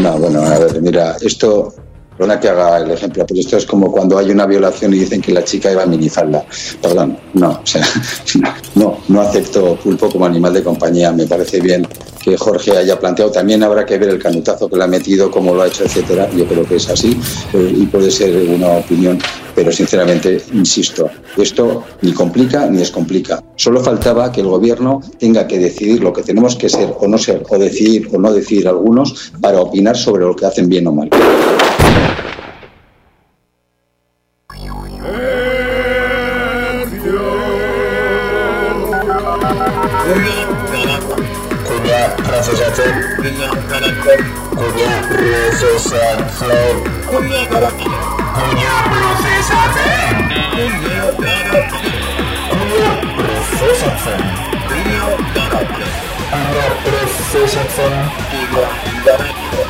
No, bueno, a ver, mira, esto Perdona que haga el ejemplo, pero esto es como cuando hay una violación y dicen que la chica iba a minizarla. Perdón, no, o sea, no, no acepto pulpo como animal de compañía. Me parece bien que Jorge haya planteado. También habrá que ver el canutazo que le ha metido, cómo lo ha hecho, etcétera. Yo creo que es así eh, y puede ser una opinión, pero sinceramente, insisto, esto ni complica ni descomplica. Solo faltaba que el gobierno tenga que decidir lo que tenemos que ser o no ser, o decidir o no decidir algunos para opinar sobre lo que hacen bien o mal. Procession. Procession.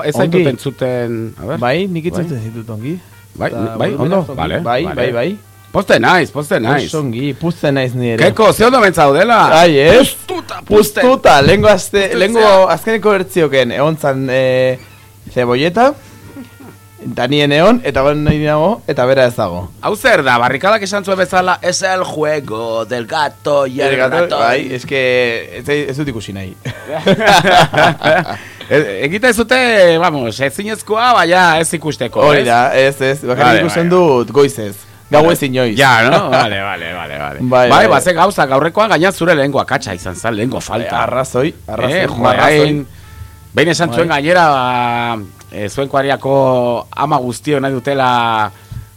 ondo, ez zaitut entzuten... A ver, Bai, nik itzuten zitut ongi. bai, bai, ondo, ongi. vale. Bai, vale. bai, bai. Poste naiz, poste naiz. Oso ongi, puzten naiz ni ere. Keko, ze ondo bentzaudela? Ai, ez? Puztuta, puzten. Puztuta, lehengo azte, zea. azkeneko bertzioken, egon zan e, zebolleta, eta nien egon, eta guen nahi nago, eta bera ez dago. Hau zer da, barrikadak esan zuen bezala, es el juego del gato y el, El gato, gato. bai, ez que ez, ez dut ikusi nahi. E- Egite zute, vamos, ez zinezkoa, baina ez ikusteko, Hori ez? da, ez, ez, bakarrik ikusten dut goizez. Gau ez inoiz. Ja, no? Vale, vale, vale, vale. Bai, Bai, bai. bai, gauza, gaurrekoan gaina zure lehengo akatsa izan zen, lehengo falta. Arrazoi, arrazoi, Eh, jo, marrazoi. hain, behin esan Bai. zuen gainera, ba, e, zuen kuariako ama guztio nahi dutela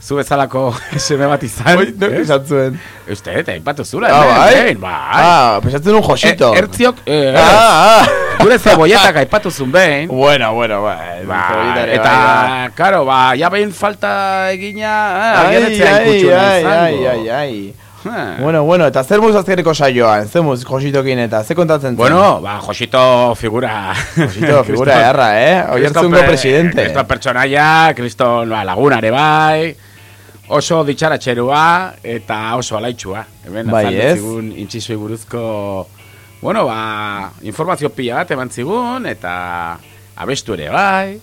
zu bezalako seme bat izan. Oi, no, eh? zuen. Uste, eta ipatu zula. Ah, bai? behin, bai. Ah, pesatzen un josito. E, ertziok, eh, Ah, ah. gure zebolletak aipatu zuen behin. Bueno, bueno, ba, Ba, eta, bai, karo, ba, ja behin falta egina, bai. ah, Ai, ai, ai, izango. ai, ai, ai. Ah. Bueno, bueno, eta zer muz azkeneko saioan, zer muz jositokin eta, ze kontatzen zen? Bueno, ba, Josito figura. Josito, figura erra, eh? Pe- presidente. Kriston pertsonaia, kriston ba, lagunare bai, oso ditxaratxerua eta oso alaitxua. Hemen Bai, azaldu zigun intxisoi buruzko, bueno, ba, informazio pila bat eman zigun, eta abestu ere bai.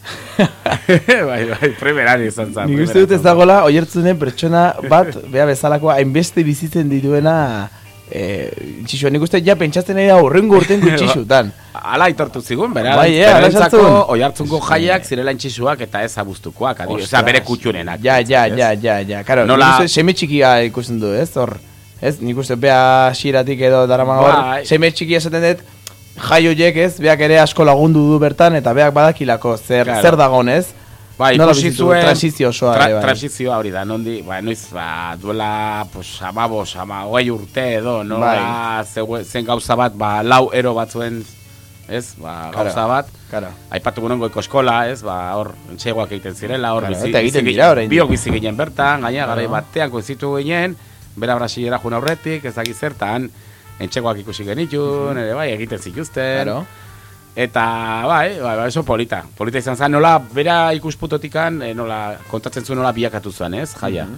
bai, bai, primeran izan zen. Nik uste dut ez dagoela oiertzunen pertsona bat, bea bezalakoa, hainbeste bizitzen dituena eh, intxixua. Nik uste ja pentsatzen nahi da horrengo urten gutxixutan. Ala aitortu zigun, bera, Bai, eh, ala esan berentzako zuen. oihartzungo jaiak zirela intxisuak eta ez abuztukoak, adi, osea, bere kutxunenak. Ja, ja, ja, ja, ja. Karo, Nola- nik uste seme txikia ikusten du, ez? Hor, ez? Nik uste bea xiratik edo darama hor, Bai. seme txikia esaten dut, jai hoiek ez, beak ere asko lagundu du bertan, eta beak badakilako zer, Claro. zer dagon ez? Bai, Nola ikusi bizitu, zuen transizio osoa tra, bai. Transizioa hori da, nondi, ba, noiz, ba, duela, pues, amabos, ama, hogei urte edo, no, Bai. ba, zen gauza bat, ba, lau ero batzuen, ez, ba, Claro. gauza bat, Karo. aipatu guren goiko eskola, ez, ba, hor, entxegoak egiten zirela, hor, Claro, bizi, egiten bizi- dira biok bizi ginen bertan, gaina, Claro. garai batean, koizitu ginen, bera brasilera jun aurretik, ez dakit zertan, entxegoak ikusi genitun, ere bai, egiten zituzten, Karo. Eta, bai, bai, bai, oso polita. Polita izan zen, nola, bera ikusputotikan, eh, nola, kontatzen zuen nola biakatu zuen, ez, jaia.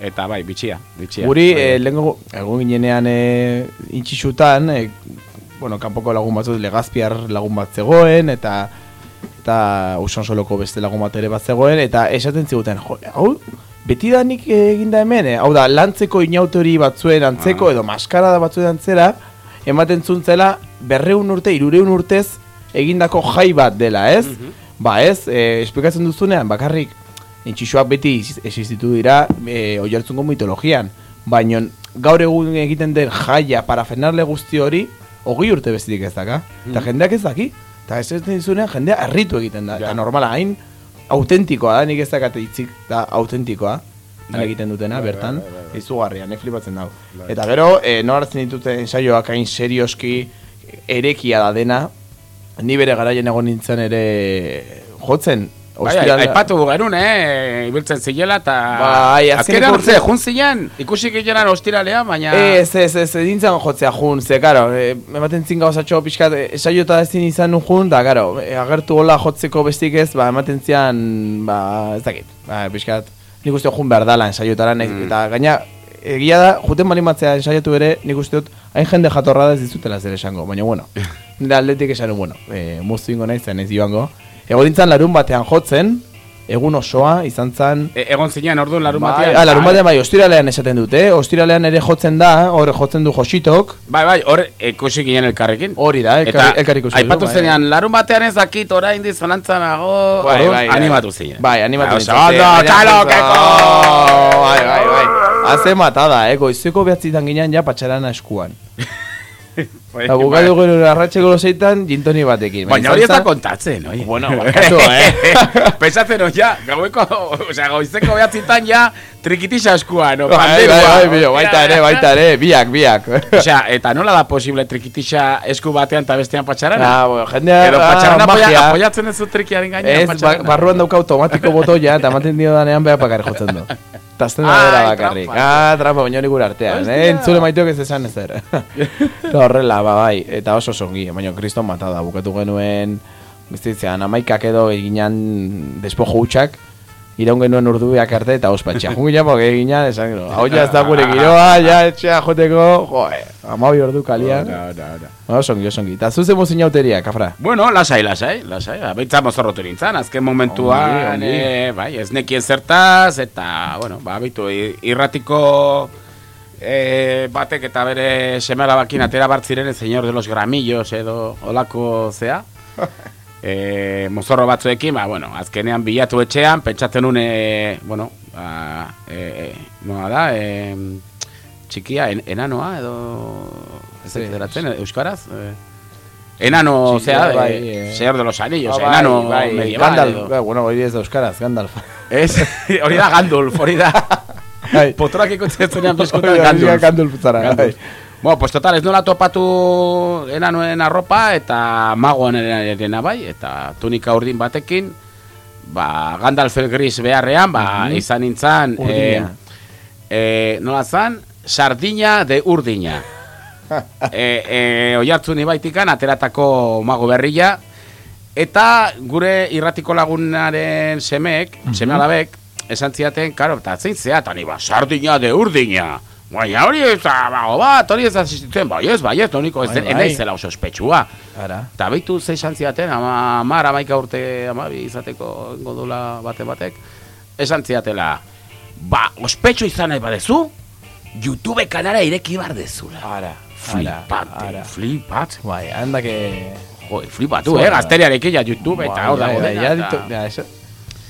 Eta, bai, bitxia, bitxia. Guri, Bai, eh, lehenko, egun ginenean eh, intxixutan, eh, bueno, kanpoko lagun batzut legazpiar lagun bat zegoen, eta eta usan soloko beste lagun bat ere bat zegoen, eta esaten ziguten, jo, hau, beti da nik eginda hemen, eh? hau da, lantzeko inautori batzuen antzeko, Ah. edo maskarada batzuen antzera, ematen zuntzela, berreun urte, irureun urtez, egindako jai bat dela, ez? Ba ez, e, esplikatzen duzunean, bakarrik, intxixoak beti exis- existitu dira e, oiartzungo mitologian, baina gaur egun egiten den jaia parafernarle guzti hori, hogei urte bestetik ez daka, eta jendeak ez daki, eta ez ez dizunean jendea harritu egiten da, eta normala, hain autentikoa da, nik ez dakate hitzik, da autentikoa, han Bai. egiten dutena, Bai, bertan, bai, izugarria, ne flipatzen dago. Eta gero, e, no hartzen dituten ensaioak hain serioski erekia da dena, ni bere garaien egon nintzen ere jotzen, Bai, ostirala- aipatu genuen, eh, ibiltzen zilela, eta... Bai, azkeneko urte, urte- jun zilean, ikusi gehienan ostiralea, baina... Ez, ez, ez, ez dintzen jotzea jun, ze, karo, e, ematen zin gauzatxo pixkat, e, esaiota ezin izan nun jun, da, karo, e, agertu hola jotzeko bestik ez, ba, ematen zian, ba, ez dakit, ba, pixkat, nik uste jun behar dala ensaiotara, mm. eta gaina, egia da, juten bali matzea ensaiatu ere, nik uste dut, hain jende jatorra da ez dizutela zer esango, baina, bueno, nire aldetik esan, bueno, e, muztu ingo nahi zen ez joango, ego dintzan larun batean jotzen, egun osoa, izan zen, E, egon zinean orduan larun Bai, batean. ah, larun batean bai, ostiralean esaten dute, ostiralean ere jotzen da, hor jotzen du Jositok, Bai, bai, hor ikusi ginen elkarrekin. hori da, Eta elkar, elkar ikusi aipatu duzu, bai. zenean, larun batean ez dakit orain dizalantzan nago, Bai, bai, bai. animatu zinen. Bai, animatu ondo, Baina, txalo, oso- keko! Bai, bai, bai. Haze matada, eh, goizeko behatzitan ginean ja patxarana eskuan. Bai, Eta bukatu gero arratxeko lozeitan jintoni batekin. Baina hori ez da kontatzen, oi? Bueno, barkatu, eh. Pensatzen hori, ja, gaueko, osea, goizeko behatzitan ja, trikitisa eskuan, no, Bai, bai, bai, bio, baita ere, baita ere, biak, biak. Osea, eta nola da posible trikitisa esku batean eta bestean patxarana? Ah, bueno, jendea, Edo ah, patxarana apoia, magia. apoiatzen ez du trikiaren gainean Ez, ba, patxarana. barruan dauka automatiko botoia, eta ematen dio danean beha bakarrik jotzen du. Tazten da Ai, bera bakarrik. Ah, trampa, baina hori gure artean, Hostia. eh? Entzule maiteok ez esan ezer. Eta horrela, ba, bai, eta oso songi, baina kriston matada, bukatu genuen, bizitzean, amaikak edo eginan despojo hutsak, iraun genuen urdubiak arte eta ospatxea. Jungi jamo, eginan, esan, no, hau ja ez da gure giroa, ja etxea joteko, joe, amabi ordu kalian. No, no, no. Oso ongi, oso ongi. Eta zuzen mozin jauteria, kafra. Bueno, lasai, lasai, lasai. Baitza mozorrotu nintzen, azken momentuan, Ongi, ongi. eh, bai, ez nekien zertaz, eta, bueno, ba, bitu, irratiko eh, batek eta bere semela bakin atera bartziren el señor de los gramillos edo olako zea. eh, mozorro batzuekin, ba, bueno, azkenean bilatu etxean, pentsatzen un, eh, bueno, ba, eh, noa da, eh, txikia, en, enanoa edo, ez Sí. dakit eratzen, euskaraz, eh, Enano, Txikia, zea, bai, eh. Señor de los Anillos, bai, enano bai, medieval. Gandalf, edo. bai, bueno, hori ez da euskaraz, Gandalf. Ez, hori da Gandalf, hori da. Bai. Potroak bizkuta Hori da, Gandalf. Gandalf zara, Gandalf. Bueno, pues total, ez nola topatu enanoen arropa eta magoan erena bai, eta tunika urdin batekin, ba, Gandalf el gris beharrean, ba, Mhm. izan nintzen, Urdina. eh, nola zan, sardina de urdina. e, e, oiartzun ibaitikan, ateratako mago berria, eta gure irratiko lagunaren semeek, seme alabek, esan ziaten, karo, eta zein zea, eta ni ba, sardina de urdina. Baina hori ez bago bat, hori ez da zizitzen, bai ez, bai ez, noniko, ez Bai, bai. enaizela oso ospetsua. Ara. Eta behitu ze esan ziaten, ama, amar, amaika urte, amabi izateko godula bate batek, esan ziatela, ba, ospetsu izan nahi badezu, YouTube kanara ireki bar dezula. Ara. Flipate, ara. flipat. Bai, anda que... Jo, flipatu, eh, gazteriarekin ja YouTube eta hor dago bai, dena. ja, eta- ditu- ja, eso.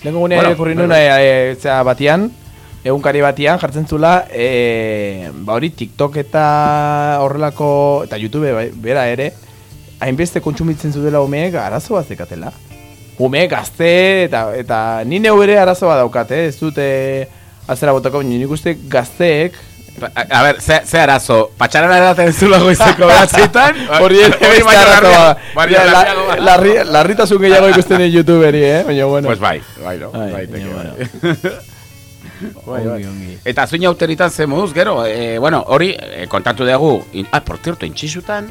Lehenko gune Bueno, irakurri egunkari batian jartzen zula, e, ba hori TikTok eta horrelako, eta YouTube bai, bera ere, hainbeste kontsumitzen zutela umeek arazo bat zekatela. Umeek gazte, eta, eta ni neu ere arazo bat daukat, eh? ez dute azera botako, baina nik uste gazteek, A, a ber, ze, ze arazo, patxarana eraten zula goizeko behatzitan? Hori ere beste arazo larri- Larritasun gehiago ikusten den YouTuberi, eh? Baina bueno. Pues bai, bai, no, Ai, bai, teke, bai. Bai, bai. Eta zuin auteritan ze moduz, gero, e, bueno, hori, e, kontatu dugu, in, ah, por cierto, intxisutan,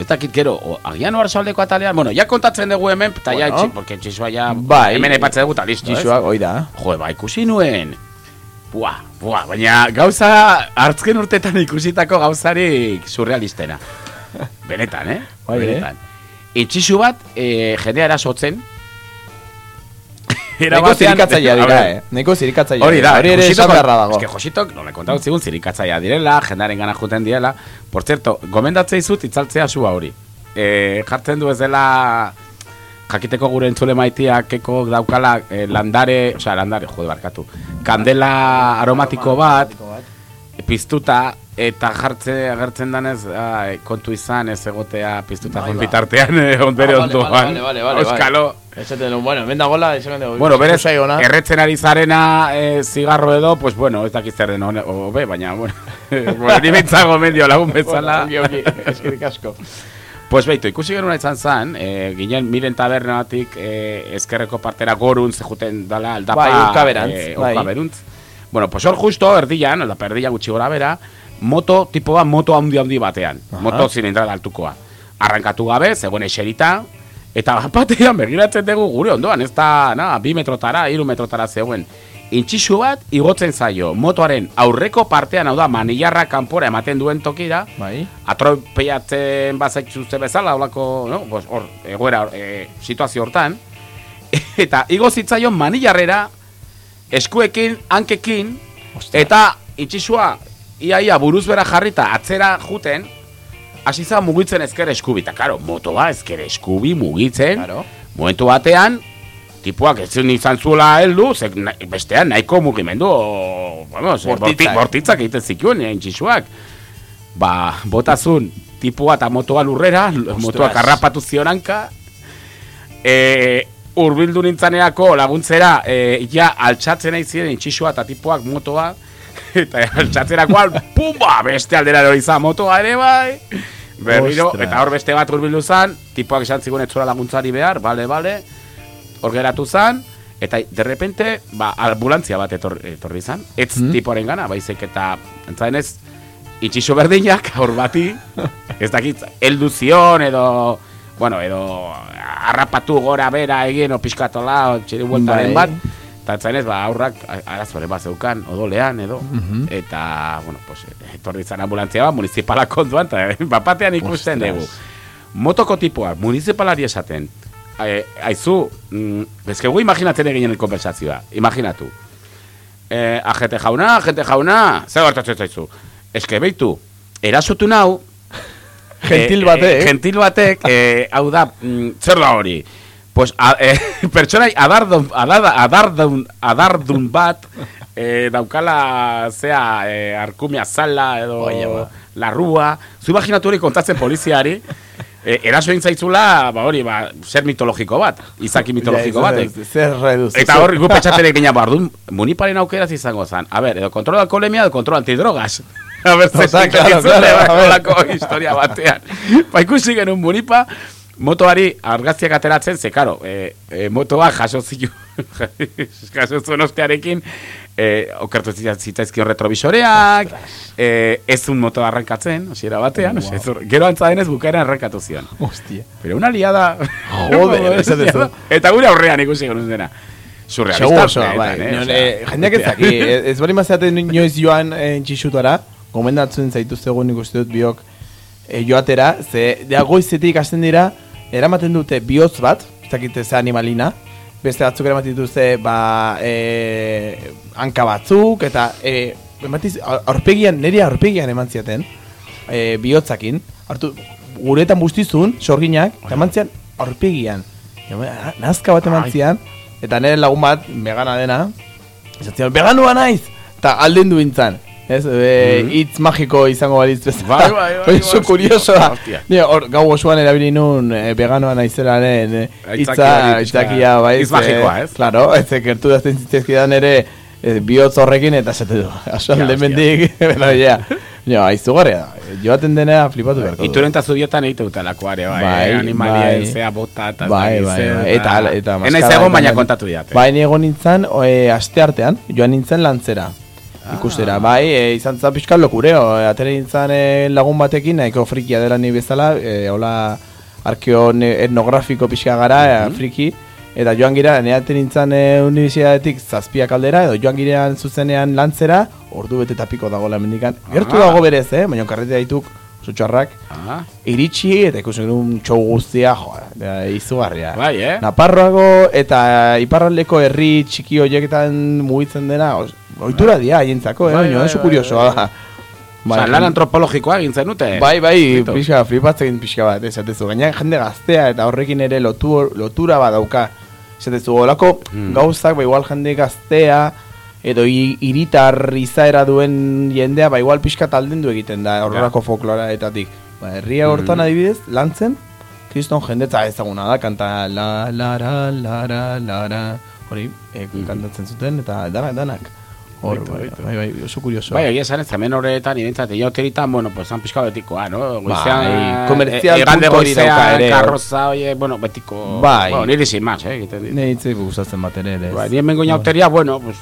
eta kit gero, o, agian oarzaldeko atalean, bueno, ja kontatzen dugu hemen, eta ja, Bueno. itxi, porque intxisua ja, Bai. hemen epatzen dugu, ez? Txisuak, oi da. Jo, ba, ikusi nuen, Buah, buah, baina gauza hartzken urtetan ikusitako gauzarik surrealistena. Benetan, eh? Bai, eh? Benetan. Itxisu bat, e, jendea erasotzen, era Neko zirikatzaia dira, eh. Neko zirikatzaia Hori da, Hori ere esan beharra dago. Eske Jositok, nola kontatu zigun, zirikatzaia direla, jendaren gana juten diela. Por cierto, gomendatzea izut itzaltzea sua hori. E, jartzen du ez dela jakiteko gure entzule maitia keko daukala eh, landare, osea landare, jode barkatu, kandela aromatiko bat, piztuta eta jartze agertzen danez ah, kontu izan ez egotea piztuta joan bitartean eh, on bere Ah, vale, ondoan. vale, vale, vale, Euskalo. Esaten bueno, esaten du. Bueno, berez, erretzen ari zarena e, zigarro edo, pues bueno, ez dakiz zer den hone- hobe, baina, bueno, bueno, ni bintzago medio lagun bezala. Ongi, ongi, eskerrik asko. Pues beitu, ikusi genuen izan zen, e, ginen miren tabernatik e, ezkerreko partera gorun zehuten dala aldapa. Bai, urkaberantz, e, bai. Bueno, pues hor justo, erdian, aldapa erdia gutxi gora bera, moto, tipo bat, moto handi handi batean. Aha. Moto zilindrada altukoa. Arrankatu gabe, zegoen eserita, eta bat batean begiratzen dugu gure ondoan, ez da, na, bi metrotara, hiru metrotara zegoen. Intxixu bat igotzen zaio, motoaren aurreko partean, hau da, manillarra kanpora ematen duen tokira, Bai. atropeiatzen bazaituzte bezala, holako, no? Pues, hor, egoera, e, situazio hortan, eta igo zitzaion manillarrera, eskuekin, hankekin, eta itxisua, iaia buruz bera jarrita atzera juten, hasi zen mugitzen ezker eskubi, eta karo, motoa ezker eskubi mugitzen, Claro. momentu batean, tipuak ez zuen izan zuela heldu, ze na- bestean nahiko mugimendu, o, vamos, Bortitzak. bortitzak, bortitzak egiten zikuen, eh, intxisuak. Ba, botazun, tipua eta motoa lurrera, motoak harrapatu zionanka, e, urbildu nintzaneako laguntzera, e, ja, altxatzen nahi ziren intxisua eta tipuak motoa, eta altxatzerakoan, pumba, beste aldera hori izan motoa ere bai, berriro, eta hor beste bat urbildu zan, tipuak esan zigun etzura laguntzari behar, bale, bale, hor geratu zan, eta de repente, ba, ambulantzia bat etor, etorri zan, ez Mm. tipoaren gana, baizik eta, entzaen ez, itxiso berdinak, hor bati, ez dakit, heldu zion, edo, bueno, edo, harrapatu gora bera egin, o pixkatola, o txiri bueltaren Bai. bat, eta entzaen ez, ba, aurrak a- arazoren bat zeukan, odolean, edo, Mhm. eta, bueno, pues, etorri zan ambulantzia bat, municipalak kontuan, eta bapatean ikusten dugu. Motoko tipoa, municipalari esaten, eh, aizu, mm, ez que gu imaginatzen eginen konversazioa, imaginatu. Eh, agente jauna, agente jauna, zer gertatzen zaizu? Que beitu, erasotu nau, Gentil batek. eh, gentil batek, eh, hau da, mm, zer da hori? Pues, a, eh, pertsonai adardun, adar, adardun, adardun bat, eh, daukala, zea, eh, arkumia zala, edo ba. larrua, zu imaginatu hori kontatzen poliziari, eh, eraso egin zaitzula, ba hori, ba, zer mitologiko bat, izaki mitologiko batek. zer-. Eta hor, gu pentsatzen gina, ba, orduan, muniparen aukeraz izango zen. A ber, edo kontrol alkoholemia, edo kontrol antidrogas. A claro, claro, ver. olako historia batean. Ba, ikusi genuen munipa, motoari argazkiak ateratzen, ze, karo, e, e, motoa jaso ziu, jaso zuen ostearekin, e, okertu zitzaizkion retrovisoreak, e, ez un moto arrankatzen, hasiera batean, wow. ez, gero antza denez bukaeran arrankatu zion. Hostia. Pero una liada... Joder, ez dut ez. Eta gure aurrean ikusi genuen dena. Surrealista. Osoa, benetan, bai. eh, eh, Jendeak ez daki, ez ez bali mazaten inoiz joan eh, txixutara, gomendatzen zaituztegun ikuste dut biok eh, joatera, ze dea goizetik hasten dira, eramaten dute bihotz bat, ez dakite ze animalina, beste batzuk eramaten dituzte, ba, eh, hanka batzuk, eta eh, ematiz, aur- aurpegian, nire aurpegian eman ziaten, eh, bihotzakin, hartu, guretan bustizun, sorginak, eta eman zian aurpegian. Eta, Nazka bat eman zian, eta nire lagun bat, vegana dena, esatzen, veganua naiz! Eta alden du bintzan. Ez, e, hitz magiko izango balitz bezala. Mhm. Bai, bai, bai, Oso bai, kuriosoa. hostia. Ni hor, gau osoan erabili nun e, veganoa naizelaren e, hitza, aitzakia, bai. hitz ze- magikoa, ez? Claro, ez gertu dazten zitzaizkidan ere e, bihotz horrekin eta esate du. Asoan Ja, lemendik, bueno, ja. Ja, aizugarria da. Joaten dena flipatu beharko du. Ituren eta zubietan egite dutelakoa ere, bai. Bai, eh, animalien bai. zea bota eta Bai, bai, bai. Eta, eta Enaiz maskara egon baina eta- kontatu diat. Bai, ni egon nintzen, e, Ikustera, bai, e, izan zan pixka lokureo, e, atera nintzen e, lagun batekin, nahiko frikia dela ni bezala, e, hola, arkeo etnografiko pixka gara, e, friki, eta joan gira, neaten nintzen e, universidadetik zazpiak aldera, edo joan girean zuzenean lantzera, ordu bete eta piko dagoela mendikan. Gertu Ah. dago berez, eh? baina karrete dituk, oso txarrak, Ah, iritsi eta ikusi genuen txou guztia, jo, Da, izugarria. Bai, eh? Naparroago eta iparraldeko herri txiki horieketan mugitzen dena, os, ohitura dia haientzako, eh? Bai, Baina bai, oso bai, kuriosoa bai. da. Osa, lan antropologikoa egin zenute. Bai, bai, pixka, flipatzen pixka bat, esatezu. Gaina jende gaztea eta horrekin ere lotu, lotura bat dauka. Esatezu, olako Mm. gauzak, ba igual jende gaztea, edo i- iritar izaera duen jendea, ba igual pixka talden du egiten da, horrelako folkloraetatik. Ba, herria hortan Mm. adibidez, lantzen, kriston jendetza ezaguna da, kanta la, lara, lara, lara, hori, e, kantatzen zuten, eta danak, danak. Hor, bai, bai, bai, oso kurioso. Bai, egia esan ez, hemen horretan, ibentzat, inoteritan, bueno, pues, han pixka betikoa, no? Goizean, Bai, komertzial e- egande puntu hori dauka goizean, ere. karroza, oie, bueno, betiko... Bai. Bueno, niri sin más, eh, egiten dit. Ne hitze gustatzen bat ere, ez. Bai, nien bengo inauteria, bueno, pues,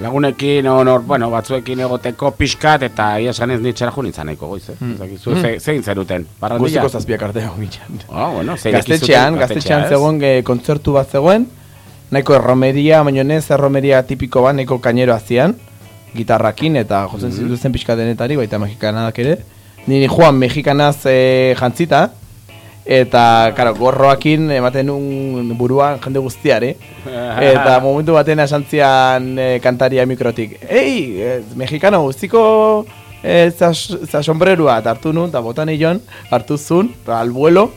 lagunekin, onor, bueno, batzuekin egoteko pixkat, eta ia esan ez nitxera jo nintzen nahiko goiz, eh? Hmm. Zakizu, ze, ze egin zenuten? Parrandilla? Guztiko zazpiak artea gintzen. Ah, bueno, ze Gaztetxean, dakizuten, gaztetxean ez? zegoen kontzertu bat zegoen, nahiko erromeria, baina ez erromeria tipiko bat, nahiko kainero hacían, gitarrakin eta jotzen zituzten pixka denetari, baita mexikanadak ere. Niri joan mexikanaz e, jantzita, eta, karo, gorroakin ematen un buruan jende guztiare. Eta momentu baten asantzian e, kantaria mikrotik. Ei, eh, mexikano guztiko e, za, za sombrerua, eta hartu nun, eta botan hartu zun, al vuelo,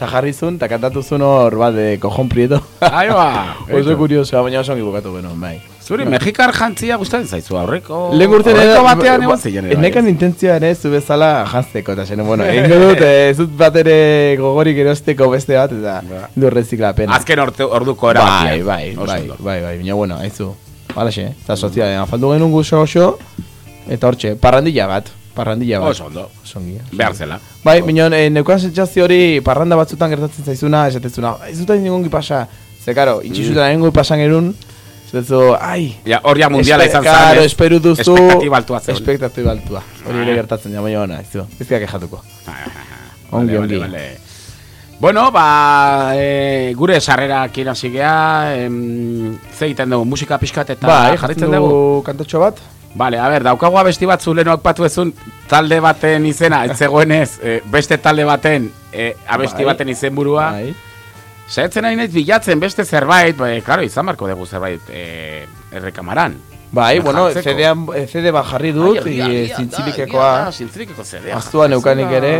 eta jarri zun, eta kantatu zun hor, bat, de cojon prieto. Ahí ba. Oso kuriosoa, baina oso ongi bukatu beno, bai. Zuri, mexikar jantzia gustatzen zaizu aurreko... Lehen urte aurreko batean egon ziren. ere, Nekan bai. intentzioa ere zu bezala jantzeko, eta zen, bueno, egingo dut, eh, ez dut bat ere gogorik erosteko beste bat, eta Ba. du reziklapena. Azken orte, orduko Bai, erabakia. bai, Oso bai, ondo. bai, bai, baina bueno, haizu. Balaxe, eta sozialean, faldu genuen guzo oso, eta hortxe, parrandilla bat, parrandilla bat. Oso ondo. Osongi. Behar zela. Bai, minon, e, neukan sentsazio hori parranda batzutan gertatzen zaizuna, esatezuna, ez dut ningungi pasa, ze karo, itxisutan mm. ningungi pasan gerun, esatezuna, ai, Ja, hor ja mundiala izan Claro, ez? esperu duzu Espektatiba altua zegoen. Espektatiba altua Hori ere gertatzen ja, baina ona, ez du Ez dira kejatuko Ongi, Vale, ongi. vale, vale. Bueno, ba, e, gure sarrera kira zigea, em, ze egiten dugu, musika pixkat eta Bai, jarritzen dugu. kantatxo bat Vale, a ber, daukagu abesti bat zuleno akpatu ezun talde baten izena, ez zegoenez, e, beste talde baten e, abesti Bai. baten izenburua. Bai. Saiatzen ari naiz bilatzen beste zerbait, bai, claro, izan barko dugu zerbait e, errekamaran. Bai, bueno, Jartzeko. CD-an, eh, CD bat jarri dut Ai, egia, e, egia da, Zintzilikekoa egia da, Zintzilikekoa zedea. Aztua neukanik ere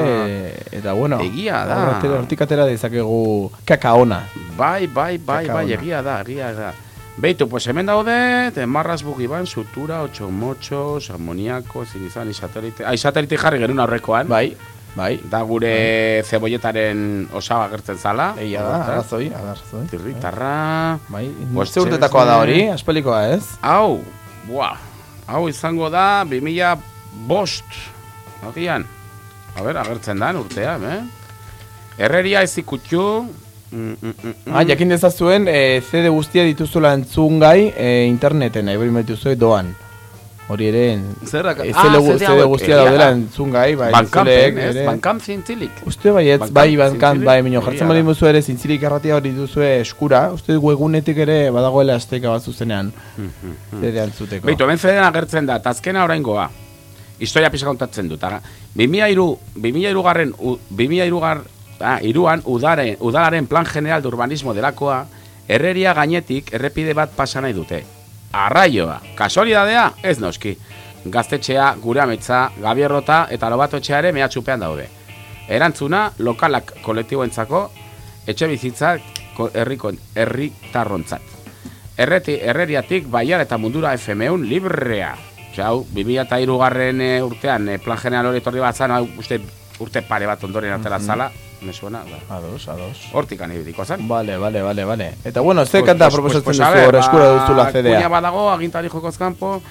Eta bueno Egia da. hortik- atera dezakegu Kakaona Bai, bai, bai, bai, ona. egia da, egia da. Beitu, pues hemen daude, te marras bugiban, sutura, ocho mochos, amoniako, ezin izan, isatelite. Ah, isatelite jarri genuen aurrekoan. Bai, bai Da gure zebolletaren osaba gertzen zala. Egia da, arrazoi, arrazoi Tirritarra. Bai, Bost ze urtetakoa da hori, aspelikoa ez? Hau, buah, hau izango da 2000 bost. Agian, a ber, agertzen da urtea, eh? Herreria ez ikutxu. Mm, mm, mm, mm. Ah, jakin dezazuen, e, CD guztia dituzula entzungai e, interneten, nahi bari dituzue doan. Hori ere, Zerrak- e, ah, CD, CD CD guztia daudela da. entzungai, bai, entzuleek ez? ere. Bankam zintzilik. Uste bai, ez, Bankamp, bai, bai, minio, egia jartzen bali muzu ere zintzilik erratia hori duzue eskura, uste webunetik ere badagoela esteka bat zuzenean, CD antzuteko. Beitu, hemen zeden agertzen da, eta azkena oraingoa. Historia pisa kontatzen dut. Aga, 2003, 2003 garren, 2003 gar, ah, iruan, udaren, udalaren plan general de urbanismo delakoa, herreria gainetik errepide bat pasa nahi dute. Arraioa, kasualidadea, ez noski. Gaztetxea, gure ametza, gabierrota eta lobatotxea ere mehatxupean daude. Erantzuna, lokalak kolektiboentzako, etxe bizitza herriko herritarrontzat. Erreti, erreriatik baiar eta mundura FMUn librea. Osea, hau, 2003 garren urtean, e, plan general hori etorri bat zan, uste, urte pare bat ondoren atera zala, me suena, da. Ados, ados. Hortik anibidiko zan. Vale, vale, vale, vale. Eta bueno, ze Pues- kanta pues- proposatzen pues- pues, duzu a ver, hor eskura ba, duzula Kuña CD-a? badago, agintari jokoz kanpo,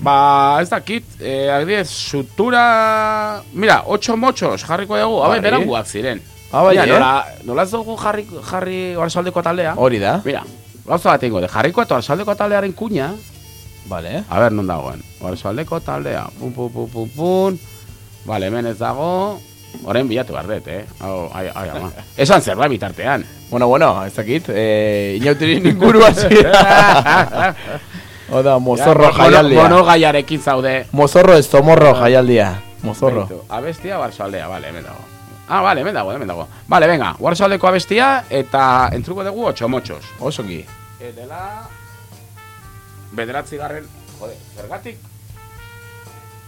ba, ez dakit, eh, adibidez, sutura, mira, 8 mochos jarriko dugu, Bai. habe, beranguak ziren. Ah, bai, Mira, eh? nola, nola ez dugu jarri, jarri orzaldeko taldea? Hori da? Mira, gauza bat ingo, de jarriko eta orzaldeko taldearen kuña, Vale. A ber, non dagoen. Orzaldeko taldea. Pum, pum, pum, pum, pum. Vale, hemen ez dago. Horen bilatu behar dut, eh? Hau, ai, ai, ama. Esan zerbait bitartean. Bueno, bueno, ez dakit, eh, inautirin inguru hasi. Oda, mozorro Ja, jaialdia. Mono, gaiarekin zaude. Mozorro ez zomorro jaialdia. Mozorro. Beitu, Abestia barzaldea, vale, hemen dago. Ah, vale, hemen dago, hemen dago. Vale, venga, Warsaldeko abestia eta entruko dugu otxo motxos. Osoki. E, dela... Bederatzi garren... Jode, zergatik?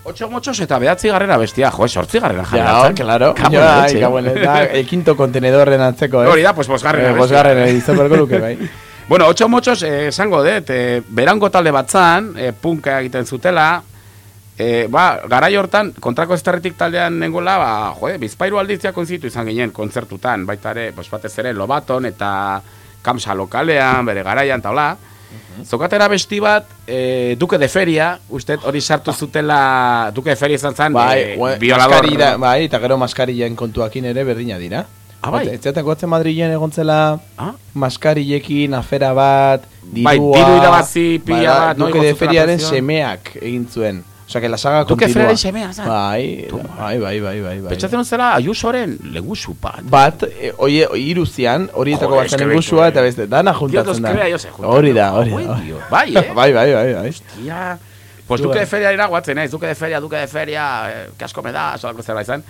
Otxo motxos eta behatzi garren abestia. Jo, sortzi garren Ja, jarri claro. Kamo Ja, da, el quinto contenedorren antzeko, eh? Hori da, pues bosgarren Eh. Bosgarren izan berko luke, bai. Bueno, otxo motxos, eh, esango dut, eh, berango talde batzan, eh, punka egiten zutela, eh, ba, garai hortan, kontrako esterretik taldean nengola, ba, jode, bizpairu aldizia konzitu izan ginen kontzertutan, baita ere, pues, batez ere, Lobaton eta Kamsa lokalean, bere garaian, taula. Zokatera besti bat, eh, Duke de Feria, uste hori sartu zutela, Duke de Feria izan zen, Bai, eh, violador. maskarilla, bai, eta gero maskarillaen kontuakin ere berdina dira. Ah, bai? Ez zetak gotzen Madrilen egon zela Ah? maskarillekin, afera bat, dirua... Bai, diru irabazi pila bat, no, Duke igo de Feriaren semeak egin zuen. Osea, que la saga Duke continua. Feriaren semea zen? Bai, bai, bai, bai, bai, bai. Pentsatzen zela, Ayusoren legusu bat. Bat, e, oie, iruzian, horietako bat zen beto, eta eh. beste, dana juntatzen da. Hori da, hori da. Bai, eh? Bai, bai, bai, bai. Ia, pues Duque de Feria ira guatzen naiz, Duque de Feria, Duque de Feria, eh, que asko me da, solako zerbait izan.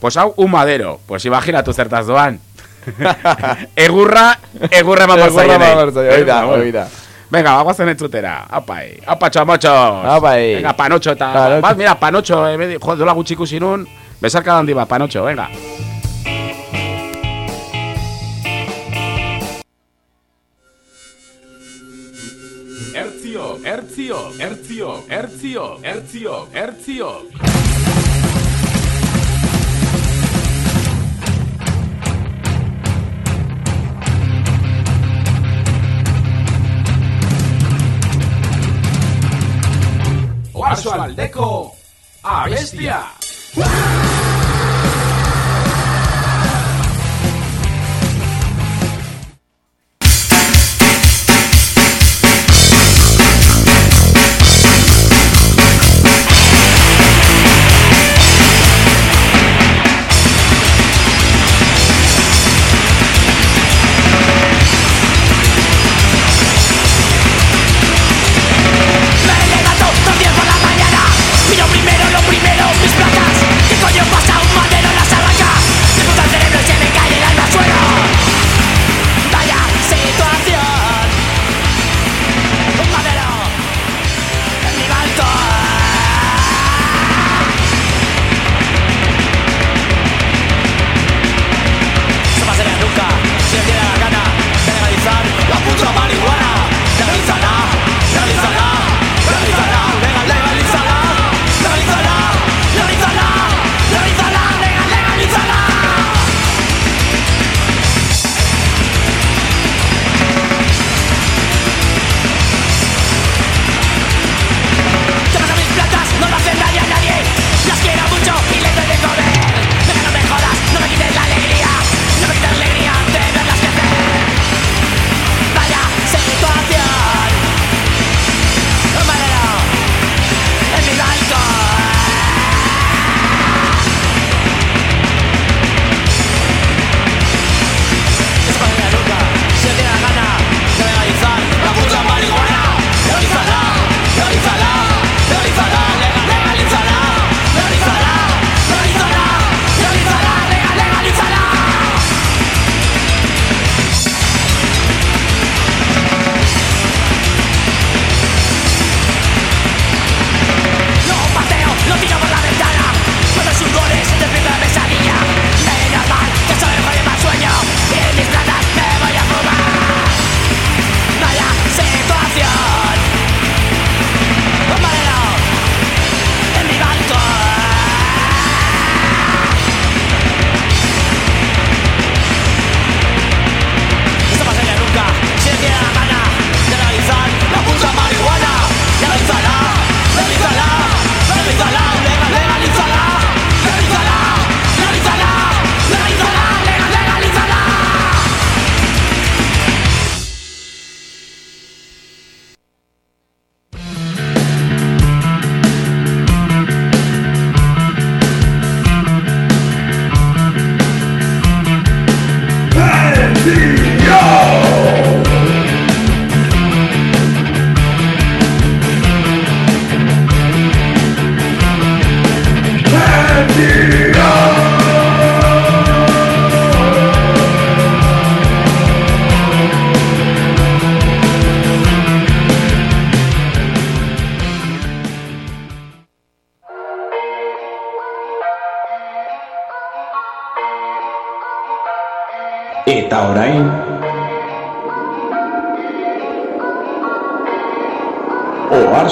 Pues hau, un madero. Pues imaginatu zertaz doan. egurra, egurra eman Egurra bazaien. eman bazaien, hori da, hori da. Venga, bagoazen entzutera. Apai, apa txamotxos. Apai. Venga, panocho eta... Panocho. Bat, mira, panocho, eh, bedi- jo, dola gutxi ikusi nun. Besarka handi bat, panocho, venga. Ertzio, ertzio, ertzio, ertzio, ertzio, ertzio. Oarzo aldeko abestia. Me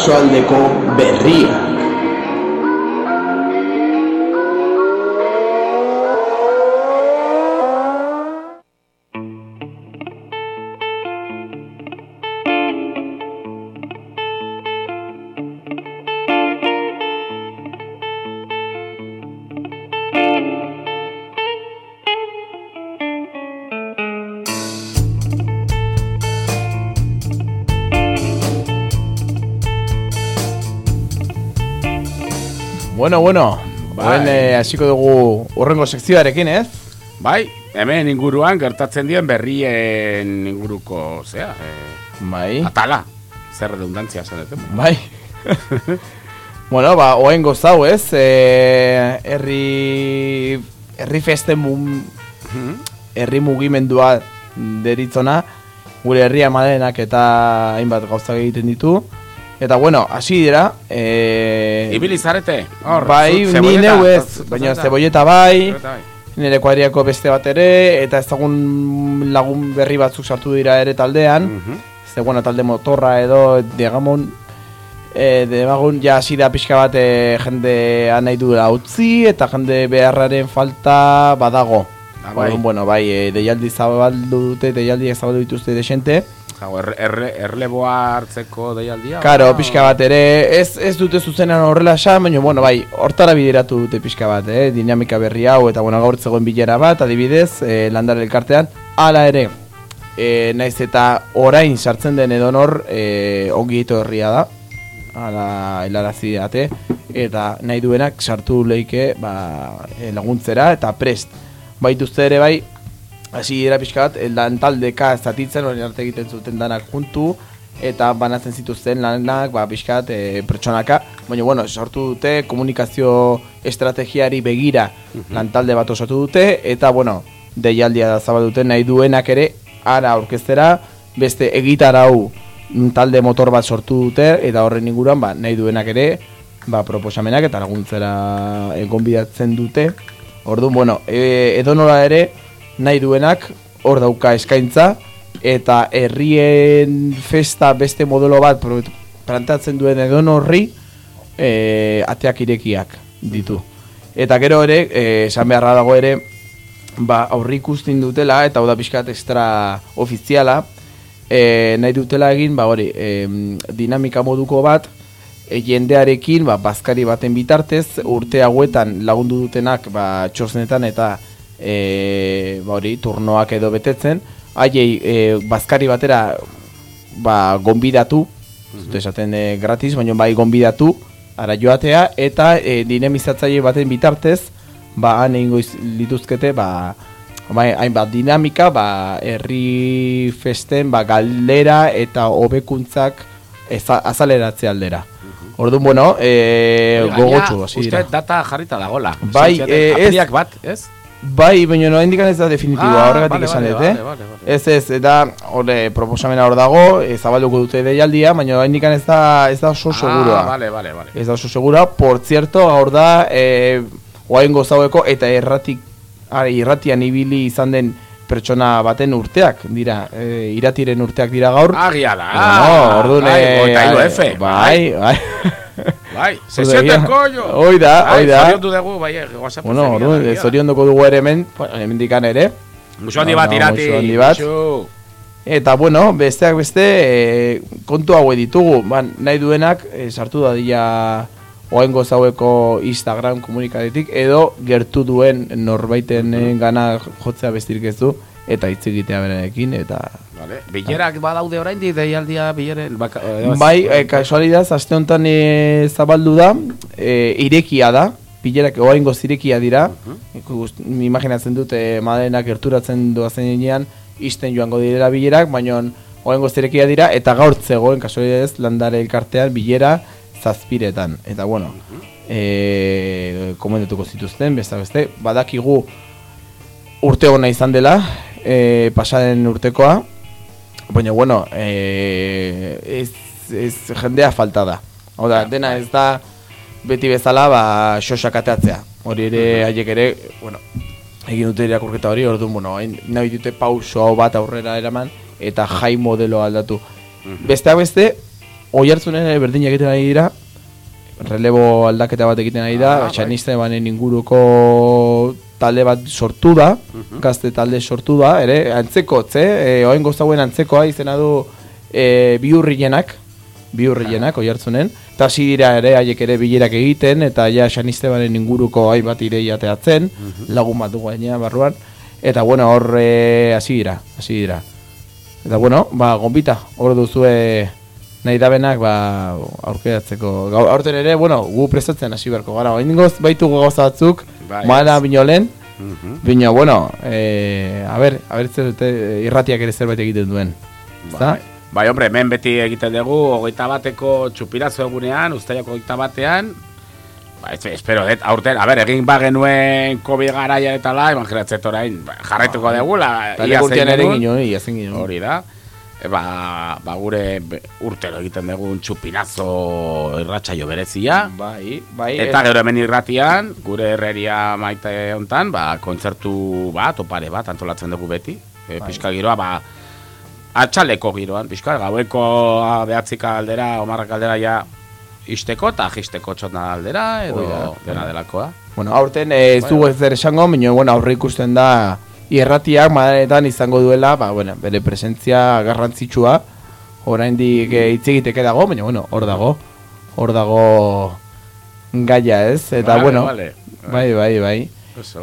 Oarsoaldeko berria Bueno, bueno. Bai. Eh, hasiko dugu urrengo sekzioarekin, ez? Bai, hemen inguruan gertatzen dien berrien inguruko, zea, eh, Bai. atala. Zer redundantzia esan dut. Bai. bueno, ba, oen gozau, ez? Eh, herri... Herri festen mum, herri mugimendua deritzona, gure herria madenak eta hainbat gauzak egiten ditu. Eta bueno, hasi dira, eh, Ibili zarete, hor. bai, ni neu ez, baina zebolleta. zebolleta bai, bai. nire kuadriako beste bat ere, eta ezagun lagun berri batzuk sartu dira ere taldean, Mhm. ze bueno, talde motorra edo, digamon, e, demagun ja hasi da pixka bat e, jende nahi duela utzi, eta jende beharraren falta badago. Ah, bai. Orduan, bueno, bai, e, deialdi zabaldu dute, deialdiak zabaldu dituzte desente. Hau, erre, erre, erleboa hartzeko deialdia? Karo, ba? pixka bat ere, ez, ez dute zuzenan horrela esan, baina, bueno, bai, hortara bideratu dute pixka bat, eh, dinamika berri hau, eta, bueno, gaur zegoen bilera bat, adibidez, eh, landare elkartean, hala ere, eh, naiz eta orain sartzen den edonor, eh, ongi herria da, hala helarazi date, eta nahi duenak sartu leike, ba, eh, laguntzera, eta prest, baituzte ere bai, hasi dira pixka bat, lan taldeka zatitzen, orain arte egiten zuten danak juntu, eta banatzen zituzten lanak, ba, pixka bat, e, pertsonaka, baina, bueno, sortu dute, komunikazio estrategiari begira lantalde bat osatu dute, eta, bueno, deialdia da zabaldu dute, nahi duenak ere, ara aurkeztera, beste egitarau mm, talde motor bat sortu dute, eta horren inguruan, ba, nahi duenak ere, ba, proposamenak eta laguntzera egonbidatzen dute. Orduan, bueno, e, edonola ere, nahi duenak hor dauka eskaintza eta herrien festa beste modelo bat plantatzen duen edon horri e, ateak irekiak ditu. Eta gero ere, e, esan beharra dago ere, ba, aurri ikusten dutela eta hau da pixkat extra ofiziala, e, nahi dutela egin, ba hori, em, dinamika moduko bat, e, jendearekin, ba, bazkari baten bitartez, urte hauetan lagundu dutenak, ba, txosnetan eta e, ba, hori, turnoak edo betetzen, haiei e, bazkari batera, ba, gonbidatu, ez dut esaten e, gratis, baina bai gonbidatu, ara joatea, eta e, dinamizatzaile baten bitartez, ba, han egingo lituzkete, ba, bai, hainbat dinamika, ba, herri festen, ba, galdera eta hobekuntzak azaleratze aldera. Orduan, bueno, e, gogotxu, hasi Uste data jarrita dagola. Bai, eh, ez- bat, ez? Bai, baina no indikan ez da definitiboa, Ah, horregatik vale, esan vale, dut, eh? vale. Ez ez, eta hori proposamena hor dago, e, zabalduko dute deialdia, baina indikan ez da, ez da oso. Ah, vale, vale, vale. Ez da oso segura, por cierto, hor da, e, oain gozaueko eta erratik, are, irratian ibili izan den pertsona baten urteak dira, e, iratiren urteak dira gaur. Agia da. no, orduan, bai, eh, F. Bai, bai. Bai, sesioten koño. Hoi da, Bai, hoi da. zoriondu dugu, bai, eh, WhatsApp. Bueno, orduan, zorionduko dugu ere hemen, bueno, hemendikan ere. Musu handi bat irati. musu handi bat. Eta bueno, besteak beste e, kontu hau ditugu, ba, nahi duenak e, sartu dadila oaingo zaueko Instagram komunikadetik edo gertu duen norbaiten mm gana jotzea bestirik ez eta hitz egitea berarekin eta Vale. Bilerak badaude oraindik deialdia bileren baka, eh, bai, e, kasualidad aste honetan e, zabaldu da, e, irekia da, bilerak oaingo zirekia dira, Ikust- imaginatzen dut e, madenak gerturatzen doazen enean, isten joango direla bilerak, baina oaingo zirekia dira, eta gaur zegoen kasualidadez landare elkartean bilera zazpiretan. Eta bueno, e, komentuko zituzten, beste beste, badakigu urte hona izan dela, e, pasaren urtekoa, baina bueno, e, ez, ez jendea falta da. Hau da, dena ez da beti bezala ba xosak ateatzea. Hori ere haiek ere, bueno, egin dute irakurketa hori, orduan, bueno, hain nahi dute pauso bat aurrera eraman, eta jai modelo aldatu. Besteak beste, oi hartzunen ere berdin egiten ari dira, relebo aldaketa bat egiten ari da, Ah, bai. txaniste banen inguruko talde bat sortu da, gazte talde sortu da, ere, antzeko, tze, e, oen gozauen antzekoa izena du e, biurrienak, biurrienak, oi hartzunen, eta dira ere, haiek ere bilerak egiten, eta ja Xaniste banen inguruko hainbat ideia teatzen, lagun bat dugu gaina barruan, eta bueno, hor e, hasi dira, hasi dira. Eta bueno, ba, gombita, hor duzue nahi dabenak, ba, aurkeratzeko. Gau, aurten ere, bueno, gu prestatzen hasi beharko gara. Goz, baitugu gauza batzuk, Bai, mala ez. binolen, Mhm. Bino, bueno, e, a ber, a ber zer dute, irratiak ere zerbait egiten duen. Bai. Bai, hombre, hemen beti egiten dugu, hogeita bateko txupirazo egunean, ustaiako hogeita batean, ba, espero, dut, aurten, a ber, egin ba genuen COVID garaia eta la, imaginatzet orain, ba, jarraituko dugula, Eta ia zein urtean ere egun. gino, ia zen gino. Hori da. E, ba, ba gure urtero egiten dugun txupinazo irratsaio berezia. Bai, bai. Eta gero hemen irratian, gure herreria maite hontan, ba, kontzertu bat, opare bat, antolatzen dugu beti. E, Bai. pixka giroa, ba, atxaleko giroan, pixka, gaueko a, behatzika aldera, omarrak aldera ja, isteko eta jisteko txotna aldera, edo Hoi da, dena delakoa. Bueno, aurten eh, ez dugu bai. ez esango, baina bueno, aurre ikusten da irratiak madaretan izango duela, ba, bueno, bere presentzia garrantzitsua, oraindik eh, hitz egiteke dago, baina bueno, hor dago, hor dago gaia ez, eta Vale, bueno, vale. bai, bai, bai.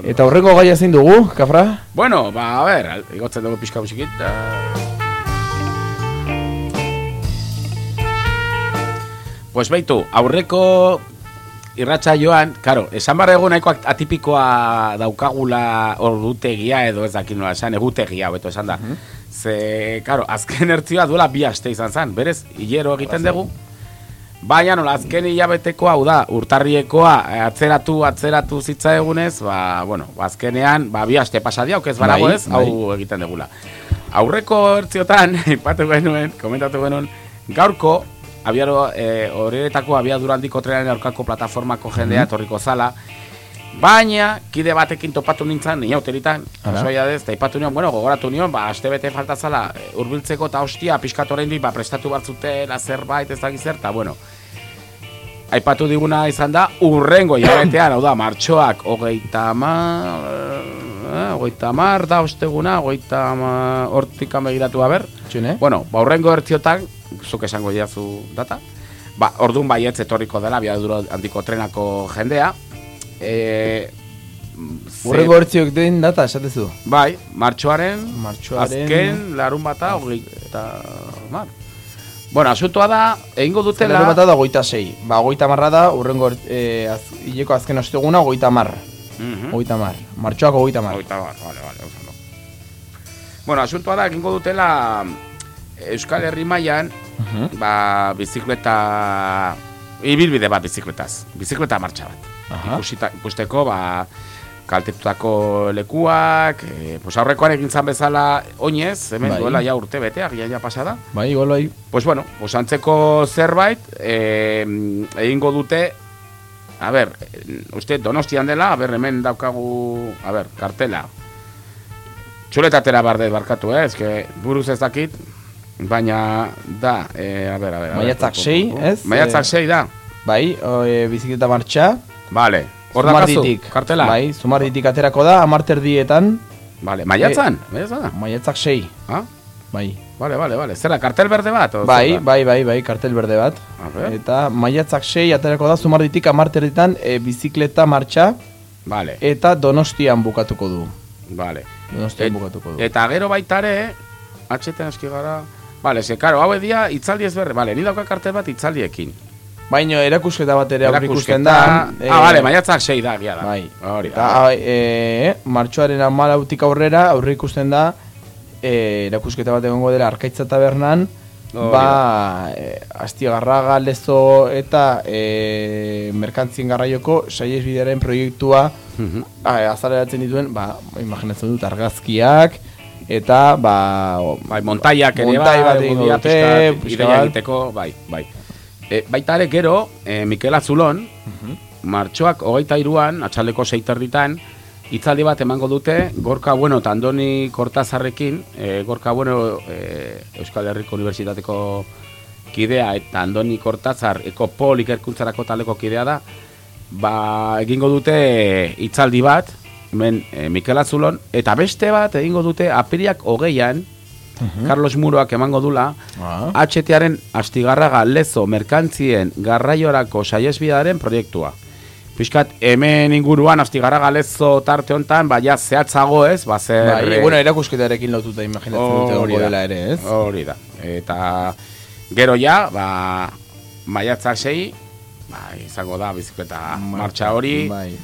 Eta horrengo gaia zein dugu, Kafra? Bueno, ba, a ber, al- igotzen dugu pixka musikit, da... Pues baitu, aurreko irratxa joan, karo, esan barra egun nahiko at- atipikoa daukagula ordutegia edo ez dakit nola esan, egutegia, beto esan da. Ze, karo, azken ertzioa duela bi aste izan zen, berez, hilero egiten dugu, Baina nola, azken hilabeteko hau da, urtarriekoa eh, atzeratu, atzeratu zitza egunez, ba, bueno, ba, azkenean, ba, bi aste pasadia, ez barago Bai, ez, hau bai. egiten degula. Aurreko ertziotan, ipatu genuen, komentatu genuen, gaurko, abiaro, e, horretako abiadurandiko trenaren aurkako plataformako jendea etorriko zala, baina, kide batekin topatu nintzen, nina uteritan, osoia dez, eta ipatu nion, bueno, gogoratu nion, ba, aste bete falta zala, e, hurbiltzeko eta hostia, pixkat oraindik ba, prestatu batzutela zerbait, ez dakiz zer, eta bueno, aipatu diguna izan da, urrengo hilabetean, hau da, martxoak, hogeita mar, eh, hogeita mar da osteguna, hogeita mar, hortik begiratu haber, Txune? Bueno, ba, urrengo ertziotan, zuk esango diazu data, ba, ordun baietz etorriko dela, biaduro handiko trenako jendea, e, ze- Urrengo hortziok den data, esatezu. Bai, martxoaren, Martxoaren- azken larun bata, hogeita mar. Bueno, asuntoa da, egingo dutela... Zela bata da goita sei. Ba, goita marra da, urrengo eh, az, hileko azken osteguna goita mar. Mhm. Goita mar. Martxoako goita mar. Hogeita bat, vale, vale, oso ondo. Bueno, asuntoa da, egingo dutela Euskal Herri mailan Mhm. ba, bizikleta, ibilbide bat bizikletaz, bizikleta martxa bat. Aha. Ikusita, ikusteko, ba, kaltetutako lekuak, e, pues aurrekoan egin zan bezala oinez, hemen Bai. duela ja urte bete, agian ja pasada. Bai, igual bai. Pues bueno, pues antzeko zerbait, e, egingo dute, a ber, uste donostian dela, a ber, hemen daukagu, a ber, kartela. Txuletatera barde barkatu, eh? Ez que buruz ez dakit, baina da, e, a ber, a ber. Maiatzak sei, ez? Maiatzak Eh, sei da, Bai, o, e, bizikleta martxa. vale. Hor dakazu, Zumarditik. kartela. Bai, zumarditik aterako da, amarter dietan. Vale, maiatzan? Maiatzan da? Maiatzak sei. Ah? Bai. Vale, vale, vale. Zera, kartel berde bat? o Bai, bai, bai, bai, kartel berde bat. A ver. Eta maiatzak sei aterako da, zumarditik amarter dietan e, bizikleta martxa Vale, eta donostian bukatuko du. vale. Donostian Et- bukatuko du. Eta gero baitare, atxeten eski gara... Vale, ze, karo, hau edia itzaldi ez berre. Vale, ni dauka kartel bat itzaldiekin. Baina erakusketa bat ere aurre ikusten Erakusketa- da. Ah, vale, maiatzak sei da, gia da. Bai. Hori Eta da. e, martxoaren amalautik aurrera aurre ikusten da e, erakusketa bat egongo dela Arkaitza tabernan Hori ba e, Astiagarraga lezo eta e, merkantzien garraioko saihesbidearen proiektua Mhm. a, azaleratzen dituen ba, imaginatzen dut argazkiak eta ba Bai, montaiak ere montai bai, bat egingo egudia dute, ideia bat. egiteko, bai, bai. E, baita ere gero, e, Mikel Azulon, Mhm. martxoak hogeita iruan, atxaldeko seiterritan, Itzaldi bat emango dute, Gorka Bueno eta Andoni Kortazarrekin, e, Gorka Bueno e, Euskal Herriko Unibertsitateko kidea eta Andoni Kortazar Ekopol ikerkuntzarako taleko kidea da, ba, egingo dute hitzaldi bat, hemen e, Mikel Azulon, eta beste bat egingo dute apiriak hogeian, Carlos Muroak emango dula, Ah. HTaren astigarraga lezo merkantzien garraiorako saiesbidearen proiektua. Piskat, hemen inguruan astigarraga lezo tarte hontan, baina zehatzago ez, ba zer... Bai, bueno, erakusketarekin lotuta imaginatzen dute hori dela ere, ez? Hori da. Eta gero ja, ba, maiatzak sei, ba, izango da bizikleta martxa hori, Bai.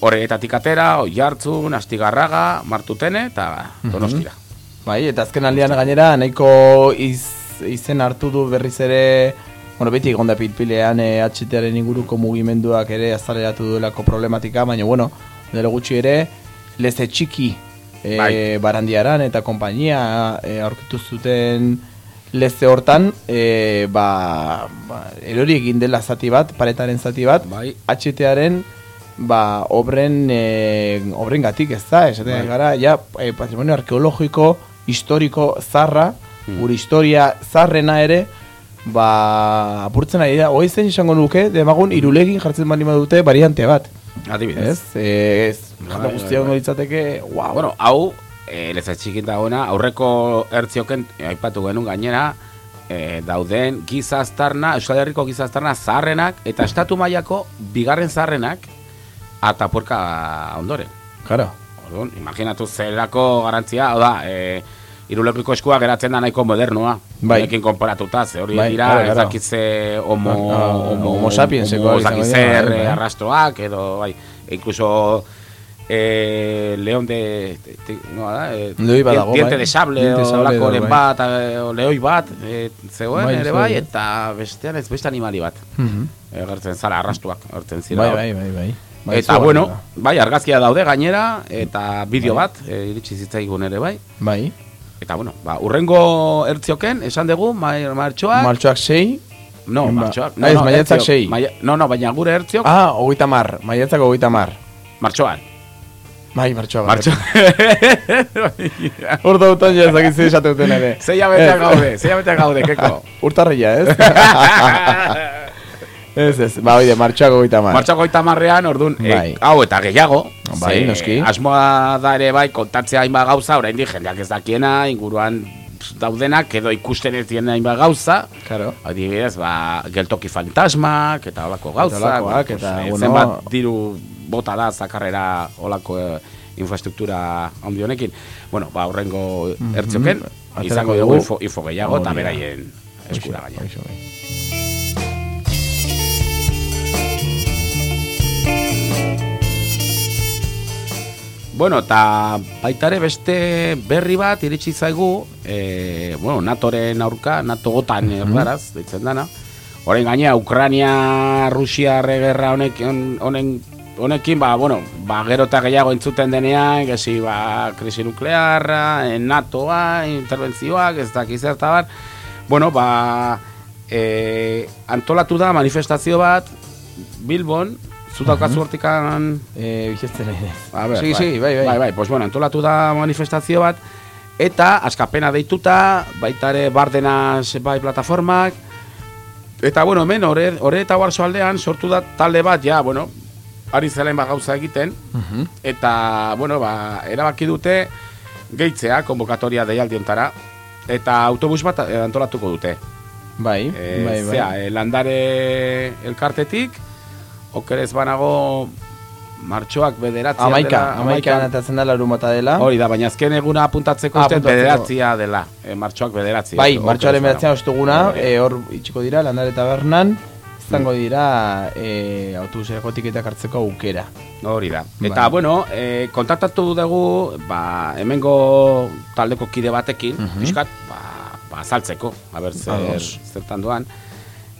horretatik atera, oi hartzun, astigarraga, martutene, eta Mhm. donostira. Bai, eta azken aldean gainera nahiko iz, izen hartu du berriz ere Bueno, beti egon da pilpilean eh, HTaren inguruko mugimenduak ere azaleratu duelako problematika, baina bueno, dela gutxi ere, leze txiki eh, Bai. barandiaran eta konpainia eh, aurkitu zuten leze hortan, eh, ba, ba, erori egin dela zati bat, paretaren zati bat, Bai. HTaren ba, obren, e, obren gatik ez da, esaten Bai. gara, ja, e, patrimonio arkeologiko, historiko zarra, gure historia zarrena ere, ba, apurtzen ari da, hoi zen izango nuke, demagun, irulegin jartzen bali dute variante bat, Adibidez. ez? Ez, Bai, jata bai, guztia bai. litzateke, wow, Bueno, hau, e, leza txikin dagoena, aurreko ertzioken, e, aipatu genuen gainera, e, dauden gizaztarna, Euskal Herriko gizaztarna zaharrenak, eta estatu mailako bigarren zaharrenak, atapurka ondoren. Claro. Orduan, imaginatu zelako garantzia, hau da, e, irulekiko eskua geratzen da nahiko modernoa. Bai. Honekin konparatuta, ze hori Bai, dira, claro, ez dakitze homo, ah, homo, homo sapienseko homo zakitzer bai, bai. eh, arrastoak, edo, bai, e incluso eh, leon de, no, da, eh, Leoi badago, diente bai. de sable, Diente de o sable edo, lakoren bai. bat, o leoi bat, eh, zegoen Bai, ere bai, eta bestean ez beste animali bat. Mhm. Egertzen zara arrastuak, agertzen zira. Bai, bai, bai, bai. Bai, Eta bueno, bai, argazkia daude gainera, eta bideo bat, e, iritsi zitzaigun ere bai. Bai, Eta bueno, ba, urrengo ertzioken, esan dugu, ma, martxoak, martxoak sei, no, ba- martxoak, Ah, ez, maiatzak ertziok, sei. maia- no, no, baina gure ertziok, ah, hogeita mar, maiatzako hogeita mar. martxoan. Bai, martxoa. Martxo. Urta utan ja ezakitze esatuten ere. Zeia beteak gaude, zeia beteak gaude, keko. Urtarria, ez? ez, ez, ba, oide, martxoak hogeita mar. Martxako eta marrean, orduan, eh, Bai. hau eta gehiago. Bai, ze noski. Asmoa da ere bai, kontatzea hainbat gauza, oraindik jendeak ez dakiena, inguruan daudenak, edo ikusten ez diena hainbat gauza. Claro. Adibidez, ba, geltoki fantasmak, eta holako gauzak. holakoak, ba, eta, pues, eh, bueno- Zenbat diru bota da zakarrera olako eh, infrastruktura handi honekin. Bueno, ba, horrengo ertzoken, Aterako izango dugu. info, info gehiago, eta beraien eskura gaina. Bueno, eta baitare beste berri bat iritsi zaigu, e, bueno, NATOren aurka, NATO gotan erdaraz, deitzen dana. Horen gainea, Ukrania, Rusia gerra honekin, honen, honekin, ba, bueno, ba, gero eta gehiago entzuten denean, gesi, ba, krisi nuklearra, eh, NATOa, interbentzioak, ez dakiz zerta bat. Bueno, ba, e, antolatu da manifestazio bat, Bilbon, zu daukazu hortikan Eh, bizetzen ere. A ber, sí, sí, bai, bai. Bai, bai, pues bueno, antolatu da manifestazio bat eta askapena deituta, baita ere Bardenas bai plataformak eta bueno, hemen ore, ore eta Warso aldean sortu da talde bat, ja, bueno, ari zelain bat gauza egiten Mhm. eta bueno, ba, erabaki dute gehitzea konbokatoria deialdiontara eta autobus bat eh, antolatuko dute. Bai, E, bai, bai. Zea, eh, landare elkartetik, okerez banago martxoak bederatzia Amaika, dela. amaikan atatzen da larun bata dela. Hori da, baina azken eguna apuntatzeko Ah, uste apuntatzeko. bederatzia dela. E, martxoak bederatzi. Bai, martxoaren beratzean ostuguna, Hori. eh, hor itxiko dira, landare tabernan, izango dira e, autobuseko tiketak hartzeko aukera. Hori da. Eta, Bai. bueno, e, kontaktatu dugu, ba, hemengo taldeko kide batekin, Mhm. pixkat, ba, ba, azaltzeko, haber zer, Ados. zertan doan.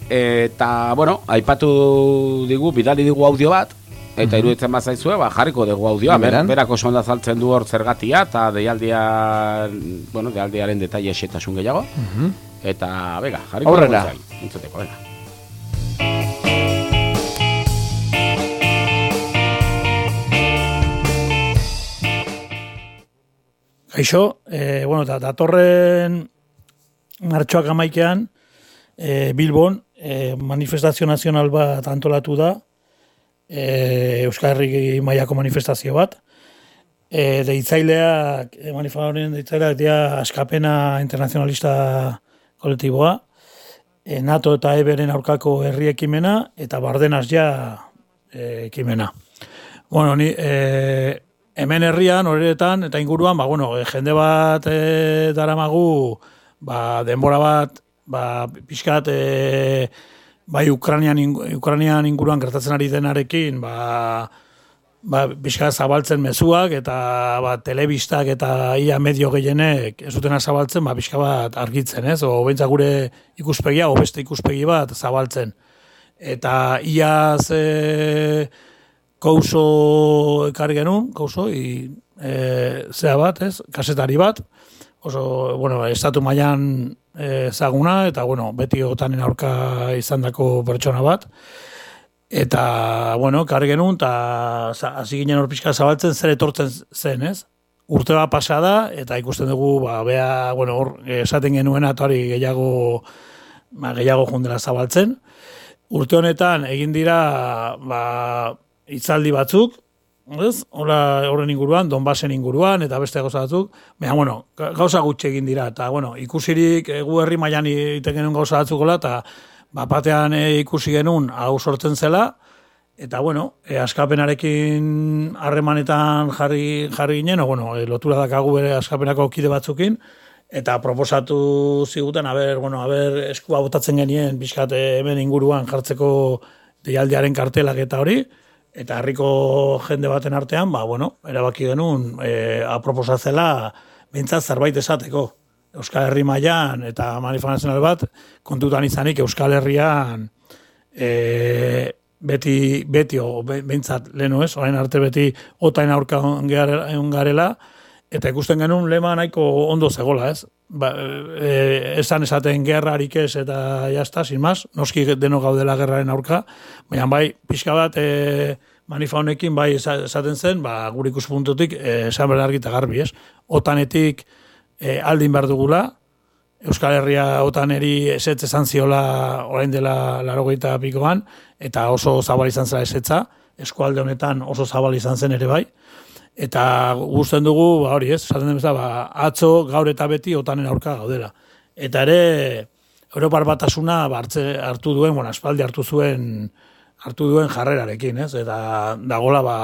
Eta, bueno, aipatu digu, bidali digu audio bat, eta iruditzen bazaizue, ba, jarriko dugu audioa, ber, berako sonda azaltzen du hor zergatia, eta deialdia, bueno, deialdiaren detaile esetasun gehiago. Eta, bega, jarriko Aurrera. dugu entzuteko, bega. Gaixo, e, bueno, eta datorren martxoak amaikean, e, Bilbon, e, manifestazio nazional bat antolatu da, e, Euskal Herri mailako manifestazio bat, e, deitzaileak, e, manifestazioaren deitzaileak dia askapena internazionalista kolektiboa, e, NATO eta EBEren aurkako herri ekimena, eta bardenaz ja e, ekimena. Bueno, ni, e, hemen herrian, horretan, eta inguruan, ba, bueno, jende bat e, daramagu, ba, denbora bat, ba, pixkat, e, bai, Ukranian, Ukranian inguruan gertatzen ari denarekin, ba, ba, pixkat zabaltzen mezuak, eta ba, telebistak eta ia medio gehienek ez dutena zabaltzen, ba, pixka bat argitzen, ez? O, bentsa gure ikuspegia, o beste ikuspegi bat zabaltzen. Eta iaz e, kouso ekarri genuen, kouso, i, e, zea bat, ez? Kasetari bat, oso, bueno, estatu mailan ezaguna, eta, bueno, beti otanen aurka izandako pertsona bat, eta, bueno, ekarri genuen, eta hasi ginen hor pixka zabaltzen zer etortzen zen, ez? Urte bat pasada, eta ikusten dugu, ba, bea, bueno, hor, esaten genuena, eta hori gehiago, ba, gehiago jundela zabaltzen. Urte honetan egin dira ba, itzaldi batzuk, ez? Hola, horren inguruan, Donbasen inguruan eta beste gauza batzuk. Baina, bueno, ga- gauza gutxi egin dira eta bueno, ikusirik eh, gu herri mailan egiten genuen gauza batzukola eta ba, batean eh, ikusi genuen hau sortzen zela eta bueno, e, askapenarekin harremanetan jarri jarri ginen, o, bueno, e, lotura dakagu bere askapenako kide batzukin eta proposatu ziguten, aber, bueno, aber eskua botatzen genien bizkat hemen inguruan jartzeko deialdiaren kartelak eta hori, eta herriko jende baten artean, ba, bueno, erabaki genuen e, aproposatzela bintzat zerbait esateko. Euskal Herri mailan eta manifestazional bat kontutan izanik Euskal Herrian e, beti, beti, o, behintzat lehenu ez, orain arte beti otain aurka egon gare- egon garela, eta ikusten genuen lema nahiko ondo zegola, ez? Ba, e, esan esaten gerrarik ez eta jazta, sin más, noski deno gaudela gerraren aurka, baina bai, pixka bat e, manifa honekin bai esa- esaten zen, ba, gure ikuspuntutik e, esan behar argi eta garbi, ez? Otanetik e, aldin behar dugula, Euskal Herria otaneri esetz esan ziola orain dela larogeita pikoan, eta oso zabal izan zela esetza, eskualde honetan oso zabal izan zen ere bai, eta guzten dugu, ba hori ez, esaten den bezala, ba, atzo gaur eta beti otanen aurka gaudela. Eta ere, Europar batasuna ba, hartu duen, bueno, aspaldi hartu zuen, hartu duen jarrerarekin, ez? Eta dagola, ba,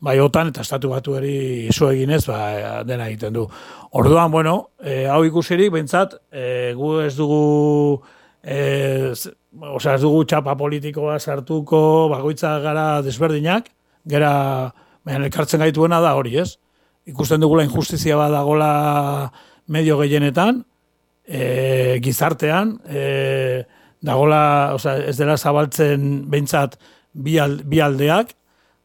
bai otan eta estatu batu eri iso eginez, ba, dena egiten du. Orduan, bueno, e, hau ikusirik, bentsat, e, gu ez dugu, e, osea, ez dugu txapa politikoa sartuko, bakoitza gara desberdinak, gera, baina elkartzen gaituena da hori, ez? Ikusten dugula injustizia bat dagola medio gehienetan, e, gizartean, e, dagola, osea, ez dela zabaltzen behintzat bi, al, bi aldeak,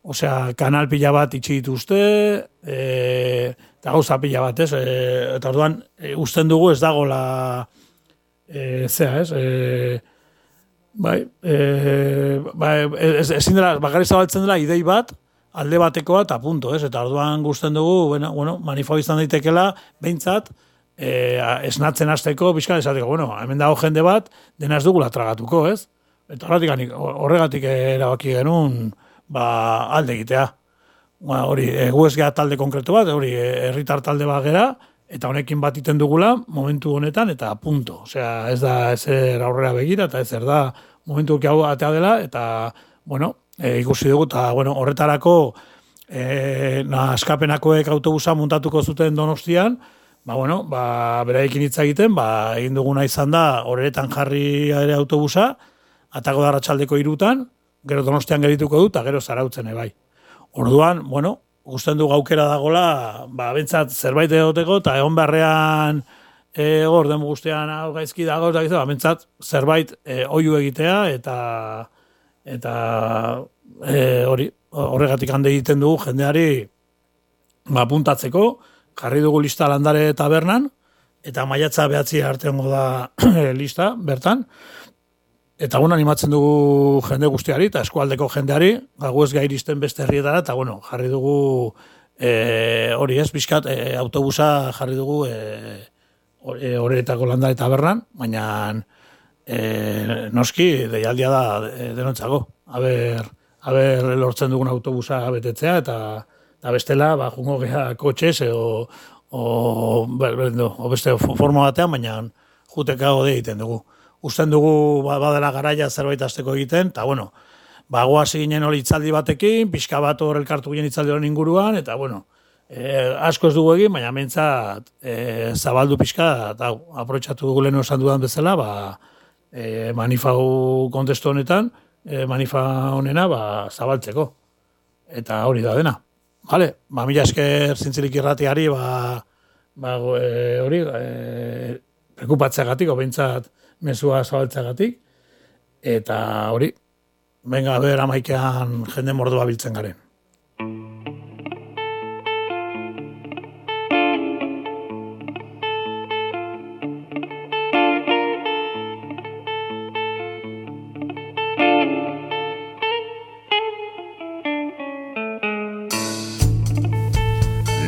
osea, kanal pila bat itxi dituzte, e, eta gauza pila bat, ez? E, eta orduan, e, usten dugu ez dagola, e, zea, ez? E, bai, e, bai, ez, ezin dela, bakarrik zabaltzen dela idei bat, alde batekoa eta punto, ez? Eta orduan gusten dugu, bueno, bueno manifo izan daitekela, behintzat, e, esnatzen hasteko bizka esateko, bueno, hemen dago jende bat, dena ez dugula tragatuko, ez? Eta horregatik, horregatik erabaki genuen, ba, alde egitea. Ba, hori, e, gu ez gea talde konkretu bat, hori, e, herritar talde bat gera, eta honekin bat iten dugula, momentu honetan, eta punto. Osea, ez da ezer aurrera begira, eta ezer da momentu hau atea dela, eta, bueno, e, ikusi dugu, eta, bueno, horretarako, e, na, askapenakoek autobusa muntatuko zuten donostian, ba, bueno, ba, beraiekin hitz egiten, ba, egin duguna izan da, horretan jarri ere autobusa, atako da ratxaldeko irutan, gero donostian gerituko du, eta gero zarautzen ebai. Orduan, bueno, gusten du gaukera dagola, ba, bentsat zerbait egoteko, eta egon beharrean e, den guztian hau gaizki dago, eta ba, bentsat zerbait e, oiu egitea, eta eta e, hori, horregatik hande egiten dugu jendeari ba, puntatzeko, jarri dugu lista landare tabernan, eta maiatza behatzi arte hongo da lista, bertan, Eta bueno, animatzen dugu jende guztiari eta eskualdeko jendeari, ba, gu ez gairisten beste herrietara, eta bueno, jarri dugu E, hori ez, pixkat, e, autobusa jarri dugu e, hor- horretako landa eta berran, baina e, noski deialdia da e, denontzako. Aber, aber lortzen dugun autobusa betetzea eta, eta bestela, ba, jungo geha kotxez o, ber, ber, do, o beste fo- forma batean, baina juteka gode egiten dugu. Usten dugu ba, badela garaia zerbait azteko egiten, eta bueno, ba, goaz ginen hori itzaldi batekin, pixka bat hor elkartu ginen itzaldi horren inguruan, eta bueno, e, asko ez dugu egin, baina mentzat e, zabaldu pixka, eta aprotxatu dugu lehen esan dudan bezala, ba, e, manifau kontestu honetan, e, manifa honena ba, zabaltzeko. Eta hori da dena. Vale, ba, mila esker zintzilik irratiari, ba, ba, e, hori, e, prekupatzeagatik, obeintzat mezua zabaltzeagatik, eta hori, venga, ber, amaikean jende mordua biltzen garen.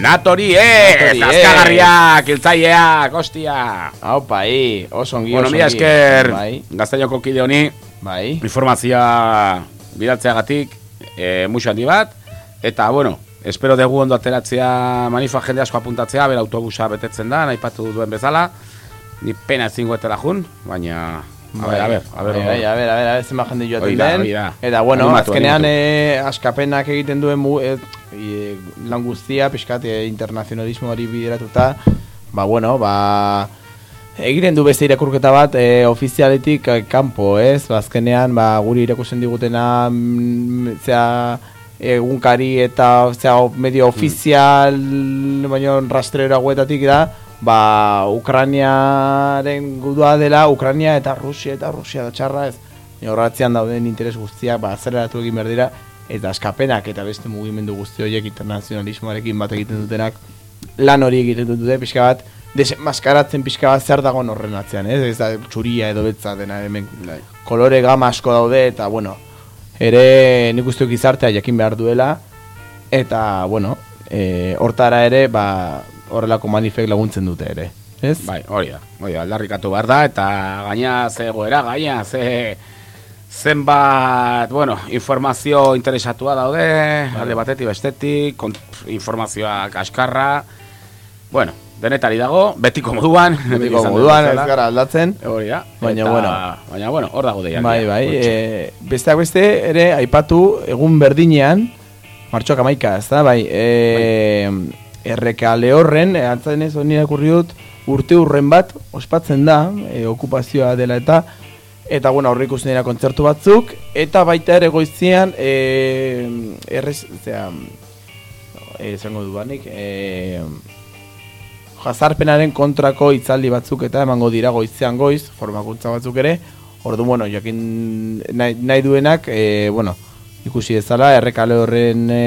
Natori, eh! Natori, eh. Azkagarriak, iltzaileak, ostia! Hau, bai, oso ongi, Bueno, oso ongi. esker, Bai, gaztaioko kide honi, bai. informazioa bidaltzeagatik, e, musu handi bat, eta, bueno, espero dugu ondo ateratzea manifa jende asko apuntatzea, bera autobusa betetzen da, nahi duen bezala, ni pena ezingo etela jun, baina, a ber, a ber, a ber, Bai, bai, a ber, a ber, a ber, zenbat jende joaten Hori da, den. hori da. Eta, bueno, Animatu, azkenean animatu. eh, askapenak egiten duen mu, eh, i- lan guztia, pixkat, eh, internazionalismoari bideratuta, ba, bueno, ba, egiten du beste irakurketa bat eh, ofizialetik eh, kanpo, ez? Ba, azkenean, ba, guri irakusten digutena, mm, zea, egunkari eta zea, medio ofizial, baino rastrero hauetatik da, ba, Ukraniaren gudua dela, Ukrania eta Rusia eta Rusia da txarra ez. Horratzean dauden interes guztiak, ba, azereratu egin behar dira, eta askapenak eta beste mugimendu guzti horiek internazionalismoarekin bat egiten dutenak, lan hori egiten dute pixka bat, desenmaskaratzen pixka bat zer dagoen horren atzean, ez? Ez da txuria edo betza dena hemen Bai. kolore gama asko daude eta bueno, ere nik uste dut gizartea jakin behar duela eta bueno, e, hortara ere ba, horrelako manifek laguntzen dute ere. Ez? Bai, hori da, hori da, aldarrikatu behar da, eta gaina ze goera, gaina ze zenbat, bueno, informazio interesatua daude, alde batetik bestetik, kont, informazioa kaskarra, bueno, denetari dago, betiko moduan, Betiko moduan ez gara aldatzen. Hori da, Baina, eta- bueno. baina, bueno, hor dago deiak. Bai, bai, e, besteak beste ere aipatu egun berdinean, martxoak amaika, ez da, bai, e, errekale horren, e, antzaren ez honi irakurri dut, urte urren bat, ospatzen da, e, okupazioa dela eta, eta bueno, aurre ikusten dira kontzertu batzuk, eta baita ere goizian, e, errez, zera, esango dudanik, e, jazarpenaren kontrako hitzaldi batzuk eta emango dira goizean goiz, formakuntza batzuk ere, ordu, bueno, jakin nahi, nahi duenak, e, bueno, ikusi dezala, errekale horren e,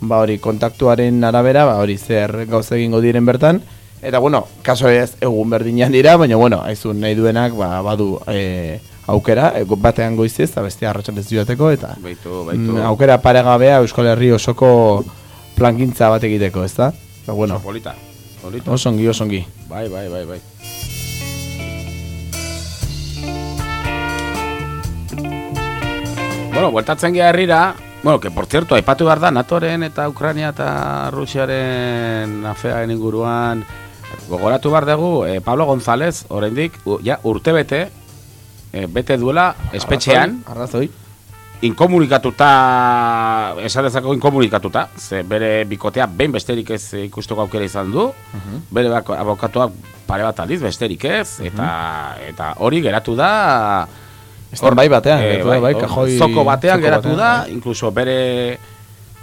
ba hori kontaktuaren arabera, ba hori zer gauza egingo diren bertan, eta bueno, kaso ez egun berdinean dira, baina bueno, aizun nahi duenak ba, badu e, aukera, e, batean goizez, eta beste arratsaldez joateko, eta Baitu, baitu, mm, aukera paregabea Euskal Herri osoko plangintza bat egiteko, ezta? Ba, bueno, oso polita, polita. osongi, osongi. Bai, bai, bai, bai. Bueno, bueltatzen geha herrira, bueno, que por cierto, aipatu behar da, Natoren eta Ukraina eta Rusiaren afearen inguruan, gogoratu behar dugu, eh, Pablo González, oraindik, ja, urte bete, eh, bete duela, espetxean, Arrazoi. inkomunikatuta, esan dezako inkomunikatuta, ze bere bikotea behin besterik ez ikusteko aukera izan du, bere bako- abokatuak pare bat aldiz besterik ez, eta, eta hori geratu da... Estan bai batean, da, bai, hor- kajoi- zoko batean zoko geratu da, bai. incluso bere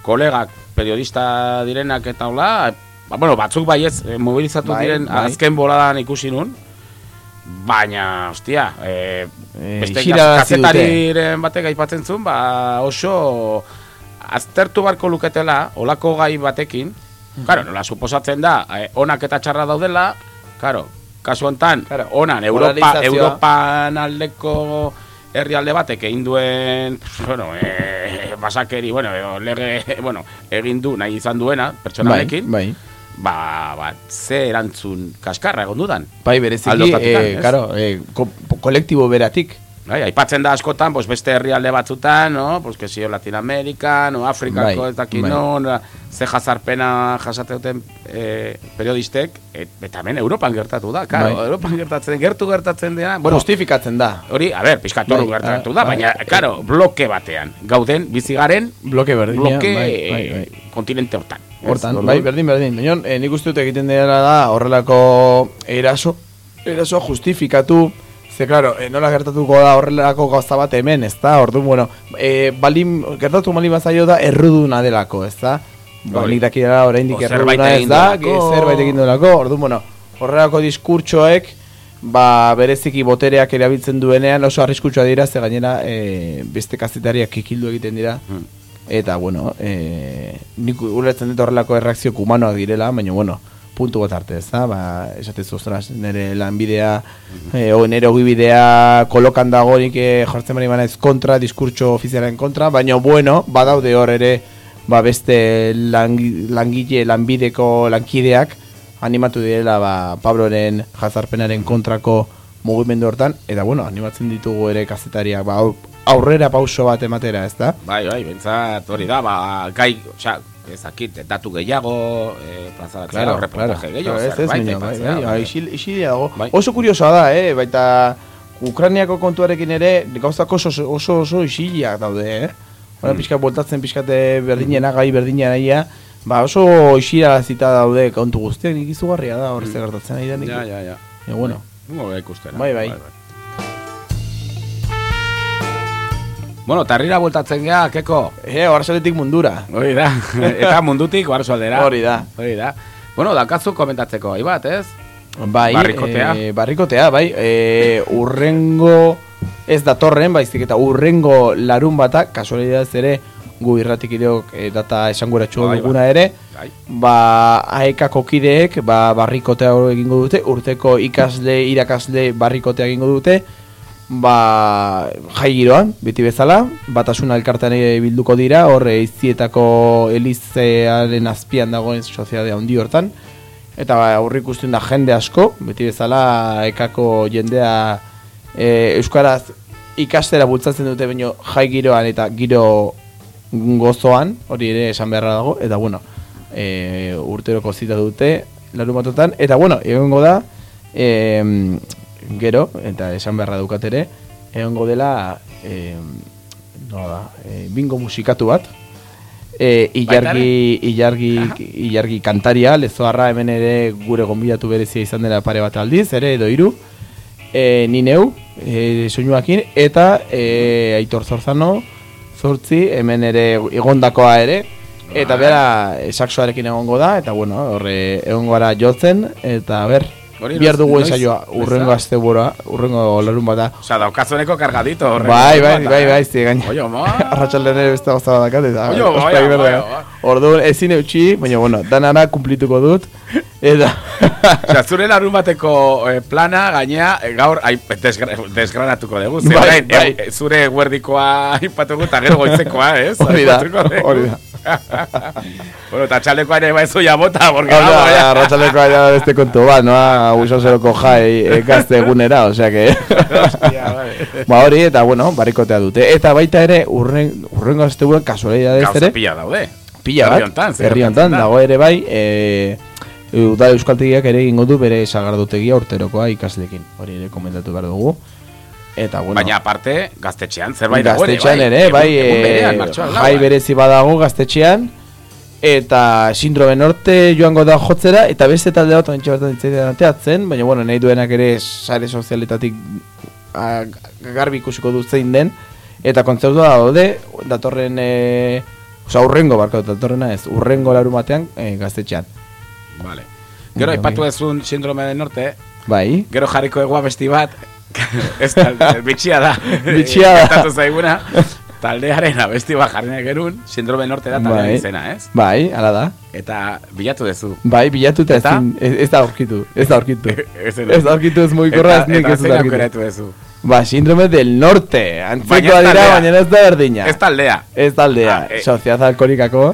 kolegak periodista direnak eta hola, ba, bueno, batzuk bai ez, eh, mobilizatu Bai, diren bai. azken boladan ikusi nun, baina, ostia, Eh, beste dute. kazetariren batek aipatzen zuen, ba oso aztertu barko luketela, olako gai batekin, Claro, nola suposatzen da, onak eta txarra daudela, claro, kasu hontan, Claro, onan, Europa. Europan aldeko herrialde batek egin duen, bueno, e, basakeri, bueno, edo lege, bueno, egin du nahi izan duena, pertsonarekin, Bai, ba, ba, ze erantzun kaskarra egon dudan. bai, bereziki, eh, ez? karo, eh, ko, kolektibo beratik. Bai, aipatzen da askotan, pues beste herrialde batzutan, no? Pues que sio Latinoamerica, no Afrikako Bai, ez dakit bai. non, ze jazarpena jasate duten eh, periodistek, et, eta hemen Europan gertatu da, claro, Bai. Europan gertatzen, gertu gertatzen dena, Bueno, justifikatzen da. hori, a ber, pizkatoru Bai, gertatu da, bai. baina, claro, bloke batean, gauden, bizigaren, Bloke berdina, bloke bai, bai, eh, bai. kontinente hortan. Hortan, bai, berdin, berdin. Baina, eh, nik uste dut egiten dela da horrelako eraso, eraso justifikatu, ze, claro, eh, nola gertatuko da horrelako gauza bat hemen, ez da? Orduan, bueno, eh, balin, gertatu balin bazaio da erruduna delako, ez da? Ba, Hori. nik dakidara oraindik O zerbait erruduna ez da, zerbait egin duelako, orduan, bueno, horrelako diskurtsoek, ba, bereziki botereak erabiltzen duenean oso arriskutsua dira, ze gainera e, beste kazetariak kikildu egiten dira. Hmm. Eta, bueno, e, nik ulertzen dut horrelako erreakzio humanoak direla, baina, bueno, puntu bat arte, ez da? Ba, esatez, ostras, nire lanbidea, e, o nire ogibidea kolokan dagorik e, jortzen bari banaiz kontra, diskurtso ofizialen kontra, baina, bueno, badaude hor ere, ba, beste langi- langile, lanbideko lankideak, animatu direla, ba, Pabloren jazarpenaren kontrako mugimendu hortan, eta, bueno, animatzen ditugu ere kazetariak, ba, au- aurrera pauso bat ematera, ez da? Bai, bai, bentsat hori da, ba, gai, osea, ezakit, datu gehiago, eh, plazaratzea, Claro, reportaje claro. gehiago, Claro, ez, ez, zerbait baina, bai, aipatzea, bai, bai. bai, isil- isilia dago. Bai. Oso kuriosoa da, eh, baita Ukrainiako kontuarekin ere gauzak oso oso, oso isiliak daude, eh? Hora Mm. pixka voltatzen pixkate berdinena, gai berdinena ba oso isila zita daude kontu guztiak nik izugarria da hor ze gertatzen ari da nik. Mm. Ja, ja, ja. E, bueno, Mungo bai ikustera. Bai, bai. Bueno, tarrira bueltatzen gea, keko. eh, oarsoletik mundura. Hori da. Eta mundutik barzo aldera. Hori da. Hori da. Bueno, dakazu komentatzeko, bai bat, ez? Bai, Barrikotea. eh, barrikotea, bai. E, urrengo ez datorren, baizik eta urrengo larun bata, kasualidadez ere, gu irratik ideok e, data esanguratxu Bai, duguna ere, Bai. ba, aekako kideek, ba, barrikotea egingo dute, urteko ikasle, irakasle barrikotea egingo dute, ba, jai giroan, beti bezala, batasuna elkartean ere bilduko dira, hor eizietako elizearen azpian dagoen soziadea handi hortan, eta ba, aurrik ikusten da jende asko, beti bezala ekako jendea e, Euskaraz ikastera bultzatzen dute baino jai giroan eta giro gozoan, hori ere esan beharra dago, eta bueno, e, urteroko zita dute larun batotan, eta bueno, egongo da, e, gero, eta esan beharra dukat ere, egongo dela, e, nola da, e, bingo musikatu bat, e, ilargi, ilargi, ilargi kantaria, lezoarra hemen ere gure gonbidatu berezia izan dela pare bat aldiz, ere edo hiru. E, ni neu, e, soinuakin, eta e, Aitor Zorzano, zortzi, hemen ere egondakoa ere, eta Bai. bera saxoarekin egongo da, eta bueno, horre egongo gara jotzen, eta ber, bihar noiz- dugu ensaioa, urrengo da? astebura, urrengo larun bata. Osa, daukazuneko kargadito. Bai, bai, bai, bai, ze gaina. Oio, ma. Arratxaldean ere beste gauza bat dakat, eta Oio, bai, bai, bai. Orduan ezin eutxi, baina bueno, danara kumplituko dut, eta... Osa, zure larun bateko eh, plana gainea eh, gaur ai, desgra, desgranatuko dugu. Zer, Bai, bai. eh, zure guerdikoa aipatuko eta gero goizekoa, ez? Hori da, hori da. bueno, eta txalekoa ere baizu ja bota, porque Hau vamos, da, ya. arratsaleko aia beste kontu bat, noa, usazeroko jai e, gazte egunera, osea que... ba hori, eta bueno, barrikotea dute. Eta baita ere, urren, urrengo asteburuan kasualidadez Gauza ere, pila daude. pila bat, herri hontan, da? dago ere bai, e, Udal Euskaltegiak ere egingo du bere sagardotegia urterokoa ikaslekin. Hori ere komentatu behar dugu. Eta bueno, Baina aparte, gaztetxean, zerbait dago ere, bai, egun e, martxoan jai lauan. berezi badago gaztetxean, eta sindrome norte joango da jotzera, eta beste talde bat ontsa bertan ditzaidan ateatzen, baina bueno, nahi duenak ere sare sozialetatik a, garbi ikusiko du zein den, eta kontzertua daude, datorren, e, oza, urrengo barko, datorrena ez, urrengo larun batean e, gaztetxean. Vale. Gero Bai, aipatu bai. ezun sindrome del norte, Bai, gero jarriko egua besti bat, ez da, bitxia da. Bitxia da. Gertatu zaiguna, taldearen abesti bat jarri nahi gerun, sindrome norte da taldearen Bai. izena, ez? bai, ala da. Eta bilatu dezu. Bai, bilatu eta Eta? ez, ez da aurkitu, ez da aurkitu. Ez Ez da aurkitu ez mugikorra ez nik ez da aurkitu. Ba, síndrome del norte. Antzeko dira, baina ez da berdina. Ez taldea. Ez taldea. Ah, eh. Soziaz alkoholikako.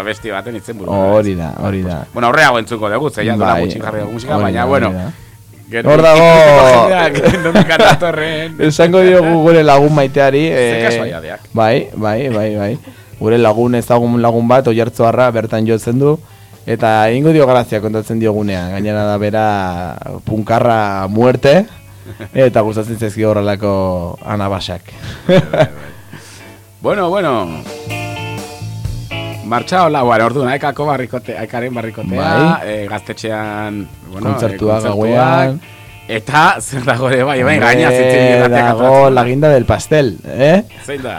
Abesti baten itzen buru. Hori da, hori da. Bueno, aurreago entzuko dugu, zeian dola Bai, gutxi jarri dugu musika, baina, bueno. hori da. gero Hor dago-. Esango diogu gure lagun maiteari. Eh. Bai, bai, bai, bai. Gure lagun ezagun lagun bat, oiartzoarra, bertan jotzen du. Eta egingo dio grazia kontatzen diogunean. Gainera da bera punkarra muerte. Eta gustatzen zaizkio horrelako anabasak. Bueno, bueno. Martxa hola, bueno, ordu naekako barrikote, aikaren barrikotea, Bai. eh, gaztetxean, bueno, Kontzertua eh, gauean. Eta, zer dago ere, bai, bai, gaina, zitzen dago la guinda del pastel, eh? Zein da?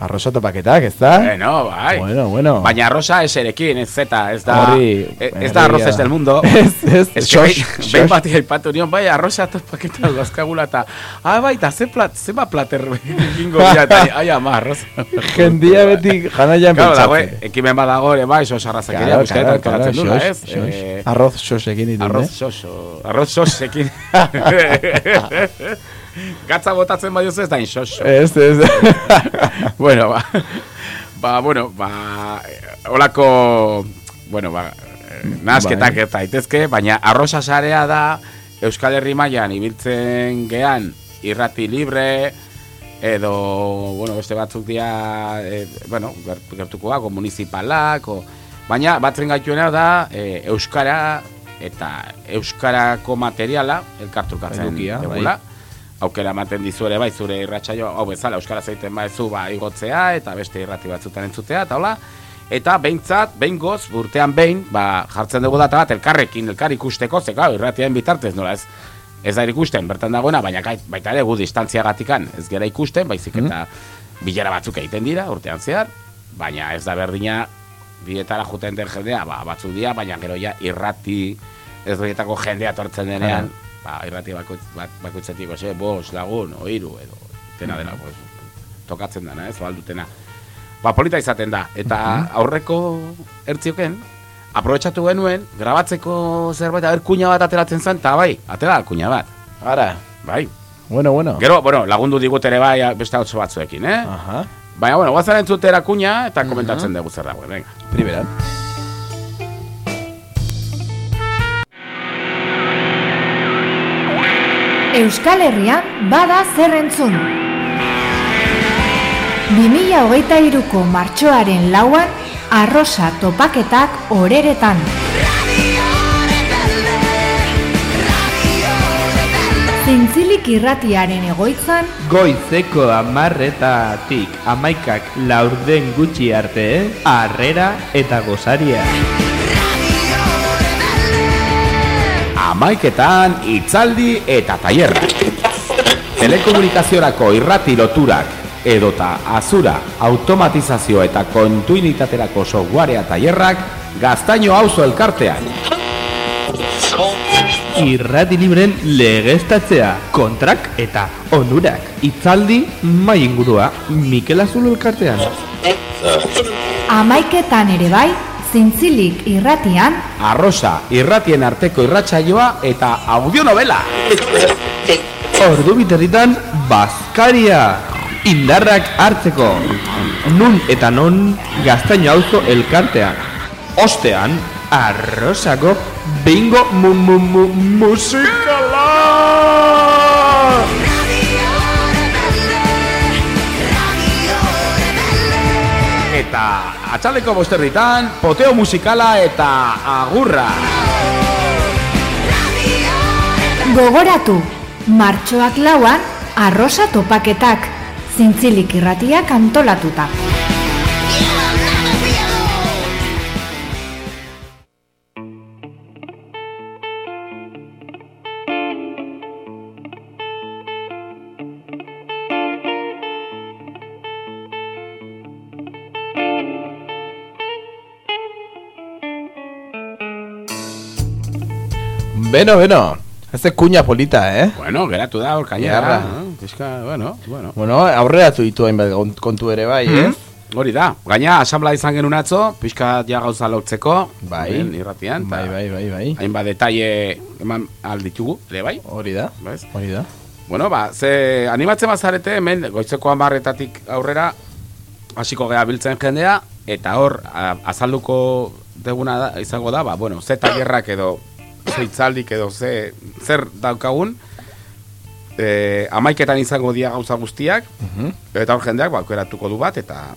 Arrosa topaketak, ez da? Bueno, bai. Bueno, bueno. Baina arrosa eserekin, ez zeta, ez da, Hori, eh, ez da arroz ez del mundo. Ez, ez, Ez sos. behin bat aipatu nion, bai, arroza topaketa gazkagula eta, ah, bai, eta ze plat, ze ba plater egingo dira, eta, ai, ama, arroza. Jendia beti janaian Claro, dago, pentsatzen. ekimen badago ere, bai, sos arrazakeria, Claro, bizkaita claro, antolatzen claro, dula, ez? Eh, Arroz sosekin ditu, Arroz eh? soso, arroz sosekin. Gatza botatzen badiozu ez da insoso. Ez, ez. bueno, ba, ba, bueno, ba, holako, bueno, ba, eh, nahasketak Bai. ez daitezke, baina arroza sarea da Euskal Herri mailan ibiltzen gean irrati libre, edo, bueno, beste batzuk dira, e, bueno, ger- gertukoak, o municipalak, o, baina batzen gaituena da e, Euskara eta Euskarako materiala elkartrukatzen Edukia, bai. Aukera ematen dizu ere bai zure irratsaio hau bezala euskara zeiten baezu ba igotzea eta beste irrati batzutan entzutea eta hola. Eta behintzat, behin goz, urtean behin, ba, jartzen dugu data bat, elkarrekin, elkar ikusteko, ze, claro, irratiaren bitartez, nola ez, ez da ikusten, bertan dagoena, baina baita ere gu distantziagatikan ez gera ikusten, baizik eta bilera batzuk egiten dira, urtean zehar, baina ez da berdina, bietara juten den jendea, ba, batzuk dira, baina gero ja irrati ez jendea tortzen denean, ba, irrati bakoitz, bak, bakoitzetik, ose, bos, lagun, o hiru edo, dena dela, pues, tokatzen dena, ez, baldutena. Ba, polita izaten da, eta aurreko ertzioken, aprobetsatu genuen, grabatzeko zerbait, aber kuña bat ateratzen zen, eta bai, atera kuña bat, Ara, bai. bueno, bueno. Gero, bueno, lagundu digut ere bai beste hau batzuekin, eh? Aha, Baina, bueno, guazaren entzutera kuña, eta komentatzen dugu zer dagoen, venga. primera. Euskal Herrian bada zer entzun. 2023ko martxoaren lauan arrosa topaketak oreretan. Zintzilik irratiaren egoitzan Goizeko amarretatik amaikak laurden gutxi arte, harrera eta gozaria. Amaiketan itzaldi eta tailerra. Telekomunikaziorako irrati loturak edota azura automatizazio eta kontuinitaterako softwarea tailerrak gaztaino auzo elkartean. Irrati libren legeztatzea, kontrak eta onurak. Itzaldi mai ingurua, Mikel Azulo elkartean. amaiketan ere bai, zintzilik irratian Arrosa irratien arteko irratsaioa eta audionovela. Ordu biterritan, Baskaria! Indarrak hartzeko. Nun eta non gaztaino auzo elkartean. Ostean, arrosako bingo mu mu mu musikala! Eta atxaldeko bosterritan, poteo musikala eta agurra. Gogoratu, martxoak lauan arrosa topaketak, zintzilik irratiak antolatuta. Beno, beno. Haze kuña polita, eh? Bueno, geratu da no? Pixka, bueno, bueno. Bueno, aurreratu ditu hainbat kont- kontu ere bai, Mhm. ez? Hori da, gaina asamblea izan genuen atzo, pixka ja gauza lortzeko, Bai. hemen irratian, Bai, bai, bai, bai. hainbat detaile eman alditugu, ere bai, Hori da, bez? hori da. Bueno, ba, ze animatzen bazarete, hemen goizeko amarretatik aurrera hasiko gea biltzen jendea, eta hor, a, azalduko deguna da, izango da, ba, bueno, ze tailerrak edo, ze itzaldik edo, ze, zer daukagun, e, amaiketan izango dia gauza guztiak, eta hor jendeak, ba, aukeratuko du bat, eta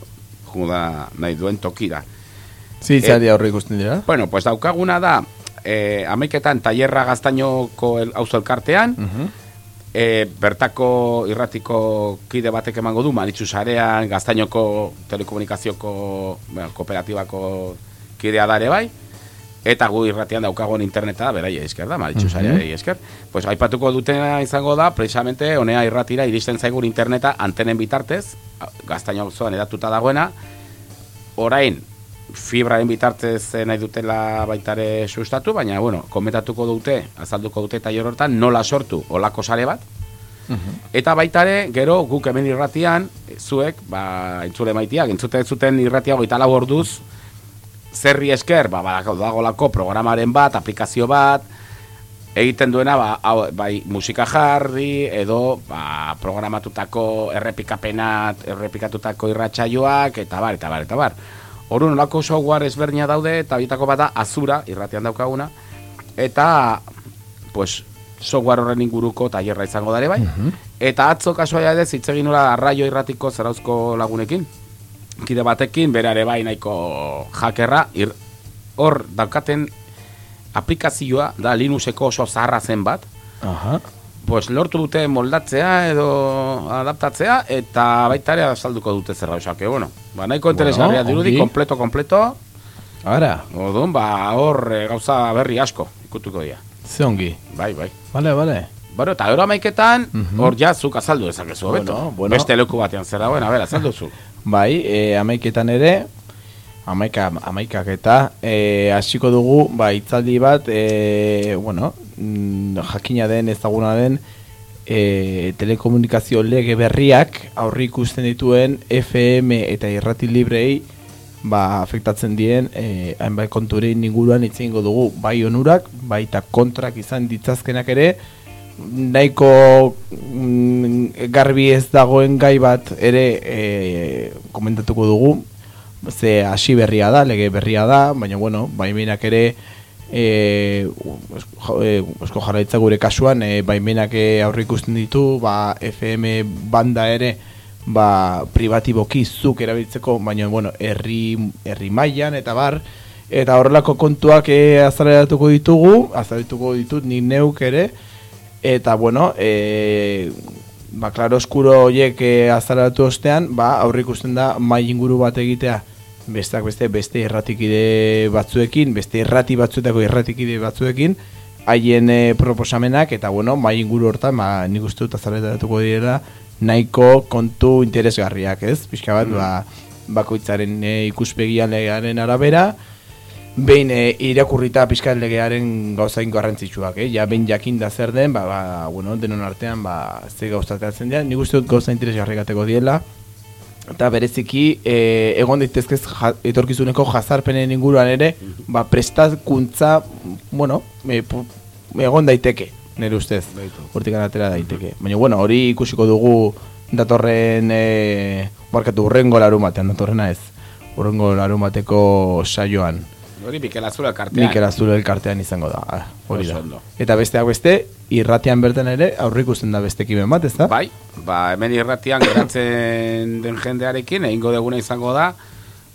juda nahi duen tokira. Zitzari aurre ikusten dira. Bueno, pues daukaguna da, e, amaiketan tailerra gaztainoko el, auzo elkartean, e, bertako irratiko kide batek emango du, Maritxu Sarean, gaztainoko telekomunikazioko bueno, kooperatibako kidea dare bai, eta gu irratian daukagon interneta da, berai esker da, Maritxu Sareari esker. Pues aipatuko dutena izango da, precisamente, honea irratira iristen zaigur interneta antenen bitartez, gaztaino auzoan edatuta dagoena, orain, fibraren bitartez eh, nahi dutela baitare sustatu, baina, bueno, komentatuko dute, azalduko dute taller hortan, nola sortu olako sare bat, Eta baitare, gero, guk hemen irratian, eh, zuek, ba, entzule maitiak, entzuten zuten irratia goita lau orduz, zerri esker, ba, ba, dagolako programaren bat, aplikazio bat, egiten duena, ba, hau, bai, musika jarri, edo, ba, programatutako errepikapenat, errepikatutako irratsaioak, eta bar, eta bar, eta bar. Orduan, olako software ezberdina daude, eta bitako bada azura, irratian daukaguna, eta, pues, software horren inguruko tailerra izango dare bai. Eta atzo kasua ere hitz egin nola arraio irratiko zarauzko lagunekin. Kide batekin, berare bai nahiko jakerra, ir, hor daukaten aplikazioa da Linuxeko oso zaharra zen bat, Aha. pues lortu dute moldatzea edo adaptatzea eta baita ere azalduko dute zerra, osea que bueno, ba nahiko interesgarria dirudi, ongi. kompleto kompleto. Ara, Orduan, ba hor eh, gauza berri asko ikutuko dira. ze ongi. Bai, bai. Bale, bale. Bueno, eta gero amaiketan, Mhm. hor ja zuk azaldu dezakezu. Bueno, bueno. Beste leku batean zer dagoen, a ber, azaldu zu. Bai, e, amaiketan ere, amaika, amaikak eta e, hasiko dugu, ba, itzaldi bat, e, bueno, mm, jakina den, ezaguna den, e, telekomunikazio lege berriak aurri ikusten dituen FM eta irrati librei ba, afektatzen dien e, hainbat konturein inguruan hitz egingo dugu. Bai onurak, baita kontrak izan ditzazkenak ere nahiko mm, garbi ez dagoen gai bat ere e, komentatuko dugu. Ze hasi berria da, lege berria da, baina bueno, baimenak ere e, esko, jarraitza gure kasuan e, baimenak e, aurre ikusten ditu, ba, FM banda ere ba, privatiboki zuk erabiltzeko, baina bueno, herri, herri mailan eta bar, eta horrelako kontuak e, azaleratuko ditugu, azaleratuko ditut nik neuk ere, eta bueno, e, ba, klaro oskuro horiek e, azaleratu ostean, ba, aurre ikusten da mai inguru bat egitea, besteak beste beste erratikide batzuekin, beste errati batzuetako erratikide batzuekin, haien e, proposamenak eta bueno, mai inguru hortan, ba, nik uste dut azaleratuko direla nahiko kontu interesgarriak, ez? Pixka bat, ba, bakoitzaren e, ikuspegian legearen arabera, behin e, irakurrita pixka legearen gauzain garrantzitsuak, eh? Ja, behin jakin da zer den, ba, ba, bueno, denon artean, ba, ze gauzatzen dira, nik uste dut gauza interesgarriak ateko diela, eta bereziki e, egon daitezkez ja, etorkizuneko jazarpenen inguruan ere, ba, prestakuntza, bueno, e, egon daiteke, nire ustez, hortik atera daiteke. Baina, bueno, hori ikusiko dugu datorren, e, barkatu, urrengo larun batean, datorrena ez, urrengo larun bateko saioan. Hori Mikel Azula kartean. Mikel Azul elkartean izango da, ah, hori da. Eta besteak beste, irratian bertan ere, aurre ikusten da beste ekimen bat, ez da? Bai, ba, hemen irratian geratzen den jendearekin, egingo deguna izango da,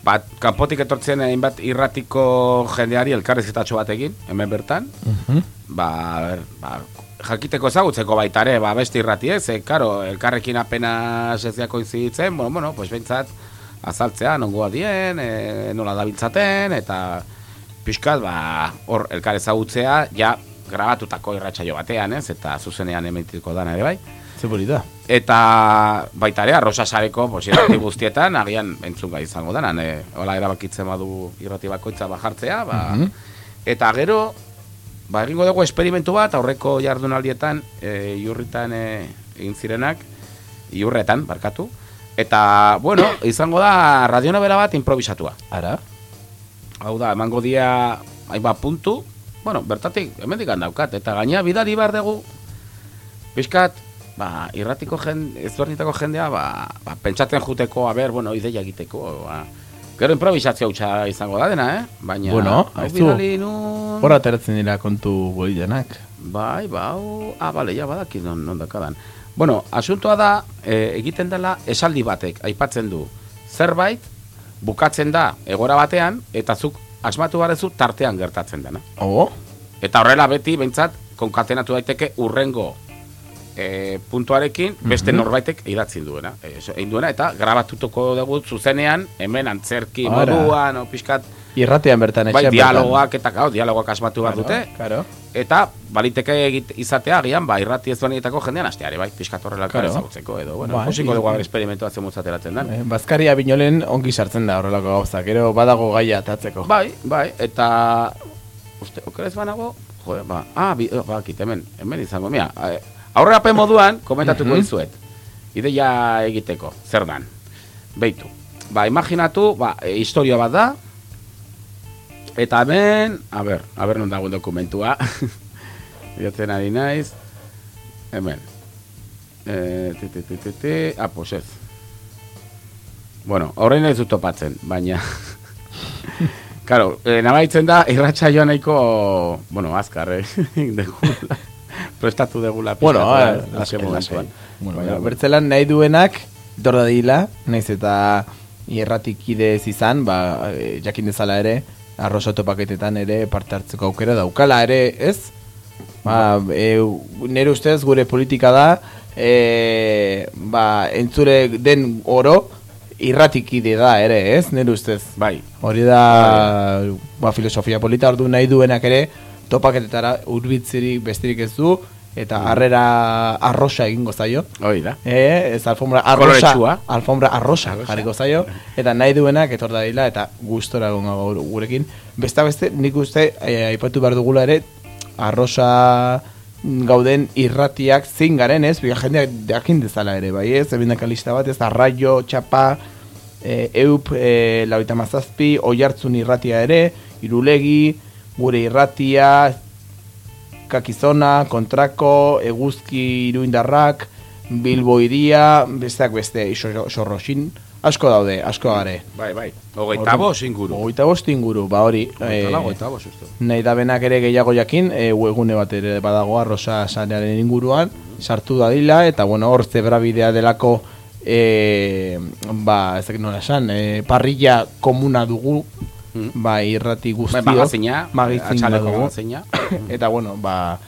bat, kanpotik etortzen hainbat irratiko jendeari elkarrezitatxo batekin, hemen bertan, Mhm. ba, a ber, ba, jakiteko ezagutzeko baita ere, ba, beste irratiek, ze, karo, elkarrekin apenas ez diako izitzen, bueno, bueno, pues behintzat, azaltzea, nongoa dien, e, nola dabiltzaten, eta pixkat, ba, hor, elkar ezagutzea, ja, grabatutako irratsaio batean, ez, eta zuzenean emitiko dana ere bai. Ze polita. Eta baita ere, arrosa sareko, pues, irrati guztietan, agian entzun gai izango da, e, hola erabakitzen badu irrati bakoitza bajartzea, ba, Mhm. eta gero, ba, egingo dugu esperimentu bat, aurreko jardunaldietan, e, iurritan e, egin zirenak, iurretan, barkatu, eta, bueno, izango da radionovela bat improvisatua. Ara? Hau da, emango dia hainbat puntu, bueno, bertatik, hemendik daukat, eta gaina bidali behar dugu, pixkat, ba, irratiko jende, ezberdinetako jendea, ba, ba, pentsatzen juteko, a ber, bueno, ideia egiteko, ba, gero improvisazio hutsa izango da dena, eh? Baina, Bueno, hau bidali nun... Hor ateratzen dira kontu bolidenak. Bai, ba, hau, ah, bale, ja badaki non, non dakadan. Bueno, asuntoa da, e, egiten dela esaldi batek, aipatzen du, zerbait, bukatzen da egora batean, eta zuk asmatu barezu tartean gertatzen dena. Oh, Eta horrela beti, behintzat, konkatenatu daiteke urrengo e, puntuarekin beste norbaitek idatzin duena. E, so- egin duena, eta grabatutuko dugu zuzenean, hemen antzerki Ara. moduan, o pixkat, irratean bertan, bai, dialogoak eta, gau, dialogoak asmatu bertan. dute, Claro, Eta baliteke egit, izatea agian ba irrati ezberdinetako jendean hasteare bai, pixkat horrelako Claro. ezagutzeko edo bueno, Bai, ikusiko i- dugu esperimentua zen mutzateratzen den. Eh, Bazkaria binolen ongi sartzen da horrelako gauza, gero badago gaia atatzeko. Bai, bai, eta uste, okerez banago, jode, ba, ah, bi, oh, ba, kit, hemen, hemen izango, mira, eh, aurrerapen moduan komentatuko Mhm. dizuet, ideia egiteko, zer dan, beitu, ba, imaginatu, ba, e, historia bat da, eta hemen, a ber, a ber non dagoen dokumentua, bilatzen ari naiz, hemen, eh, ti, ti, ti, ti, ti, ah, pues ez, bueno, horrein ez dut topatzen, baina, Claro, eh, nabaitzen da, irratxa joan nahiko, bueno, azkar, eh, prestatu degula. Bueno, eh, azken lasai, momentuan. lasai. Bueno, bertzelan nahi duenak, dor dadila, naiz eta irratik idez izan, ba, eh, jakin dezala ere, arrosato paketetan ere parte hartzeko aukera daukala ere, ez? Ba, e, nire ustez gure politika da, e, ba, entzure den oro, irratikide da ere, ez? Nire ustez. Bai, Hori da, ba, filosofia polita ordu nahi duenak ere, topaketetara urbitzirik besterik ez du, eta harrera arrosa egingo zaio. hoi da. Eh, ez alfombra arrosa, Koloretsua. alfombra arrosa, jarriko zaio, eta nahi duenak etor dadila, eta gustora egongo gurekin. Besta beste, nik uste, eh, aipatu behar dugula ere, arrosa gauden irratiak zein garen ez, biga jendeak jakin dezala ere, bai ez, ebindak lista bat ez, arraio, txapa, e, eup, e, lauita mazazpi, oiartzun irratia ere, irulegi, gure irratia, kakizona, kontrako, eguzki iruindarrak, bilbo iria, besteak beste, sorrosin, asko daude, asko gare. Bai, bai. Hogeita bost inguru. Hogeita bost inguru, ba hori. Hogeita eh, bost, uste. nahi da benak ere gehiago jakin, e, webgune bat ere badago arrosa sarearen inguruan, sartu dadila, eta bueno, hor zebrabidea delako, e, ba, ez dakit nola esan, e, parrilla komuna dugu, Mm. ba, irrati guztio. Bai, magazina, magazin atxaleko magazina. eta bueno, ba,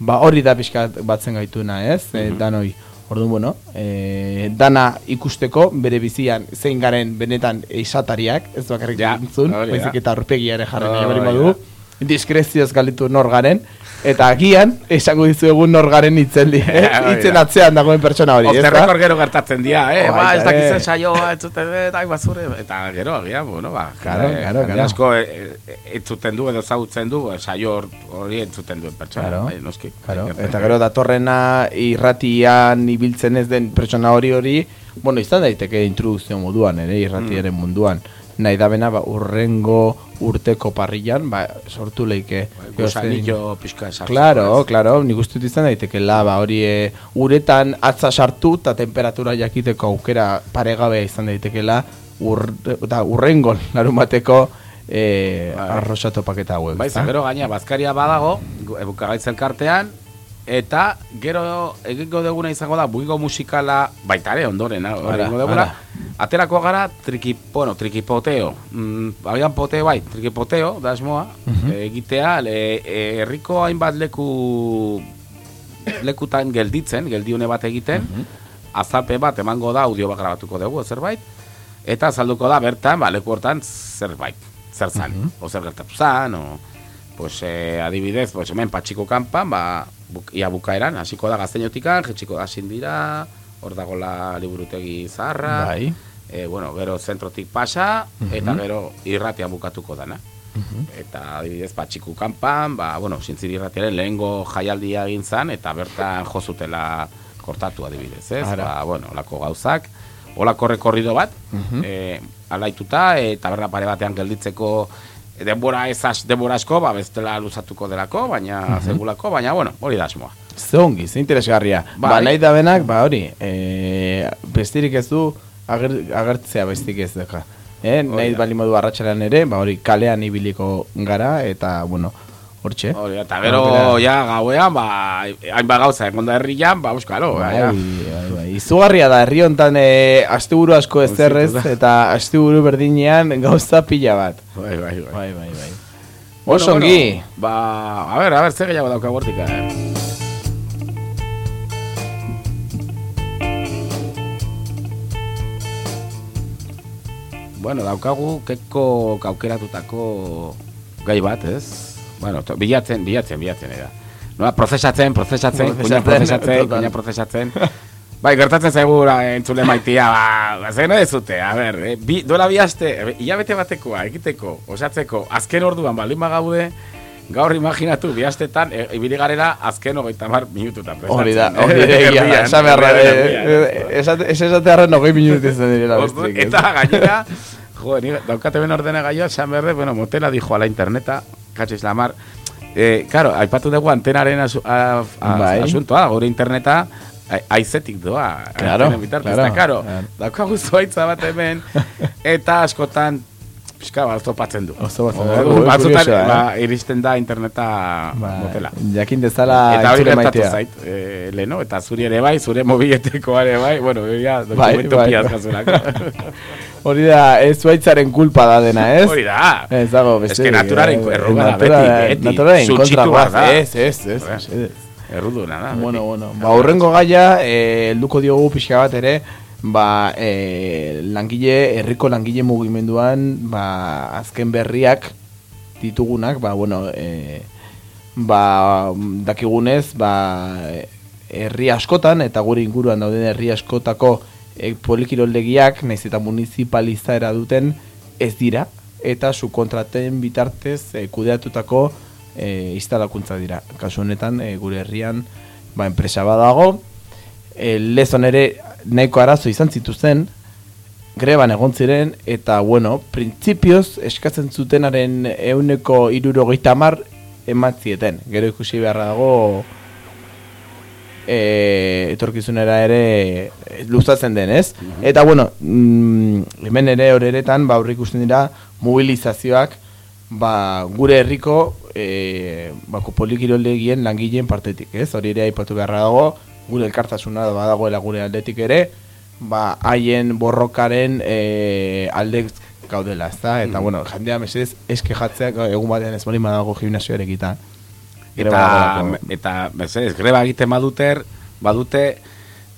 ba hori da pixka batzen gaituna, ez? E, Mhm. danoi. Orduan, bueno, e, dana ikusteko, bere bizian zein garen benetan esatariak, ez bakarrik Ja, entzun, da. baizik eta aurpegia ere jarri nahi Hori bali da. badu, diskrezioz galitu nor garen, eta agian, esango dizuegu nor garen itzeldi, eh? Itzen atzean dagoen pertsona hori, ez da? Gero gertatzen dira, eh? Bai, Ba, ez eh. dakitzen saioa, entzuten dut, ai, bazure, eta gero, agian, bueno, ba, Claro, jende- claro, claro. asko eh, eh, entzuten du edo zautzen du, eh, saio hor- hori entzuten duen pertsona, Claro. bai, noski. Claro, Bai, eta gero datorrena irratian ibiltzen ez den pertsona hori hori, bueno, izan daiteke introduzio moduan ere irratiaren munduan. Nahi da bena, ba, urrengo urteko parrillan, ba, sortu leike. Gusanillo pixka esartzeko. Claro, claro, nik uste dut izan daiteke ba, hori e, uretan atza sartu eta temperatura jakiteko aukera paregabea izan daitekela ur, eta urrengo larun bateko e, Bai. arrosa topaketa hauek. Bai, gero gaina bazkaria badago, ebukagaitz elkartean, eta gero egingo duguna izango da, buigo musikala, baita ere ondoren, egingo duguna, ara. aterako gara triki, bueno, trikipoteo, mm, agian poteo bai, trikipoteo, da esmoa, Mhm. egitea, le, e, herriko hainbat leku lekutan gelditzen, geldiune bat egiten, Mhm. azalpe bat emango da, audio bat grabatuko dugu, zerbait, eta azalduko da bertan, ba, leku hortan zerbait, zer zan, Mhm. o zer gertatu zan, o, pues, eh, adibidez, pues, hemen patxiko kanpan, ba, buk, ia bukaeran, hasiko da gazteinotikan, jetxiko da sindira, hor dagola liburutegi zaharra, Bai. e, bueno, gero zentrotik pasa, eta Mhm. gero irratia bukatuko dana. Mhm. Eta adibidez, patxiku kanpan, ba, bueno, sintziri irratiaren lehengo jaialdia egin zan, eta bertan jozutela kortatu adibidez, ez? Ara. Ba, bueno, olako gauzak, olako rekorrido bat, Mhm. e, alaituta, eta berra pare batean gelditzeko denbora ez az, denbora asko, ba, bestela luzatuko delako, baina Mhm. zegulako, baina, bueno, hori da asmoa. Ze ongi, ze interesgarria. Bai. Ba, nahi da benak, ba hori, e, bestirik ez du ager, agertzea bestik ez deka. Eh, nahi da. bali modu arratsalan ere, ba hori kalean ibiliko gara eta bueno, hortxe. Hori, eta gero, ja, gauean, ba, hainbat gauza, egon da herrian, ba, euskalo, ba, Bai, ja. bai, bai. Izugarria da herri hontan e, asteburu asko ezerrez Onzitu da. eta asteburu berdinean gauza pila bat. Bai, bai, bai. Bai, bai, bai. Bueno, Oso ongi. bueno, ba, a ver, a ver, zer gehiago dauka gortik, eh? Bueno, daukagu keko kaukeratutako gai bat, ez? Bueno, to, bilatzen, bilatzen, bilatzen, era. Nola, prozesatzen, prozesatzen, kuina Prozesatzen, kuina prozesatzen. Bai, gertatzen zaigura entzule maitia, ba, zer nahi zute, a ber, eh, bi, duela bi aste, hilabete batekoa, egiteko, osatzeko, azken orduan baldin bagaude, gaur imaginatu, bi astetan, e, ibili garela azken hogeita mar minututan. Hori da, hori da, egia da, esan beharra, eh, eh, ez esatearren hogei minutu izan direla ez? Eta gainera, jo, daukate ben ordena gaioa, esan behar, bueno, motela dijo a la interneta, katxiz la mar, eh, claro, aipatu dugu antenaren asu, a, a, Bai. asuntoa, gure interneta, aizetik doa. Claro, bitartez, claro, claro, claro. daukagu zuaitza bat hemen, eta askotan, pixka, bat topatzen du. Oso eh, batzutan, kuriosoa, eh? ba, iristen da interneta Ba, motela. jakin dezala Eta hori gertatu zait, e, leno, eta zuri ere bai, zure mobiletekoa ere bai, bueno, ja, dokumento bai, piaz bai. Hori da, ez zuaitzaren kulpa da dena, ez? Hori da. Ez dago, Ez besterik. que naturaren eh, erruga da, natura- beti, beti. Naturaren kontrakoa, behar da. ez, ez, ez, ez. Erruduna da. Bueno, bueno, ba, urrengo gaia, eh, helduko diogu pixka bat ere, ba, eh, langile, herriko langile mugimenduan, ba, azken berriak ditugunak, ba, bueno, eh, ba, dakigunez, ba, herri askotan, eta gure inguruan dauden herri askotako eh, polikiroldegiak, naiz eta municipalizaera duten, ez dira, eta subkontraten bitartez eh, kudeatutako eh, instalakuntza dira. Kasu honetan, eh, gure herrian, ba, enpresa badago, e, lezon ere nahiko arazo izan zituzten, greban egon ziren, eta, bueno, printzipioz eskatzen zutenaren euneko irurogeita mar ematzieten. Gero ikusi beharra dago e, etorkizunera ere e, luzatzen den, ez? Eta, bueno, mm, hemen ere horeretan, ba, aurre ikusten dira mobilizazioak, ba, gure herriko e, bako polikiroltegien langileen partetik, ez? Hori ere aipatu beharra dago, gure elkartasuna badagoela gure aldetik ere, ba, haien borrokaren e, alde gaudela, ezta? Eta, bueno, jendea mesedez eske jatzeak egun batean ez bali badago gimnasioarekita. Eta, eta, mesedez, greba egiten baduter, badute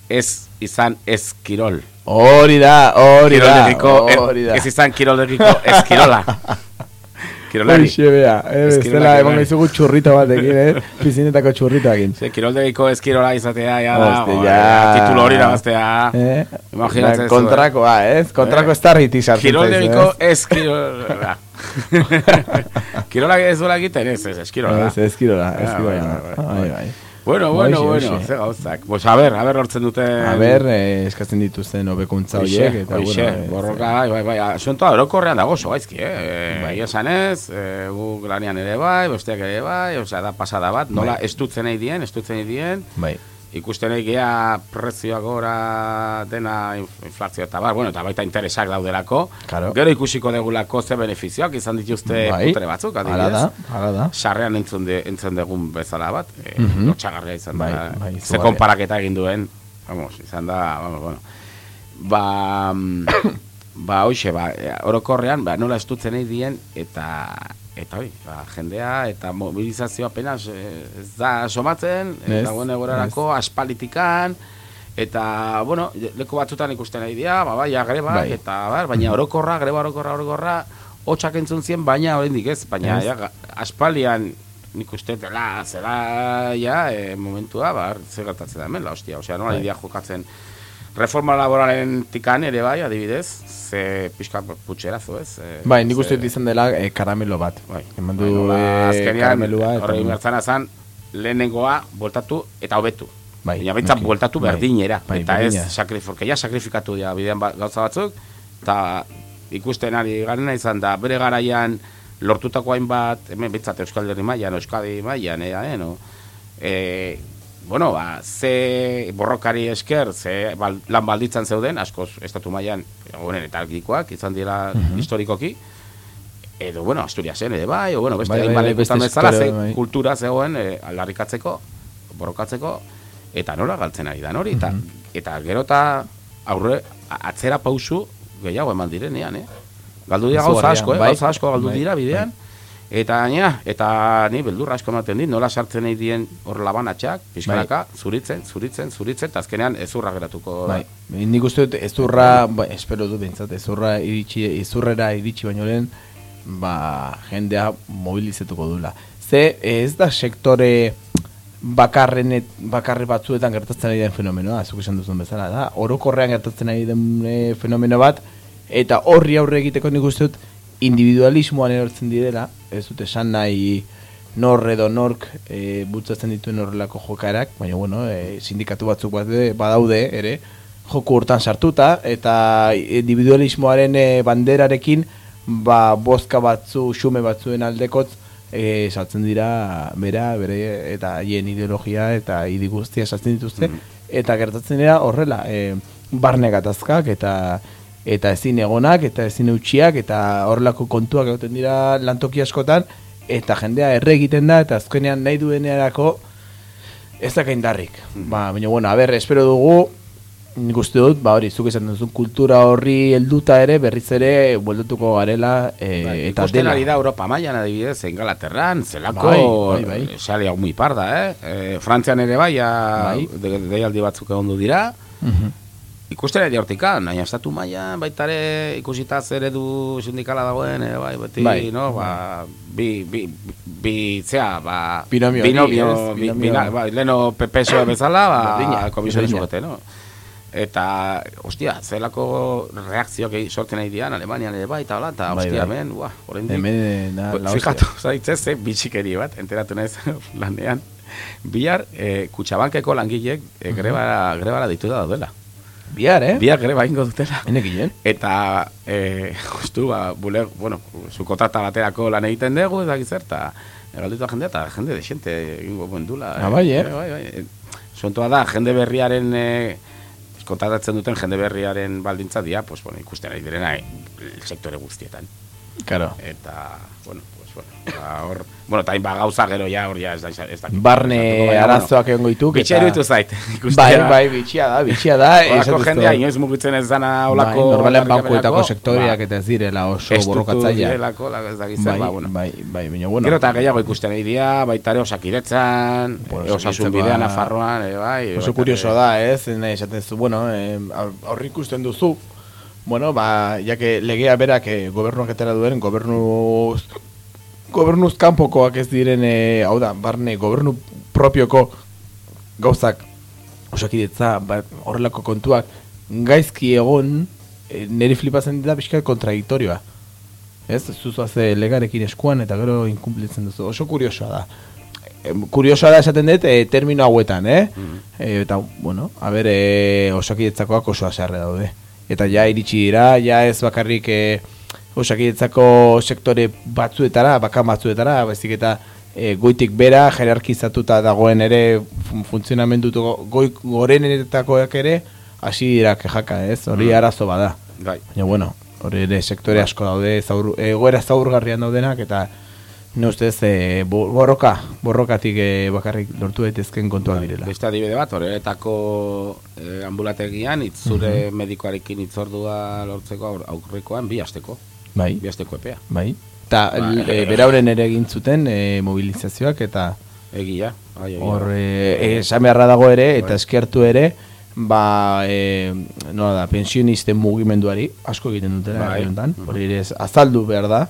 ez izan ez kirol. Hori da, hori da, hori da. ez izan kiroldegiko ez kirola. Kirolari. Hoxe, bea, eh, Ez bestela kirolari, eman bai. gaizugu txurrito batekin, eh? Pizinetako txurritoakin. Ze, kiroldegiko ez kirola izatea, ja da, joder, ja. titulo hori irabaztea. Eh? Imaginatzen Da, zu, Kontrakoa, ez? Kontrako Eh? estarritik sartzen Kiroldegiko zaizu, ez kirola. Kirola ez duela egiten, ez, ez, ez kirola. Ez, ez kirola, ez Ah, bai, bai, bai. Bai, bai. Bueno, bueno, Hoxe, bueno, ze gauzak. Pues a ver, a ver, hortzen dute... A ber, eh, eskatzen dituzten hobekuntza horiek, eta Hoxe, bueno, eh, borroka, bai, bai, bai, asuntoa orokorrean dago oso gaizki, eh? Bai. esan ez, eh, guk lanian ere bai, besteak ere bai, osea, da pasada bat, nola Bai. estutzen nahi dien, estutzen nahi dien, bai. Ikusten gea prezioak gora dena inf- inflazio eta bar, bueno, eta baita interesak daudelako, Claro. gero ikusiko degulako ze benefizioak izan dituzte Bai, putre batzuk, hala adibidez. da, hala da. Sarrean entzun, de, entzun dugun bezala bat, e, Mhm. lotxagarria izan Bai, da, bai, ze konparaketa egin duen, vamos, izan da, vamos, bueno. Ba, mm, ba, hoxe, ba, orokorrean, ba, nola estutzen nahi dien, eta, eta hori, ba, jendea, eta mobilizazio apenas eh, ez da somatzen, Ez, eta guen egorarako aspalitikan, eta, bueno, leku batzutan ikusten nahi dira, ba, bai, greba, Bai. eta, bar, baina orokorra, greba orokorra, orokorra, hotxak entzun zien, baina oraindik ez, baina, Ez. ja, aspalian, nik uste dela, zela, ja, e, momentua, ba, zer gertatzen da hemen, la hostia, osea, nola Bai. jokatzen, reforma laboralen tikan ere bai, adibidez, ze pixka putxerazo, ez? E, Bai, nik uste izan dela eh, karamelo bat. Bai, Eman bai, du nola eh, azkenean, karamelua. eta- horregi bertzana zan, lehenengoa, bueltatu eta hobetu. Bai, Baina noski. bueltatu Bai, berdinera. bai, eta ez, sakriforke, ja sakrifikatu dira bidean ba, gauza batzuk, eta ikusten ari garena izan da, bere garaian lortutako hainbat, hemen behintzat Euskal Herri mailan, Euskadi mailan, ea, eh, no? E, bueno, ba, ze borrokari esker, ze bal, lan balditzan zeuden, askoz, estatu mailan egonen eta argikoak, izan dira historikoki, edo, bueno, Asturiasen ere bai, o, bueno, beste Bai, bai, bai, bezala, ze historia, bai. kultura zegoen e, aldarrikatzeko, borrokatzeko, eta nola galtzen ari da hori, eta, eta gero eta aurre, atzera pausu gehiago eman direnean, eh? Galdu dira gauza asko, eh? bai. Gauza asko galdu Bai, dira bidean, Eta gainera, eta ni beldurra asko ematen dit, nola sartzen nahi dien hor labanatxak, pixkanaka, zuritzen, zuritzen, zuritzen, eta azkenean ezurra geratuko da. Bai, nik uste dut ezurra, ba, espero dut bintzat, ezurra iritsi, ezurrera iritsi baino lehen, ba, jendea mobilizatuko dula. Ze, ez da sektore bakarren, bakarre batzuetan gertatzen ari den fenomenoa, zuk esan duzun bezala, da, orokorrean gertatzen ari den e, fenomeno bat, eta horri aurre egiteko nik uste dut, individualismoan erortzen direla, ez dut esan nahi nor edo nork e, bultzatzen dituen horrelako jokaerak, baina bueno, e, sindikatu batzuk badaude, badaude ere, joku hortan sartuta, eta individualismoaren e, banderarekin, ba, bozka batzu, xume batzuen aldekotz, e, saltzen dira, bera, bere, eta haien ideologia, eta idi guztia saltzen dituzte, eta gertatzen dira horrela, e, barne gatazkak, eta eta ezin egonak, eta ezin eutxiak, eta horrelako kontuak egoten dira lantoki askotan, eta jendea erre egiten da, eta azkenean nahi duenerako ez da indarrik. Ba, baina, bueno, a ber, espero dugu, nik uste dut, ba hori, zuk esan duzun kultura horri helduta ere, berriz ere, bueltutuko garela, e, Bai, eta ikusten dela. ari da Europa mailan adibidez, Engalaterran, zelako Bai, bai, bai. eh, sale hau muy parda, eh? eh Frantzian ere bai, ja, Bai. de, deialdi batzuk egon du dira, Mhm. Ikusten ari hortikan, nahi estatu mailan baita ere ikusita zer edu sindikala dagoen, ere bai, beti, Bai. no, ba, bi, bi, bi, zea, ba, Binomio hori, binomio, ez? bi, Binomio- bina- ba, leno PPSOE bezala, ba, berdina. bete, no? Eta, ostia, zelako reakzioak sortzen nahi dian, Alemanian ere bai, eta hola, eta, Bai, ostia, bai. hemen, uah, oraindik Hemen, da, Pues, la Fijatu, hostia. zaitzez, ze bitxikeri bat, enteratu naiz lanean. Bihar, eh, kutsabankeko langilek eh, grebara, grebara ditu da daudela. Bihar, eh? Bihar greba ingo dutela. Enekien. Eta, eh, justu, ba, bule, bueno, zukotrata baterako lan egiten dugu, ez dakit zer, eta galditu jendea, eta jende de xente egingo buen Ah, bai, eh? bai, bai. Eh, Zontua da, jende berriaren, eh, kontratatzen duten jende berriaren baldintza dira, pues, bueno, ikusten ari direna, eh, sektore guztietan Claro. eta bueno, pues bueno, ba, hor, bueno, ta ba gauza gero ja hor ja ez da ez da. Barne arazoak egongo dituk. Bitxeru ditu zait. Bai, bai, bitxia da, bitxia da. Olako jendea inoiz mugitzen ez dana Bai, olako normalen aldarrikapenako, bankuetako sektoreak ba, eta ez direla oso estutu borrokatzaia. direlako, la- ez dakit zer, Bai, ba, bueno. bai, bai, baina bueno. Gero eta gehiago ikusten ari dira, baita ere osakidetzan, Bueno, eh, osasun bidean, Nafarroan, ere bai. Oso kurioso da, ez? Nahi esaten zu, bueno, eh, aurri ikusten duzu, bueno, ba, ja que legea berak eh, gobernuak etera duen, gobernuz, gobernuz kanpokoak ez diren, eh, hau da, barne, gobernu propioko gauzak, osakidetza, ba, horrelako kontuak, gaizki egon, eh, niri flipatzen dira pixka kontradiktorioa. Ez, zuzu ze legarekin eskuan eta gero inkumplitzen duzu. Oso kuriosoa da. Kuriosoa da esaten dut e, termino hauetan, eh? E, eta, bueno, a ber, e, osakidetzakoak oso aserre daude. Eta ja iritsi dira, ja ez bakarrik e, osakidetzako sektore batzuetara, bakan batzuetara, baizik eta e, goitik bera, jerarkizatuta dagoen ere fun- funtzionamenduko goi gorenetakoak ere, hasi dira kejaka, ez? Hori arazo bada. Bai. Baina, bueno, hori ere sektore asko daude, zaur, egoera zaurgarrian daudenak, eta ne ustez, e, bo- borroka, borrokatik e, bakarrik lortu daitezken kontuak direla. Beste adibide bat, horretako eh, ambulategian, itzure medikoarekin itzordua lortzeko aur- aurrekoan bi asteko, Bai, bi asteko epea. bai. Eta Bai. e, berauren ere egin zuten e, mobilizazioak, eta Egia, bai, egia. hor e, esan beharra dago ere, eta eskertu ere, ba, e, nola da, pensionisten mugimenduari asko egiten dutela Bai. bai. honetan, hori ere azaldu behar da,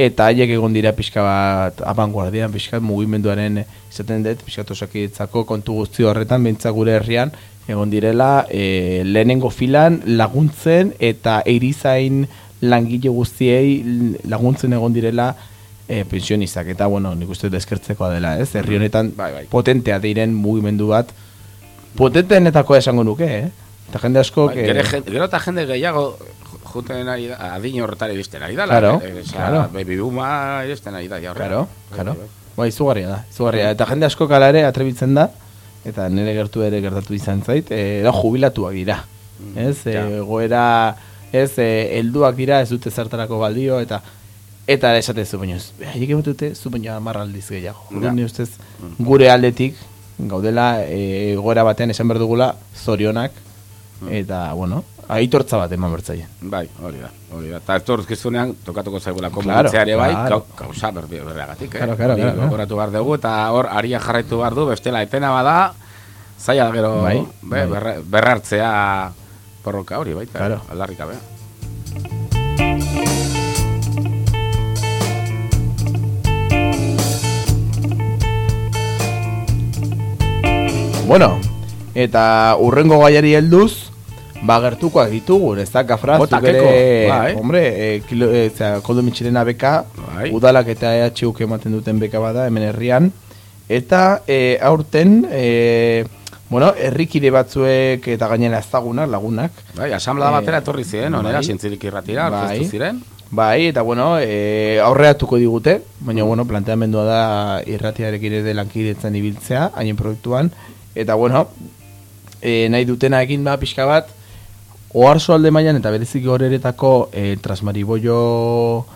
eta haiek egon dira pixka bat abanguardian, pixka mugimenduaren izaten dut, pixka osakidetzako kontu guzti horretan, bentsa gure herrian, egon direla e, lehenengo filan laguntzen eta erizain langile guztiei laguntzen egon direla e, pensionistak eta bueno, nik uste dut eskertzekoa dela, ez? Herri honetan Bai, bai. potentea diren mugimendu bat potenteenetakoa esango nuke, eh? Eta jende asko Bai, que gero, jende, gero eta jende gehiago ju- juten ari da, adin horretara iristen ari dala. Claro, eh, osea, claro. Baby booma iristen ari da. ja. Claro, Bai, claro. bai, bai. Ba, izugarria da, izugarria. Eta jende asko kala ere atrebitzen da, eta nire gertu ere gertatu izan zait, e, da jubilatuak dira. Ez, e, goera, ez, e, helduak dira, ez dute zertarako baldio, eta eta esate zu baino, ez, haiek egin dute zu baino hamar aldiz gehiago. Ja. Nire ustez, gure aldetik, gaudela, e, goera batean esan behar dugula, zorionak, eta, bueno, aitortza bat eman bertzaien. Bai, hori da, hori da. Eta etorkizunean tokatuko zaigula Claro, komunitzea ere bai, claro. berdi berdeagatik, eh? Claro, claro, Hori claro, claro. behar dugu, eta hor aria jarraitu behar du, bestela etena bada, zaila gero Bai, be, bai. berra- berrartzea porroka hori baita, Claro. aldarrik gabe. Bueno, eta urrengo gaiari helduz, ba gertukoak ditugu, ez da, gafra, zuk Botakeko, ere, bai. hombre, e, kilo, e, zera, koldo mitxirena beka, Bai. udalak eta EHUk ematen duten beka bada, hemen herrian, eta e, aurten, e, bueno, herrikide batzuek eta gainera ezagunak, lagunak, Bai, asamblea Eh, batera etorri ziren, onera, bai. zientzilik irratira, Bai. ziren. Bai, eta bueno, e, aurreatuko digute, baina bueno, planteamendua da irratiarekin ere lankidetzen ibiltzea, haien proiektuan, eta bueno, e, nahi dutena egin ba pixka bat, oarzo alde mailan eta berezik horeretako e, Transmariboio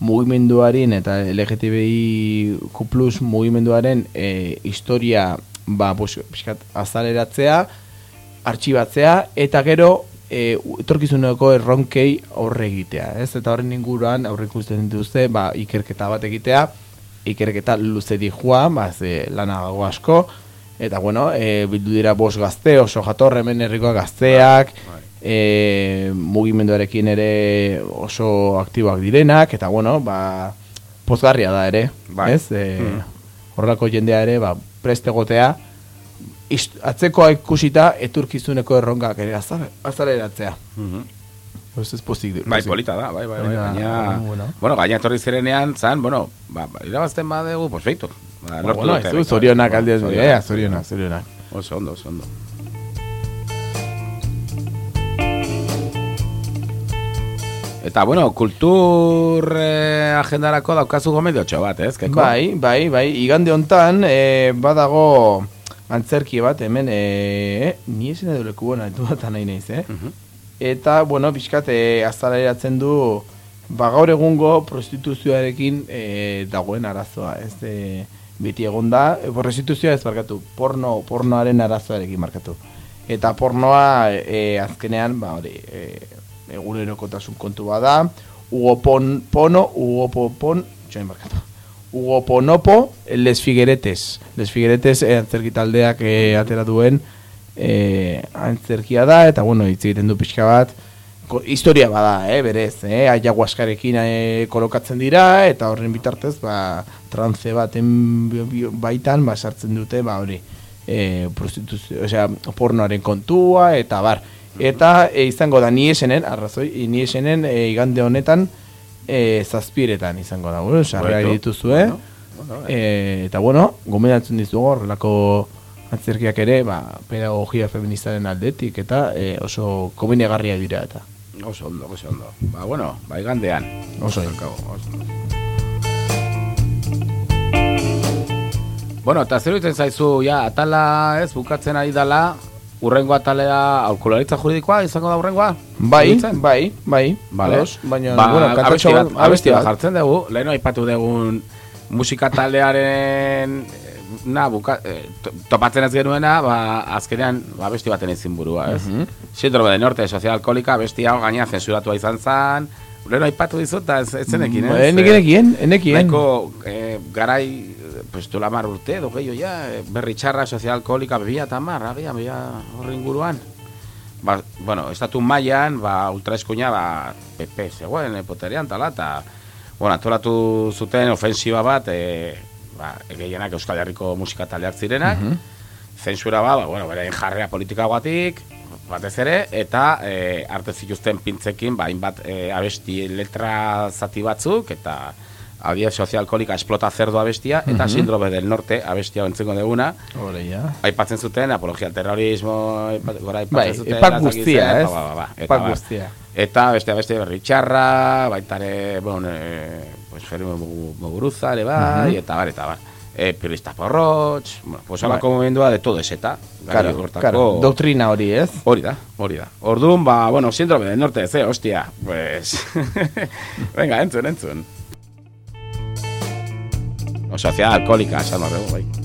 mugimenduaren eta LGTBIQ plus mugimenduaren e, historia ba, bos, pixkat azaleratzea, artxibatzea eta gero e, etorkizuneko erronkei aurre egitea, ez? Eta horren inguruan aurre ikusten dituzte, ba, ikerketa bat egitea, ikerketa luze dijua, ba, ze lana dago asko, eta bueno, e, bildu dira bost gazte, oso jatorre hemen herriko gazteak, e, mugimenduarekin ere oso aktiboak direnak, eta bueno, ba, pozgarria da ere, Bai. ez? E, Horrelako jendea ere, ba, preste egotea, ist- atzekoa ikusita eturkizuneko erronkak ere azal- azaleratzea. Ez ez pozik. Bai, pozik. polita da, bai, bai, bai, gaina, bueno. bueno, gaina etorri zirenean, zan, bueno, ba, ba, irabazten badegu, pues beitu. Ba, Ba, bueno, baita. zorionak aldiaz, Zorionak. ja, zorionak, zorionak. Oso ondo, oso ondo. Eta, bueno, kultur eh, agendarako daukazu gomediotxo bat, ez? Keko? Bai, bai, bai, igande hontan e, badago antzerki bat, hemen, e, ni esan edo leku bona, du bat nahi naiz, eh? Eta, bueno, pixkat, e, azaleratzen du, ba gaur egungo prostituzioarekin e, dagoen arazoa, ez e, beti egon da, e, prostituzioa ez markatu, porno, pornoaren arazoarekin markatu. Eta pornoa e, azkenean, ba hori, e, egunerokotasun kontu bada, Hugo pon, Pono, Hugo po, Pon, txoin markatu. Hugo Ponopo, Les Figueretes. Les Figueretes e, antzerki taldeak e, atera duen e, antzerkia da, eta bueno, hitz egiten du pixka bat, ko, historia bada, eh, berez, eh, ayahuaskarekin eh, kolokatzen dira, eta horren bitartez, ba, trance baten baitan, ba, sartzen dute, ba, hori, eh, prostituzio, osea, pornoaren kontua, eta bar. Eta eh, izango da ni esenen, arrazoi, ni esenen eh, igande honetan, eh, zazpiretan izango da, bueno, sarreak Bueno, dituzue, bueno, bueno, eh, eta bueno, gomendatzen dizugu horrelako antzerkiak ere, ba, pedagogia feministaren aldetik, eta eh, oso kominegarria dira, eta Oso ondo, oso ondo. Ba, bueno, ba, igandean. Oso ondo. Oso. Bueno, eta zer zaizu, ja, atala ez, bukatzen ari dala, urrengo atalea, aukularitza juridikoa izango da urrengoa? Bai, bai, bai, Vale. ados, baina, ba, bueno, abesti bat, abesti bat jartzen dugu, leheno aipatu dugun musika taldearen eh, na, buka, eh, to- topatzen ez genuena, ba, azkenean ba, abesti baten izin burua, ez? Mhm. Síndrome de Norte, sozial alkoholika, abesti hau gaina zensuratua izan zen, leheno aipatu dizut, ez, ez zenekin, ez? Eh, nik enekien, enekien. Nahiko eh, garai, eh, pues du lamar urte, edo gehiago ja, eh, berri txarra, sozial alkoholika, bebia eta mar, abia, bebia horri inguruan. Ba, bueno, estatu mailan, ba, ultraeskuina, ba, PP zegoen, eh, poterian, tala, eta, bueno, antolatu zuten ofensiba bat, e, ba, gehienak Euskal Herriko musika taldeak zirenak, zensura ba, ba, bueno, beraien jarrera politikagoatik, batez ere, eta e, arte zituzten pintzekin, ba, hainbat e, abesti letra zati batzuk, eta Adie sozialkolika esplota cerdo abestia, eta síndrome del norte abestia entzengo deguna, Hore, ja. aipatzen zuten, apologia al terrorismo, aipat, gora aipatzen Bai, zuten, dakit guztia, ez? ba, ba, ba, eta bar. guztia. Eta beste beste berri txarra, baita ere, bueno, e, pues Feri Muguruza ere bai, eta bar, eta bar. Eh, periodista porrotx, bueno, pues alako momentua de todo eseta. Claro, claro, doktrina hori, ez? Hori da, hori da. Orduan, ba, bueno, síndrome del norte, ze, hostia, pues... Venga, entzun, entzun. O sociedad alcohólica, esan horrego, bai.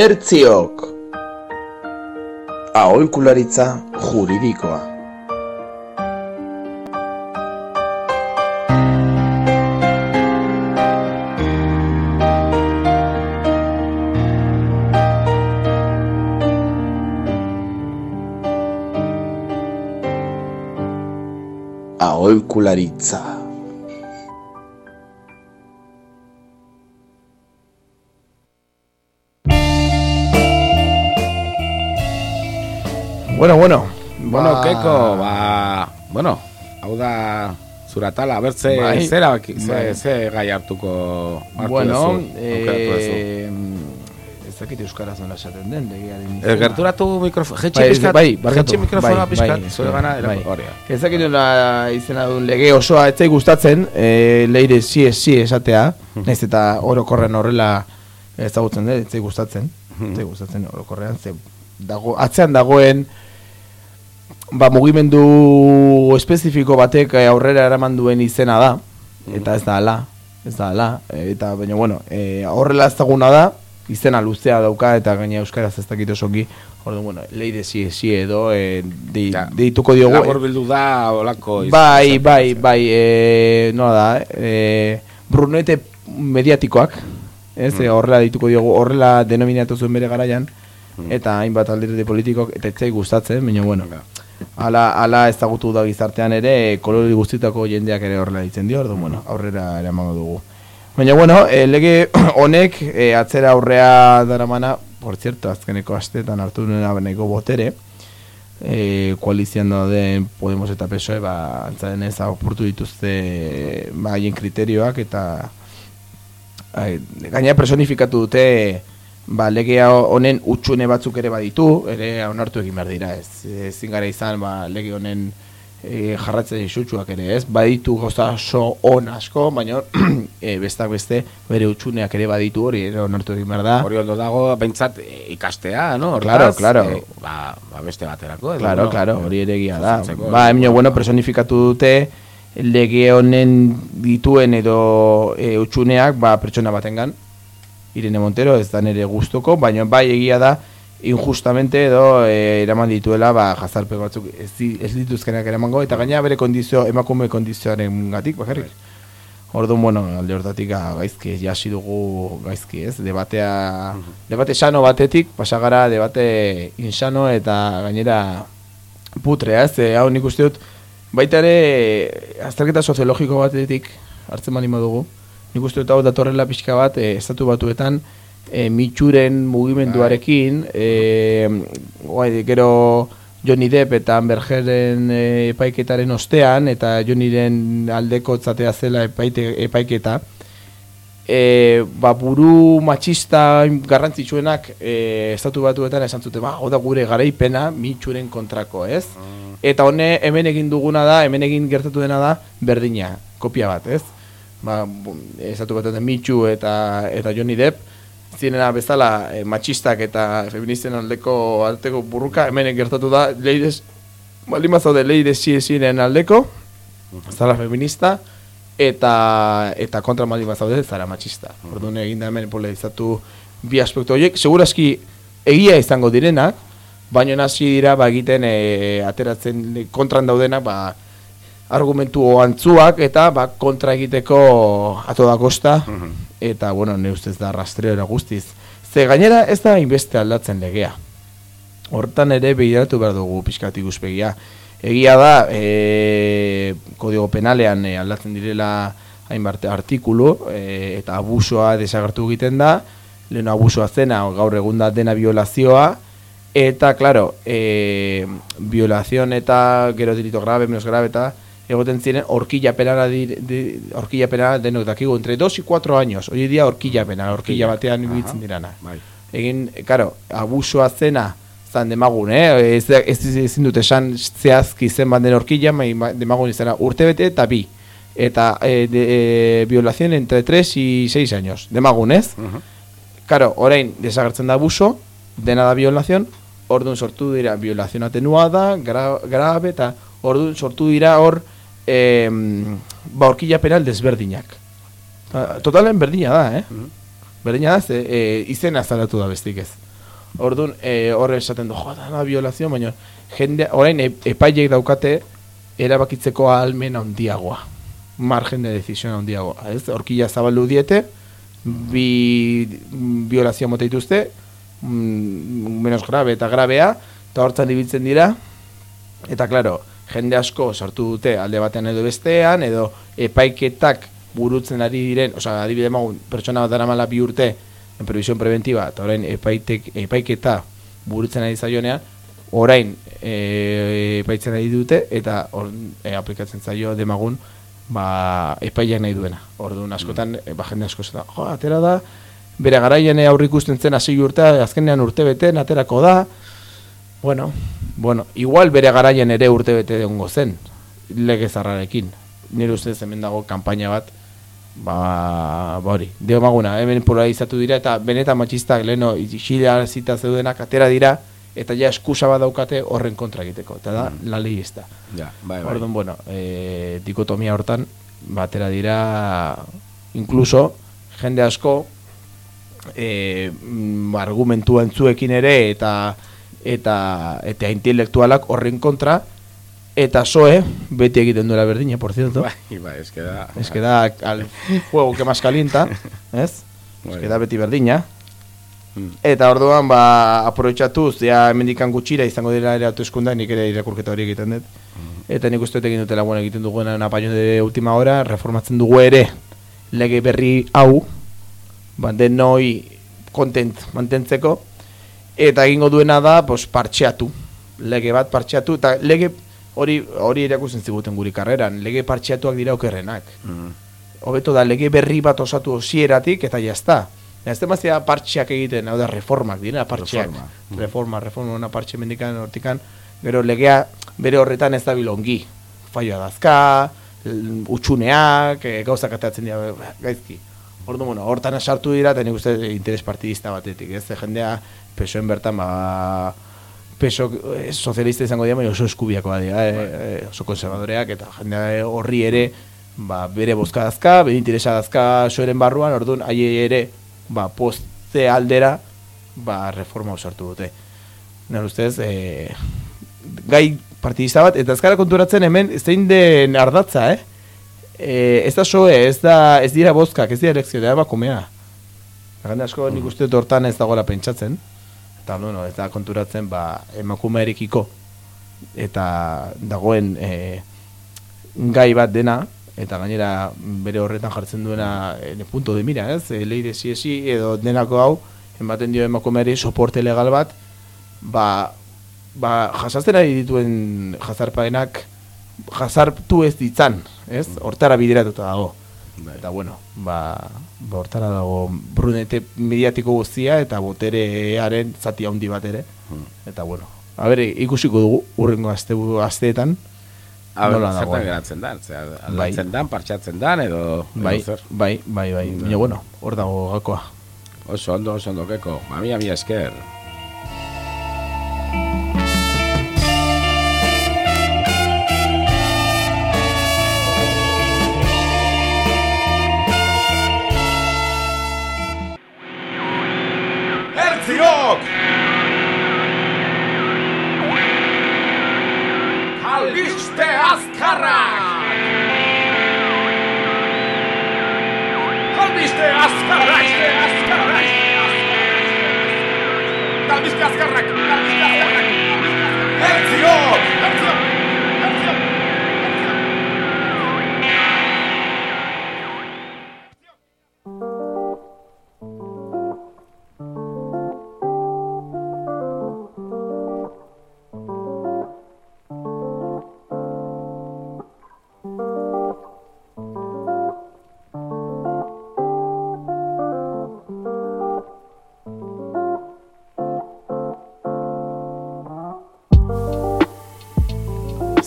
Ertziok Aholkularitza juridikoa. Aholkularitza Bueno, ba-. Bueno, hau da zuratala, bertze Bai, zera, baki- ze, bai. ze gai hartuko hartu Bueno, eh, ez dakit euskaraz nola esaten den, legearen Eh, gerturatu mikrofo, jetxi Bai, ez- pizkat, bai, barkatu, jetxi mikrofonoa bai, pizkat, bai, zure gana, bai. hori da. Ez dakit nola izena duen lege osoa etzai gustatzen, e, leire si ez si esatea, naiz eta orokorren horrela ezagutzen dut, etzai gustatzen, etzai gustatzen orokorrean, ze dago, atzean dagoen ba, mugimendu espezifiko batek eh, aurrera eraman duen izena da, eta ez da ala, ez da ala, eh, eta baina bueno, e, horrela ezaguna da, izena luzea dauka eta gaina euskaraz ez dakit osoki, orduan bueno, leire si si edo e, de, Ja. deituko diogu. Labor bildu da, olako... Bai, bai, bai, e, nola da, e, brunete mediatikoak, ez, Mm. horrela dituko diogu, horrela denominatu zuen bere garaian, eta hainbat alderdi politikok, eta etzai gustatzen, baina bueno, ala, ala ezagutu da gizartean ere, kolori guztitako jendeak ere horrela ditzen dio, orduan, bueno, aurrera eramango dugu. Baina, bueno, e, lege honek e, atzera aurrea daramana, por cierto, azkeneko astetan hartu nuena beneko botere, e, koalizian dauden Podemos eta PSOE ba, antzaren ez apurtu dituzte ba, haien kriterioak eta ai, gaina personifikatu dute ba, legea honen utxune batzuk ere baditu, ere onartu egin behar dira ez ezin gara izan ba, lege honen e, jarratzen sutsuak ere, ez? Baditu gauza oso on asko, baina e, bestak beste bere utxuneak ere baditu hori, ere onartu egin behar da. Hori ondo dago, bentsat ikastea, no? Claro, claro. eh, ba, ba beste baterako. edo, Claro, no? claro, hori ere egia da. Ba, emino, bueno, personifikatu dute lege honen dituen edo e, utxuneak ba, pertsona batengan. Irene Montero ez da nere gustoko, baina bai egia da injustamente edo e, eraman dituela ba, jazarpe batzuk ez, ez dituzkenak eramango eta gaina bere kondizio, emakume kondizioaren gatik bakarrik. Orduan, bueno, alde hortatik ah, gaizki, jasi dugu gaizki, ez? Debatea, debate sano batetik, pasagara debate insano eta gainera putrea, ez? Eh, hau nik uste dut, baita ere, azterketa soziologiko batetik, hartzen bali dugu, nik uste dut hau datorrela pixka bat, eh, estatu batuetan, eh, mitxuren mugimenduarekin, eh, guai, gero Johnny Depp eta Amber Hearden eh, epaiketaren ostean, eta Johnnyren aldeko zatea zela epaite, epaiketa, e, ba, buru matxista garrantzitsuenak e, estatu batuetan esan zuten, ba, hau da gure garaipena mitxuren kontrako, ez? Eta hone hemen egin duguna da, hemen egin gertatu dena da, berdina, kopia bat, ez? Ba, estatu batuetan mitxu eta, eta Johnny Depp, zirena bezala e, matxistak eta feministen aldeko alteko burruka, hemen gertatu da, leides, baldin bazaude leides ziren aldeko, zara feminista, eta eta kontra baldin bazaude zara matxista. Orduan egin da hemen polarizatu bi aspektu horiek, segurazki egia izango direnak, baina hasi dira ba egiten e, ateratzen kontran daudenak ba argumentu antzuak eta ba kontra egiteko a toda costa eta bueno, ne ustez da rastreora guztiz. Ze gainera ez da inbeste aldatzen legea. Hortan ere begiratu behar dugu pixkat ikuspegia. Egia da, e, kodigo penalean e, aldatzen direla hainbat artikulu e, eta abusoa desagertu egiten da, lehen abusoa zena gaur egun da dena violazioa, eta, claro, e, violazion eta gero delito grabe, menos grabe eta egoten ziren horquilla penala, di, di, horquilla penala denok dakigu, entre 2 y 4 años, hoy día horquilla penala, horquilla batean ibiltzen dirana. Bai. Egin, karo, abusoa zena, zan demagun, eh? Ez, ez, ez ezin dut esan zehazki zen den horquilla, mai, ma- demagun izena urte bete eta bi. Eta eh, de, eh, violación entre 3 y 6 años. Demagun, ez? Karo, orain desagertzen da abuso, dena da violación, orduan sortu dira violación atenuada, gra, grave, eta orduan sortu dira hor eh, ba, horquilla penal desberdinak. Totalen berdina da, eh? Berdina da, ze, e, izena zalatu da bestik ez. Orduan, e, horre esaten du, joa, da violazio, baina jende, orain e, epaileek daukate erabakitzeko ahalmen handiagoa. Margen de decisión handiagoa. Ez, horkila zabaldu diete, bi violazio mota dituzte, mm, menos grabe eta grabea, eta hortzan ibiltzen dira, eta claro, jende asko sartu dute alde batean edo bestean, edo epaiketak burutzen ari diren, osea, adibide magun, pertsona bat daramala bi urte en previsión preventiva, eta orain epaitek, epaiketa burutzen ari zaionean, orain e, epaitzen ari dute, eta or, e, aplikatzen zaio demagun, ba, epaileak nahi duena. Orduan askotan, e, ba, jende asko zeta, jo, atera da, bere garaian aurre ikusten zen hasi urte, azkenean urte beten, aterako da, Bueno, bueno, igual bere garaian ere urte bete egongo zen, lege zarrarekin. Nire ustez hemen dago kanpaina bat, ba, ba hori. Deo maguna, hemen polarizatu dira eta benetan matxistak leno xilea zita zeudenak atera dira, eta ja eskusa bat daukate horren kontra egiteko. Eta da, la ley ez da. Ja, bai, bai. Orduan, bueno, e, dikotomia hortan, batera dira, incluso, jende asko, e, mm, argumentua entzuekin ere, eta eta eta intelektualak horren kontra, eta soe, beti egiten duela berdina, por cierto. Bai, bai, es que da... Es que da al juego que más calienta, ¿ez? Es Bai. que da beti berdina. Mm. Eta orduan, ba, aprobetxatuz, ja, mendikan gutxira izango dira ere autoeskundak, nik ere irakurketa hori egiten dut. Eta nik uste egin dutela, bueno, egiten duguna una paño de última hora, reformatzen dugu ere lege berri hau, ba, denoi kontent mantentzeko, eta egingo duena da, pues, partxeatu. Lege bat partxeatu, eta lege hori hori irakusten ziguten guri karreran, lege partxeatuak dira okerrenak. Mm. Hobeto da lege berri bat osatu osieratik eta jazta. Ez demazia partxeak egiten, hau da reformak dira partxeak. Reforma. Reforma, reforma, una partxe mendikan hortikan, gero legea bere horretan ez dabil ongi. faioa dazka, utxuneak, e, gauzak atatzen dira gaizki. Ordu, bueno, hortan sartu dira, eta nik uste interes partidista batetik, ez? Jendea, pesoen bertan, ba, peso eh, sozialista izango dira, baina oso eskubiakoa dira, eh, eh, oso konservadoreak, eta jendea horri ere, ba, bere bozka dazka, bere interesa dazka soeren barruan, orduan, haiei ere, ba, poste aldera, ba, reforma osartu dute. Nire ustez, e, gai partidista bat, eta ez gara konturatzen hemen, zein den ardatza, eh? E, ez da soe, ez da, ez dira bozkak, ez dira elekzio, da emakumea. Jende asko nik uste dut hortan ez dagoela pentsatzen, eta bueno, ez da konturatzen, ba, emakumearekiko, eta dagoen e, gai bat dena, eta gainera bere horretan jartzen duena en punto de mira, ez? E, leire siesi edo denako hau, ematen dio emakumeari soporte legal bat, ba, ba jasazten ari dituen jazarpaenak jazartu ez ditzan, ez? Hortara bideratuta dago. Eta bueno, ba, ba hortara dago brunete mediatiko guztia eta boterearen zati handi bat ere. Eta bueno, a ber, ikusiko dugu urrengo aste asteetan A ber, zertan geratzen dan, zera, aldatzen dan, partxatzen dan, edo... Bai, edo bai, bai, bai. Baina bueno, hor dago gakoa. Oso ondo, oso ondo, keko. Mami, mami esker.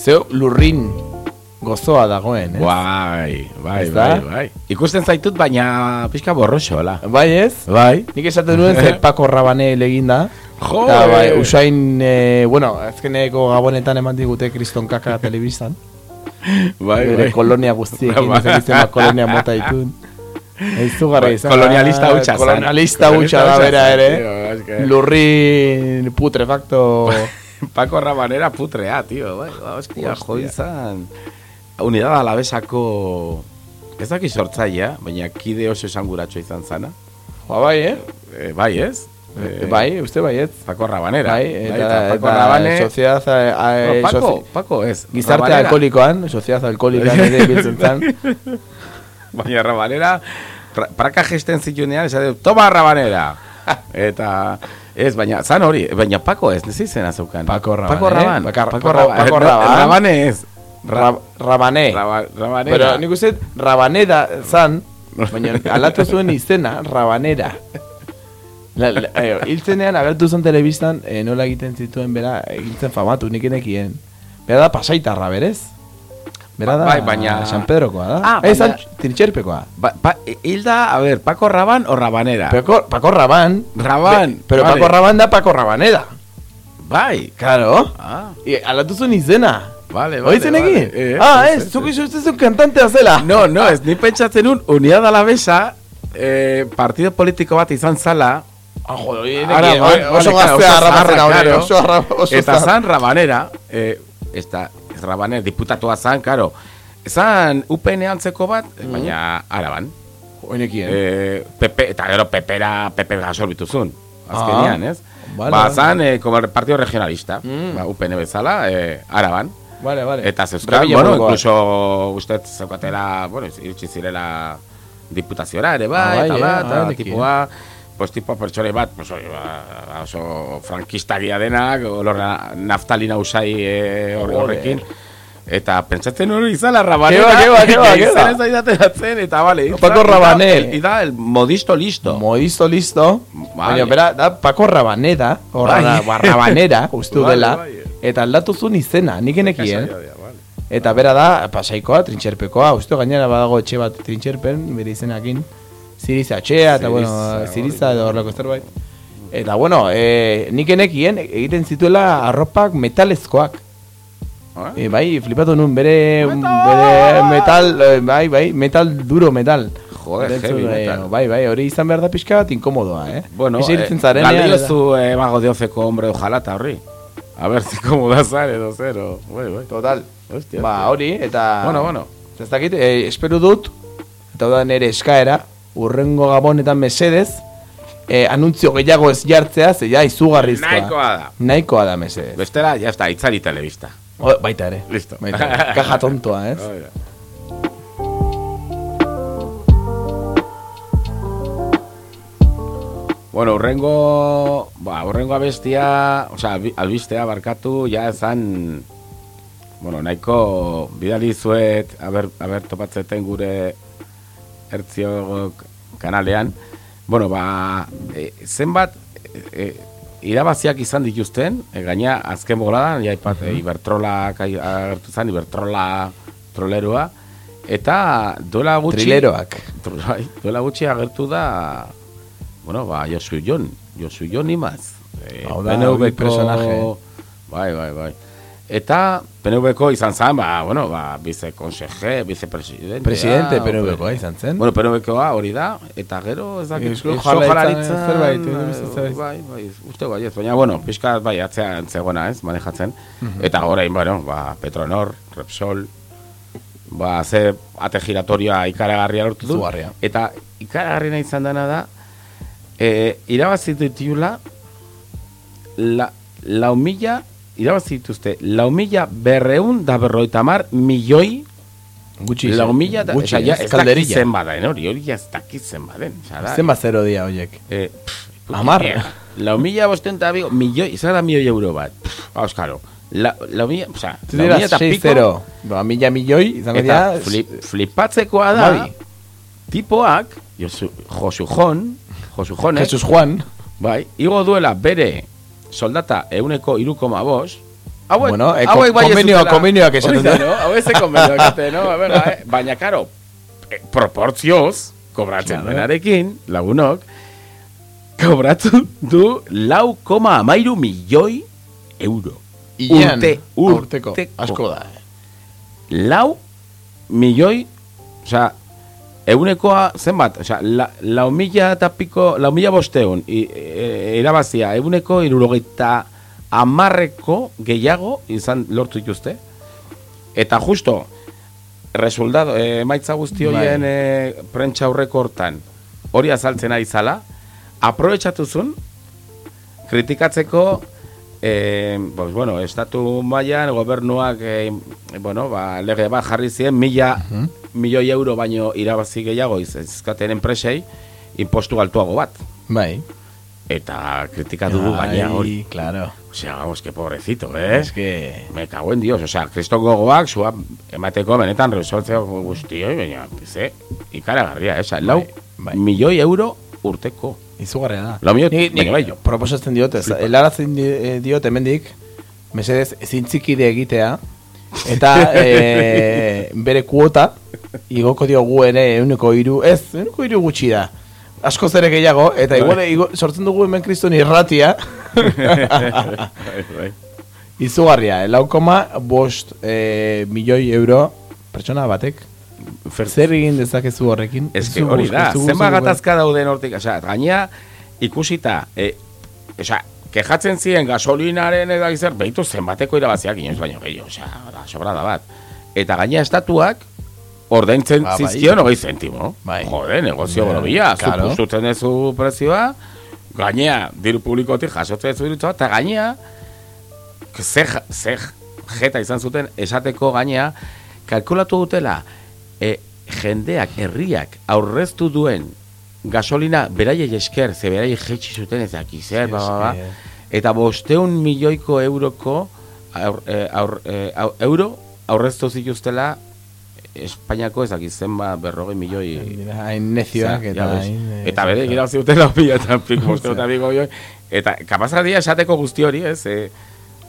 Zeo lurrin gozoa dagoen, eh? Bai, bai, Ez bai, bai. Ikusten zaitut, baina pixka borroxo, hola. Bai ez? Bai. Nik esaten nuen ze Paco Rabanne leginda. Jo, Eta bai, eh. usain, eh, bueno, azkeneko gabonetan eman digute kriston kaka telebistan. Bai, Bere bai. kolonia guztiekin, Bai. ez egiten kolonia mota ditun. Eizugarra Bai, izan. kolonialista hutsa zan. Kolonialista hutsa da bera ere. Lurrin putrefacto. Paco Rabanera putrea, tío. Bai, ba, hostia, jo izan. Unidad alabesako... Ez daki sortzaia, baina kide oso esanguratxo izan zana. Ba bai, eh? Eh, bai, ez? Eh, bai, uste bai. Paco Rabanera. Bai, eta, Paco eta Rabane... Sociedad, eh, No, Paco, sozi- Paco ez. Gizarte Rabanera. alkoholikoan, sociedad alkoholikoan ere biltzen zan. Baina Rabanera, pra- praka gesten zitunean, esan dut, toma Rabanera! Eta, ez, baina, zan hori, baina Paco ez, nezi zen azeukan. Paco Rabanne, Paco Raban. Bakar- Paco, Paco- Raban. Paco Raban. Rabane ez. Ra Rabané. Raba, Rabanera. Pero nik uste Rabanera zan, baina alatu zuen izena, Rabanera. La, la, eh, hiltzenean agertu zen telebistan, eh, nola egiten zituen bera, egintzen famatu, nik enekien. Bera da pasaitarra, berez? Bera da Bai, baina- San Pedrokoa da. Ah, Eh, baina- San Trincherpekoa. Ba, pa, Hilda, a ver, Paco Raban o Rabanera? Paco, Paco Raban. Raban, Be- pero vale. Paco Raban da Paco Rabanera. Bai. Claro. Ah, Y alatu zuen izena. vale, vale. Oitzen egin? vale. Eh, ah, ez, zuk iso ez un kantantea zela. No, no, ez ni pentsatzen un Unidad Alavesa eh, partido politiko bat izan zala Ah, joder, Ara, bai, oso vale, claro, gaztea oso harrapatzen zaharra, hau claro. oso harra- oso Rabanera, diputatua zan, karo Zan UPN antzeko bat, Mm. baina araban Oinekien. eh, Pepe, eta gero Pepera, Pepe gasorbituzun Azkenean, Ah, ez? vale, ba, vale. zan, eh, como el partido regionalista Mm. ba, UPN bezala, eh, araban Vale, vale. Eta zeuzkan, bueno, incluso usted zeukatela, bueno, iritsi zirela diputaziora ere bai, Ah, bai, eta eh, bat, ah, eta nekien. tipua, pues tipo pertsone bat, pues hori, ba, oso frankistagia denak, olorra naftalina usai eh, hor- Jode. horrekin. Eta pentsatzen hori izala rabanera. Ke ba, ke ba, ke ba, ke ba. Izan ez eta bale. Paco Rabanne. Y da el modisto listo. Modisto listo. Vale. Baina, bera, da Paco Rabanera, o Bai. Ba, Rabanera, ustu Vale, dela. bai. Eta aldatu zuen izena, nik enekien. Vale. Eta bera da, pasaikoa, trintxerpekoa, uste gainera badago etxe bat trintxerpen, bere izenakin, ziriza etxea, eta bueno, ziriza edo horrelako zerbait. Eta bueno, e, nik enekien egiten zituela arropak metalezkoak. E, bai, flipatu nun, bere, bere metal, eh, bai, bai, metal duro metal. Joder, heavy eh, metal. Bai, bai, hori izan behar da pixka bat inkomodoa, eh? Bueno, Ese eh, iritzen zarenean, galdiozu eh, mago de oceko hombre ojalá eta horri. A ver si cómoda sale edo zero. Bai, bai. Total. Hostia, Ba, hori, eta... Bueno, bueno. Ez dakit, eh, espero dut, eta da nere eskaera, urrengo gabonetan mesedez, eh, anuntzio gehiago ez jartzea, ze ja izugarrizkoa. Nahikoa da. Nahikoa da mesedez. Bestela, ya está, itzali telebista. O, baita ere. Listo. Baita ere. Kaja tontoa, ez? Oida. Bueno, urrengo, ba, urrengo abestia, osea, albi- albistea barkatu, ja esan, bueno, nahiko bidali zuet, aber, aber topatzeten gure ertzio kanalean, bueno, ba, e, zenbat, e, irabaziak izan dituzten, e, gaina azken boladan, ja, ipat, e, Ibertrolak ai- agertu zen, Ibertrola troleroa, eta duela gutxi... Trileroak. Bai, duela gutxi agertu da, bueno, ba, Josu Jon, Josu Jon imaz. E, Hau da, hori personaje. Bai, bai, bai. Eta PNV-ko izan zen, ba, bueno, ba, vicekonseje, vicepresidente. Presidente PNV-koa izan zen. Bueno, PNV-koa hori da, eta gero ez dakit. Eusko Jaurlaritzan, zerbait, eh. Bai, bai, uste bai ez, baina, bueno, pixka bai, atzean zegoena ez, manejatzen. Mhm. Eta orain, bueno, ba, Petronor, Repsol, ba, ze ate giratoria ikaragarria lortu du. Izugarria. Eta ikaragarriena izan dena da, e, irabazi ditula, la, lau mila, irabazi dituzte, lau mila berreun da berroita mar milioi Gutxi. lau mila, da, gutxi, oza, ja, ez, ez dakit zen baden, hori, hori ez dakit zen baden. Oza, da, Zenbat zero dia horiek. eh, eh, lau mila bosten eta bigo, milioi, izan da milioi euro bat. Pff, Vamos, karo. La, lau mila, oza, Ez lau dira mila eta 6 piko. Ba, mila milioi, izango eta dira... flip, flipatzekoa da, Hamabi. tipoak, Josu, Josu Jon, Josu Jonek, Jesus Juan. bai, igo duela bere soldata euneko irukoma bos, hauek, Bueno, eh, hauek bai ez konbenioa- dutela- konbenioak esaten Hori da, du. no? Hau ez konbenioak esaten, no? A ver, eh? Baina, karo, eh, proportzioz, kobratzen Claro. duenarekin, lagunok, kobratu du lau koma amairu milioi euro. Ilean, Urte, aurteko. urteko. Asko da. Lau milioi, osea, eunekoa zenbat, osea, la, lau mila eta piko, lau mila bosteun, i- e, irabazia, euneko irurogeita amarreko gehiago izan lortu dituzte. Eta justo, resultado, eh, emaitza guzti Bai. horien eh, prentsa aurreko hortan, hori azaltzen ari zala, aprobetxatu zuen, kritikatzeko eh, pues, bueno, estatu mailan gobernuak eh, bueno, ba, lege bat jarri zien mila milioi euro baino irabazi gehiago iz- izkaten enpresei impostu altuago bat. Bai. Eta kritikatu du gaina hori. Claro. Osea, vamos, que pobrecito, eh? Es que... Me cago en Dios, osea, kriston gogoak, zua emateko benetan resoltzeo guztioi, baina, ze, ikaragarria, esa, lau bai. milioi euro urteko. Izugarria da. Lau milioi, Ni, ni baina bai jo. proposatzen diot, ez, helarazten di- eh, diot hemendik, mesedez, zintzikide egitea, eta e, bere kuota, igoko diogu ere euneko iru, ez, euneko iru gutxi da. Asko zere gehiago, eta igual igo, sortzen dugu hemen kriston irratia, Bai, bai. izugarria, eh, lau koma bost e, milioi euro pertsona batek. Zer egin dezakezu horrekin? Ez hori da, zenba gatazka dauden hortik, osea, gaina ikusita, e, osea, kejatzen ziren gasolinaren eta gizar, behitu zenbateko irabaziak inoiz baino gehiago, osea, da, sobrada bat. Eta gaina estatuak, ordaintzen Ba, zizkion hogei zentimo. Bai. Jode, negozio Bai, borobia, claro. zu zuten dezu prezioa, gainea, diru publikotik jasotzen dezu dirutza, eta gainea, ze, ja- ze jeta izan zuten esateko gainea, kalkulatu dutela, e, jendeak, herriak aurreztu duen gasolina beraiei esker, ze beraiei jetxi zuten ez daki zer, ba, ba, ba, eta bosteun milioiko euroko aur, e, aur, e, au- euro aurreztu zituztela Espainiako ez dakit zenba berrogei milioi. Hain nezioak eta hain... eh, Eta bere gira zuten lau mila eta piko bosteun eta milioi. Eta kapazak dira esateko guzti hori, ez? E,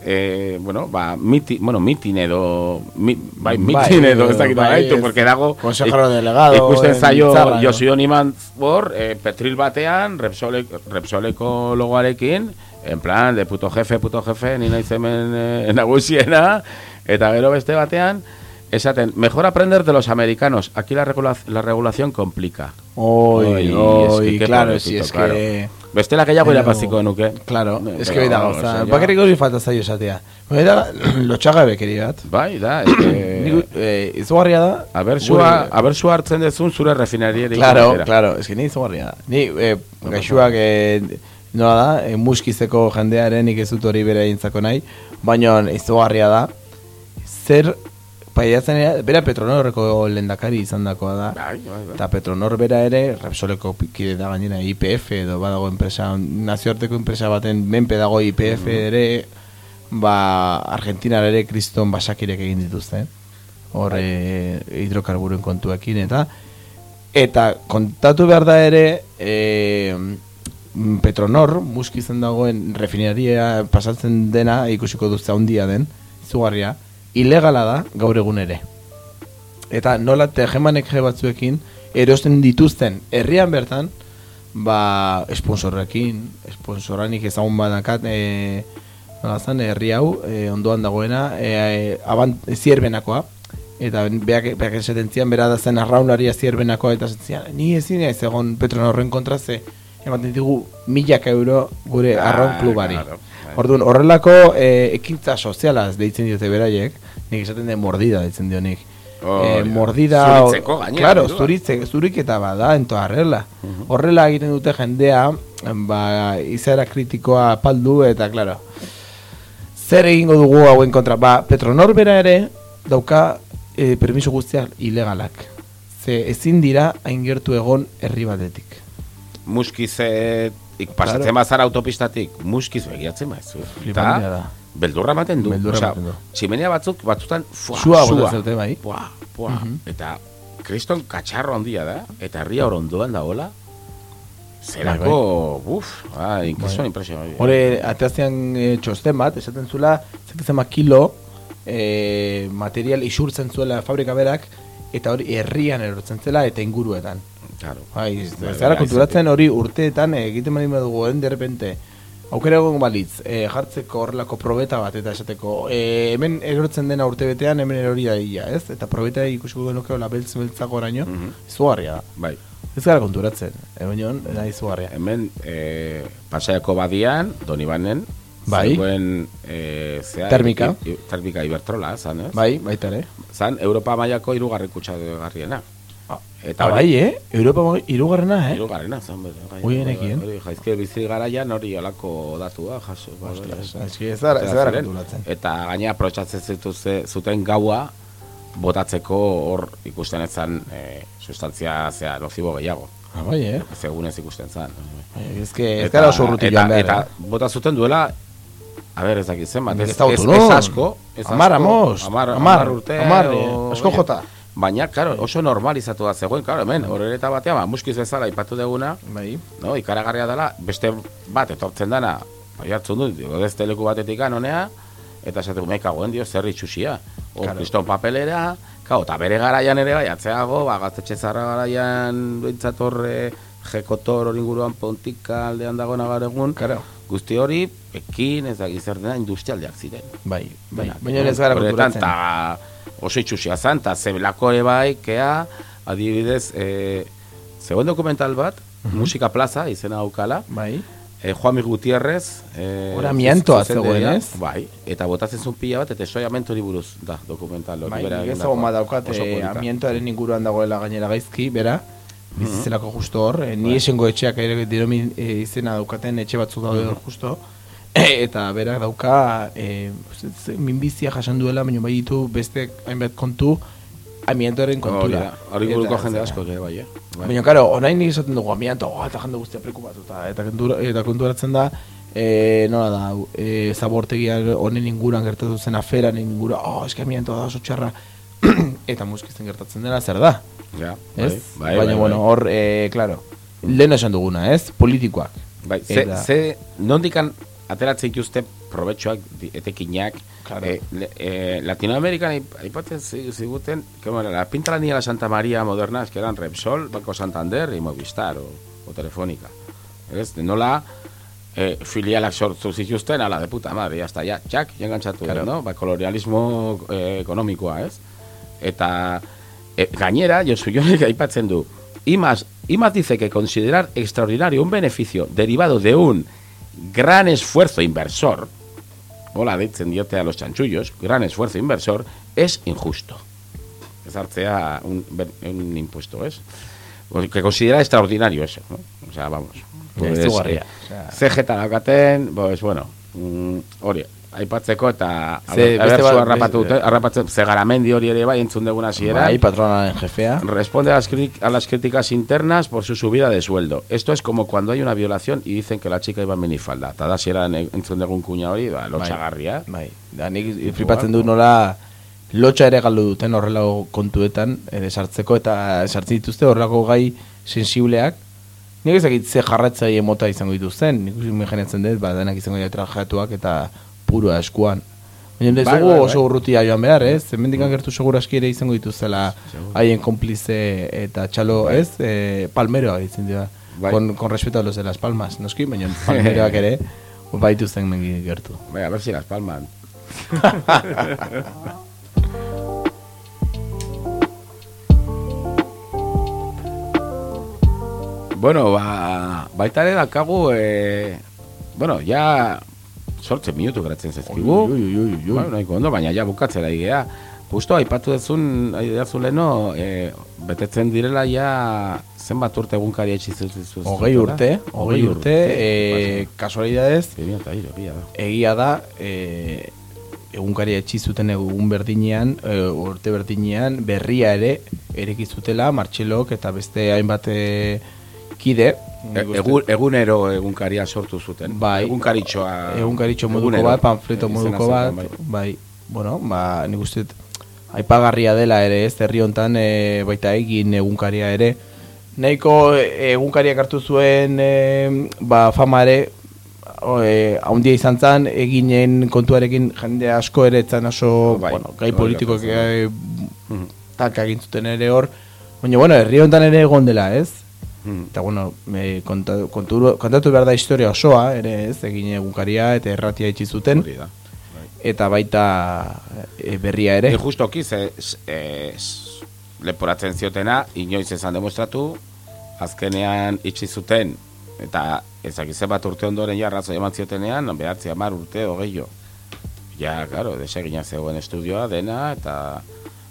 e, bueno, ba, miti, bueno, mitin edo, mi, bai, Bai, mitin edo, ez dakit bai, gaitu, porque dago... Consejero delegado, Ikusten en zaio, Itzarra, edo. Josio Niman hor, e, Petril batean, Repsole, Repsoleko logoarekin, en plan, de puto jefe, puto jefe, ni naiz hemen e, nagusiena, eta gero beste batean, esaten, mejor aprender de los americanos, aquí la, regula la regulación complica. Oi, oi, eski, qué claro, si es claro. que... Bestela gehiago Pero- irapaziko nuke. Claro, pero, que hori da vamos, gauza. Bakarrik hori falta zaio esatea. Da, lotxaga bekeri bat. Bai, da, eh, izugarria da. Aber sua, gure- aber sua hartzen dezun zure refineriari. Claro, claro, es que ni izugarria da. Ni, eh, gaixuak, eh, nola da, eh, muskizeko jendearen nik ez dut hori bere intzako nahi, baina izugarria da, zer, paiatzen bera Petronorreko lendakari izan dakoa da, Bai, bai, bai. eta Petronor bera ere, Repsoleko kide da gainera IPF edo badago enpresa, nazioarteko enpresa baten menpe dago IPF ere, ba, Argentinar ere kriston basakirek egin dituzte. Hor eh, hidrokarburen kontuekin eta eta kontatu behar da ere e, Petronor, muskizen dagoen refineria pasatzen dena ikusiko duzte handia den, izugarria, ilegala da gaur egun ere. Eta nola tegemanek batzuekin erosten dituzten herrian bertan, ba, esponsorrekin, esponsoranik ezagun badakat, e, nola zan, herri hau, e, ondoan dagoena, e, e, aban, zierbenakoa, eta beak, beak esaten zian, bera da zen arraunlaria zierbenakoa, eta zian, ni ezin ez egon Petronorren kontra ze, ematen digu milaka euro gure Ah, arraun klubari. claro. Orduan, horrelako e, ekintza sozialaz deitzen diote beraiek, nik esaten den mordida deitzen dio nik. Eh, da. mordida, Zuritzeko gainera, claro, zuritze, zuriketa bada, ento arrela. Horrela egiten dute jendea, ba, izaera kritikoa paldu eta, claro, zer egingo dugu hauen kontra? Ba, Petronor bera ere, dauka e, permiso guztiak ilegalak. Ze ezin dira hain gertu egon herri batetik. Muskize, ik pasatzen Claro. bazara autopistatik, muskiz begiratzen maizu. Flipantea da. beldurra ematen du. Beldurra du. Tximenea batzuk, batzutan, fua, Sua sua. dute, bai. Buah, buah. Eta kriston katxarro handia da, eta herria hor ondoan dagoela, zerako, buf, ah, inkresuan impresio. bai. Hore, ateaztean e, txosten bat, esaten zula, zekizema kilo e, material isurtzen zuela fabrika berak, eta hori herrian erortzen zela eta inguruetan. Claro. Bai, Bai, zara bai, konturatzen hori urteetan eh, egiten bali badugu, en derrepente, aukera egon balitz, e, jartzeko horrelako probeta bat eta esateko, e, hemen erortzen dena urtebetean, hemen erori da ez? Eta probeta ikusiko genuke hola beltz beltzako oraino, Mhm. izugarria da. Bai. Ez gara konturatzen, e, baina da izugarria. Hemen, e, pasaiako badian, Donibanen, Bai. zegoen, e, zea, Termika. i- i- termika ibertrola, zan, ez? Bai, baita ere. Zan, Europa mailako irugarren kutsagarriena. Eta Ah, bai, eh? Europa hirugarrena, eh? Irugarrena, zan, bai, bai, Ui, bai, enekien. Hori, jaizki bizi garaian hori olako datua, jaso. bai, bai, bai. eski ez gara- ez gara. Eta gaina zituzte, zuten gaua, botatzeko hor ikusten ezan e, sustantzia zea nozibo gehiago. Ah, bai, eh? Segun ez ikusten zan. Bai, Ez gara oso urruti eta, joan behar, eta eh? bota zuten duela, a ber, ez dakit zenbat, ez, ez ez, asko, ez asko, amos, hamar, hamar, hamar urte, hamar, eh, o- asko jota. Baina, claro, oso normalizatu da zegoen, claro, hemen, horreta batean, ba, muskiz bezala ipatu deguna, Bai. no, ikaragarria dela, beste bat etortzen dana, bai hartzen du, godezte leku batetik honea, eta esateko mekagoen dio zer itxusia. O, kriston papelera, kao, eta bere garaian ere bai, atzeago, ba, gaztetxe zarra garaian, duentzat horre, jekotor hori inguruan pontika aldean dagoena gaur egun, Claro. guzti hori, ekin, ez da gizar dena, industrialdeak ziren. Bai, bai. Baina ez gara konturatzen. Oso itxusia zan, eta zebelako ere bai, kea, adibidez, e, zegoen dokumental bat, Musika Plaza, izena daukala, Bai. e, Juanmi Gutierrez, e, Hor amiantoa zuzendaria, zegoen, ez? Bai, eta botatzen zuen pila bat, eta esoiamentu buruz da dokumental hori. Bai, nik ez ma daukat polita. amientoaren inguruan dagoela gainera gaizki, bera, bizitzelako justo hor, eh, ni esengo etxeak ere diromi eh, izena daukaten etxe batzuk daude hor justo, eta berak dauka eh, z- minbizia jasan duela, baina bai ditu beste hainbat kontu amientoaren Hori kontura. hori buruko jende asko ere bai, eh? Bai. Baina, karo, orain nik esaten dugu amianto, oh, eta jende guztia prekupatuta, eta, kontura, eta konturatzen da, e, nola da, e, zabortegia honen inguruan gertatu zen aferan ingura, oh, eski amianto da oso txarra, eta muskizten gertatzen dena zer da, Ja, ez? bai, bai, Baina, bai, bueno, bai. hor, e, claro, lehen esan duguna, ez? Politikoak. Bai, ze, Eta- ze, nondikan ateratzen dituzte probetxoak, etekinak, Claro. le- eh, Latinoamerikan aip- aipatzen zi- ziguten, que bueno, la Pinta la Santa María modernas, que eran Repsol, Banco Santander y Movistar o, o Telefónica. Ez, nola, eh, filialak sortu zituzten, ala de puta madre, ya está, ya, txak, jangantzatu, Claro. no? Ba, kolonialismo eh, ekonomikoa, ez? Eta eh, gainera, Josu Jonek aipatzen du, Imas, Imas dice que considerar extraordinario un beneficio derivado de un gran esfuerzo inversor, hola deitzen diote a los chanchullos, gran esfuerzo inversor, es injusto. Ez hartzea un, un impuesto, ¿es? O Que considera extraordinario eso, ¿no? O sea, vamos. Pues, eh. CG daukaten, pues, bueno, mm, hori, aipatzeko eta abertzua harrapatu dute, harrapatzen, ze garamendi hori ere bai entzun duguna hasieran. Bai, patronaren jefea. Responde a las, a las críticas internas por su subida de sueldo. Esto es como cuando hay una violación y dicen que la chica iba minifalda. Eta da hasieran entzun dugun kuña hori, ba, lotxagarria. Bai, da nik flipatzen du nola lotxa ere galdu duten horrelako kontuetan ere sartzeko eta sartzen dituzte horrelako gai sensibleak. Nik ezakit ze jarratzaile mota izango dituzten, nik imaginatzen dut, ba, denak izango dira trajatuak eta purua eskuan. Baina ez Bai, dugu bai, bai. oso urrutia joan behar, ez? Hemendik gertu seguraski ere izango dituztela haien konplize eta txalo, ez? E, palmeroak ditzen dira. Bai. Con, con respeto a los de las palmas, noski, baina palmeroak ere baituzten mengi gertu. Bai, a ver si las palman. bueno, ba, baita ere dakagu, e, bueno, ja sortze minutu geratzen ui. Bueno, nahiko ondo, baina ja bukatzera igea. Justo, aipatu dezun, aideazu leno, e, betetzen direla ja zenbat urte egunkari etxizuz. Hogei urte, hogei urte, e, kasualidadez, egia da, e, egunkaria etxi zuten egun berdinean, e, urte berdinean, berria ere, ereki zutela, Martxelok eta beste hainbat kide. Uste- Egun, egunero egunkaria sortu zuten. Bai. Egunkaritxoa. egunkaritxo moduko egunero. bat, panfleto moduko bat, bai. Bueno, ba, nik uste aipagarria dela ere, ez, herri hontan e, baita egin egunkaria ere. Nahiko e, egunkariak hartu zuen e, ba, fama ere, o, e, haundia izan zen, eginen kontuarekin jende asko ere etzan oso, Bai, bueno, gai politikoak e, egin zuten ere hor, baina, bueno, herri hontan ere egon dela, ez? Mhm. Eta, bueno, e, konta, konturu, kontatu behar da historia osoa, ere ez, egin egunkaria eta erratia itxi zuten, da. eta baita e, berria ere. E justoki, ze, leporatzen ziotena, inoiz esan demostratu, azkenean itxi zuten, eta ezakize bat urte ondoren jarrazo eman ziotenean, behatzi amar urte hogeio. Ja, claro, desegina zegoen estudioa, dena, eta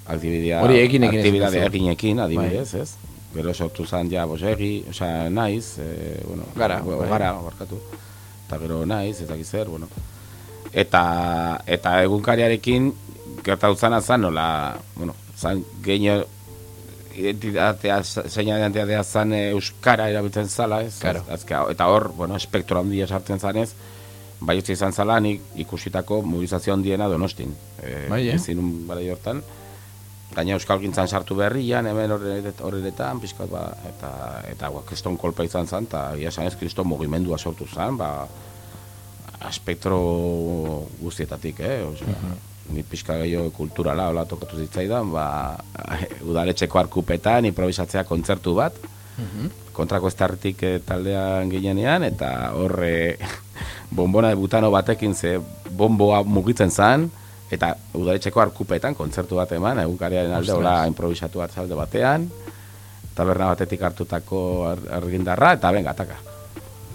aldibidea, Hori esan zuen. eginekin, adibidez, Bai. ez? Gero sortu zan ja bosegi, osea, naiz, e, bueno, Gara, o- bai. gara, barkatu. Eta gero naiz, ez dakiz zer, bueno. Eta, eta egunkariarekin gertatu zana zan, nola, bueno, zan gehiago identitatea, zein identitatea zan eh, euskara erabiltzen zala, ez? Claro. Azke, eta hor, bueno, espektro handia sartzen zanez, bai izan zala nik ikusitako mobilizazio handiena donostin. E, Bai, eh? Ezin un bara hortan. Gaina euskal gintzan sartu berrian, hemen horret- horretan, pixkat, ba, eta, eta ba, kriston kolpa izan zan, eta ia esan ez kriston mugimendua sortu zan, ba, aspektro guztietatik, eh? Osea, ni pixka gehiago kulturala, hola tokatu zitzaidan, ba, udaletxeko arkupetan, improvisatzea kontzertu bat, kontrako estarritik eh, taldean ginenean, eta horre bombona de butano batekin ze bomboa mugitzen zan, eta udaletxeko arkupetan kontzertu bat eman, egunkariaren alde, hola improvisatu bat batean, taberna batetik hartutako ar- argindarra, eta benga, ataka.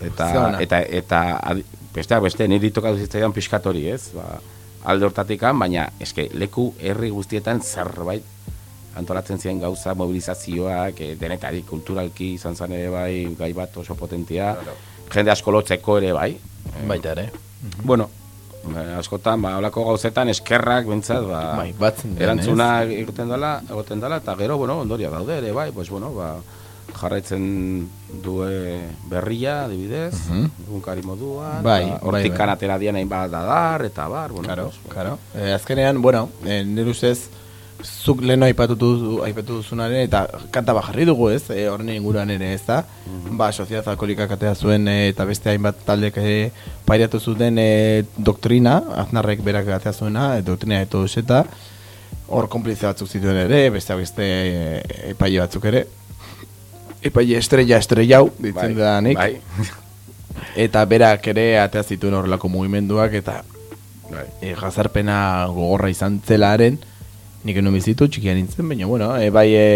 Eta, Zona. eta, eta, adi- besteak beste, niri tokatu zitzaidan pixkat hori, ez? Ba, alde hortatikan, baina eske leku herri guztietan zerbait antolatzen ziren gauza, mobilizazioak, e, denetari kulturalki izan zen ere bai, gai bat oso potentia, jende asko lotzeko ere bai. Baita ere. Bueno, eh, askotan, ba, holako gauzetan eskerrak, bintzat, ba, Bai, batzen den, erantzunak irten dela, egoten dela, eta gero, bueno, ondoria daude ere, bai, pues, bueno, ba, jarraitzen due berria, adibidez, egunkari moduan, Bai, ba, bai, hortik bai. atera dian hainbat dadar, eta bar, bueno, Claro, pues, claro. Eh, azkenean, bueno, eh, nire ustez, zuk leheno aipatu duzu, aipatu duzunaren eta kanta bat jarri dugu ez, e, horren inguruan ere ez da. Ba, Sociedad Alkoholikak atea zuen e, eta beste hainbat taldek e, pairatu zuten e, doktrina, aznarrek berak atea zuena, e, doktrina eta eta hor konplize batzuk zituen ere, beste beste e, epaile batzuk ere. Epaile estrella estrellau, ditzen Bai, da nik. bai. Eta berak ere atea zituen horrelako mugimenduak eta Bai. e, jazarpena gogorra izan zelaren, nik enu bizitu txikia nintzen, baina bueno, e, bai e,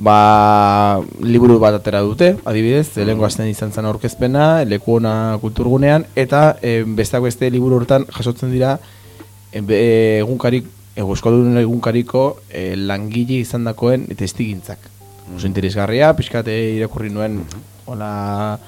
ba, liburu bat atera dute, adibidez, mm. lehenko astean izan zen aurkezpena, leku ona kulturgunean, eta e, besteak beste liburu hortan jasotzen dira e, egunkarik, e, egunkariko e, langile izan dakoen testigintzak. Oso interesgarria, pixkate irakurri nuen, hola,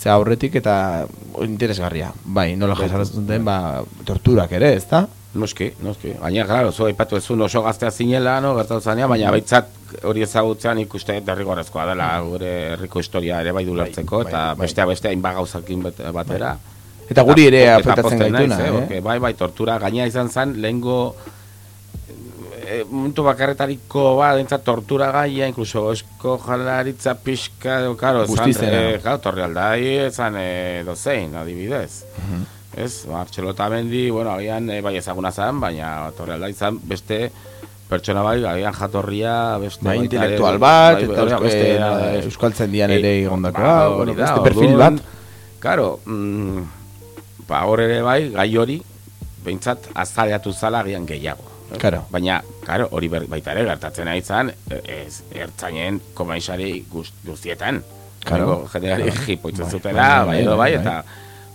ze aurretik eta interesgarria. Bai, nola jasaratzen den, ba, torturak ere, ezta? Noski, noski. Baina, claro, zu aipatu ezun oso gaztea zinela, no, gertatu zanean, baina baitzat hori ezagutzean ikuste derrigorrezkoa dela gure herriko historia ere bai dulertzeko, bai, eta bai. bestea beste hainbat gauzakin bet- batera. Eta guri ere afektatzen gaituna, naiz, eh? porque bai, bai, tortura gaina izan zen, lehengo e, momentu bakarretariko ba, dintzat tortura gaia, incluso esko jalaritza pixka, edo, karo, zan, e, karo, torri aldai, zan e, dozein, adibidez. Ez, Martxelo eta Mendi, bueno, agian e, bai ezaguna zen, baina torri aldai zan beste pertsona bai, agian jatorria, beste Bai, intelektual bat, bai, eta bai, beste, eh, eh, euskaltzaindian ere eh, egondakoa, ba, bueno, hori da, beste perfil bat. Claro, mm, ba, hor ere bai, gai hori, behintzat azaleatu zala agian gehiago. eh? Claro. Baina, claro, hori baita ere gertatzen ari zan, eh, ez, ertzainen komaisari guz- guztietan. Claro. Jendeari Claro. jipoitzen Bai, zutela, bai, bai, edo bai, bai, bai. eta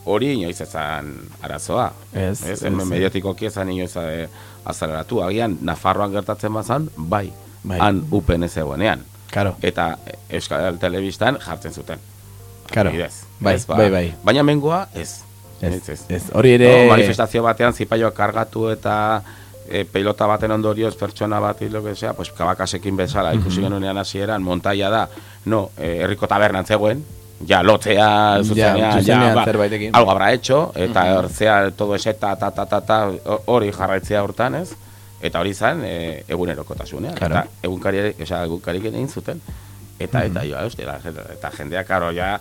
hori inoiz ezan arazoa. Ez, ez, ez, hemen ez. mediatikoki ezan inoiz eh, azaleratu. Agian, Nafarroan gertatzen bazan, bai, Bai. han upen ez egonean. Claro, Eta Euskal Telebistan jartzen zuten. Claro. Adibidez. Bai, Ez, ba, bai, bai. Baina mengoa, ez. ez, ez. Hori ere... No, manifestazio batean zipaioak kargatu eta e, pelota baten ondorioz pertsona bat lo que sea, pues kabakasekin bezala ikusi genunean hasieran montaia da. No, eh, herriko tabernan zegoen, ja lotzea zuzenean, ja, zuzenean ba, algo habrá hecho eta hortzea todo ese ta ta ta ta ta hori jarraitzea hortan, ez? Eta hori izan e, egunerokotasunean. Claro. Eta egunkari, osea, egunkarik egin zuten. Eta eta jo, hostia, eta jendea karo ja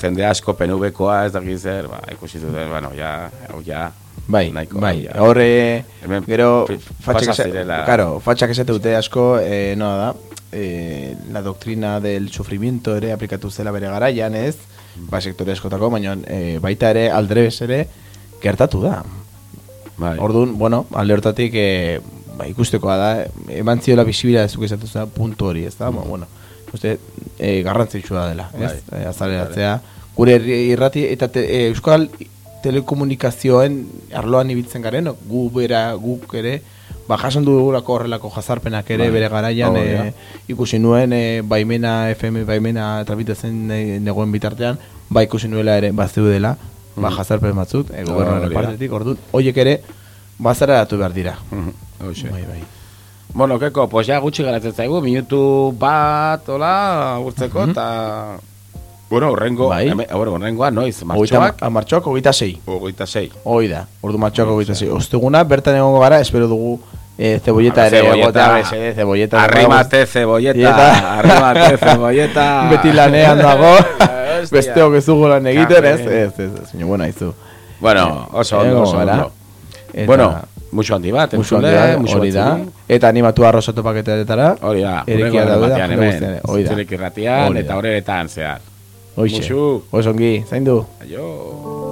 jende asko PNV-koa ez dakit zer, ba, ikusi zuten, bueno, ja, hau ja, Bai, nahiko, bai, ja. horre, gero, fatxak pasa ese- zirela. claro, fatxak esate dute asko, eh, no da, eh, la doctrina del sufrimiento ere aplikatu zela bere garaian, ez? Ba, sektore askotako, baina eh, baita ere aldrebes ere gertatu da. bai. Orduan, bueno, alde hortatik eh, ba, ikustekoa da, eman ziola bisibila zuk esatu zuen puntu hori, ez da? Ba, bueno, uste, eh, garrantzitsua dela, ez? Bai. Eh, azaleratzea. Gure irrati eta te, eh, euskal telekomunikazioen arloan ibiltzen garen, gu bera, guk ere, ba, jasan dugulako horrelako jazarpenak ere Bai. bere garaian Hori da. eh, ikusi nuen eh, baimena FM baimena tramitatzen eh, negoen bitartean ba ikusi nuela ere bazeudela ba jazarpen batzuk eh, gobernuaren partetik orduan hoiek ere bazararatu behar dira Hoxe. bai bai Bueno, keko, pues ja gutxi garatzen zaigu, minutu bat, hola, agurtzeko, eta... Bueno, horrengo, Bai. hemen- bueno, horrengoa, noiz, martxoak, ma- martxoak hogeita sei hogeita sei. hoi da ordu martxoak hogeita sei osteguna bertan egongo gara espero dugu eh, zebolleta A ere ver, cebolleta. Arrimate cebolleta, Eta- arrimate cebolleta. beti lanean dago besteok ez dugu lan egiten ez ez ez ez bueno aizu Bueno, oso ondo, oso ondo. Bueno, mucho handi bat, entzule, musu hori da. Eta animatu arrosatu paketetara. Hori da, batean jende hemen, Hori da. eta horretan zehar. Hoxe. Oso ongi, zaindu. Aio.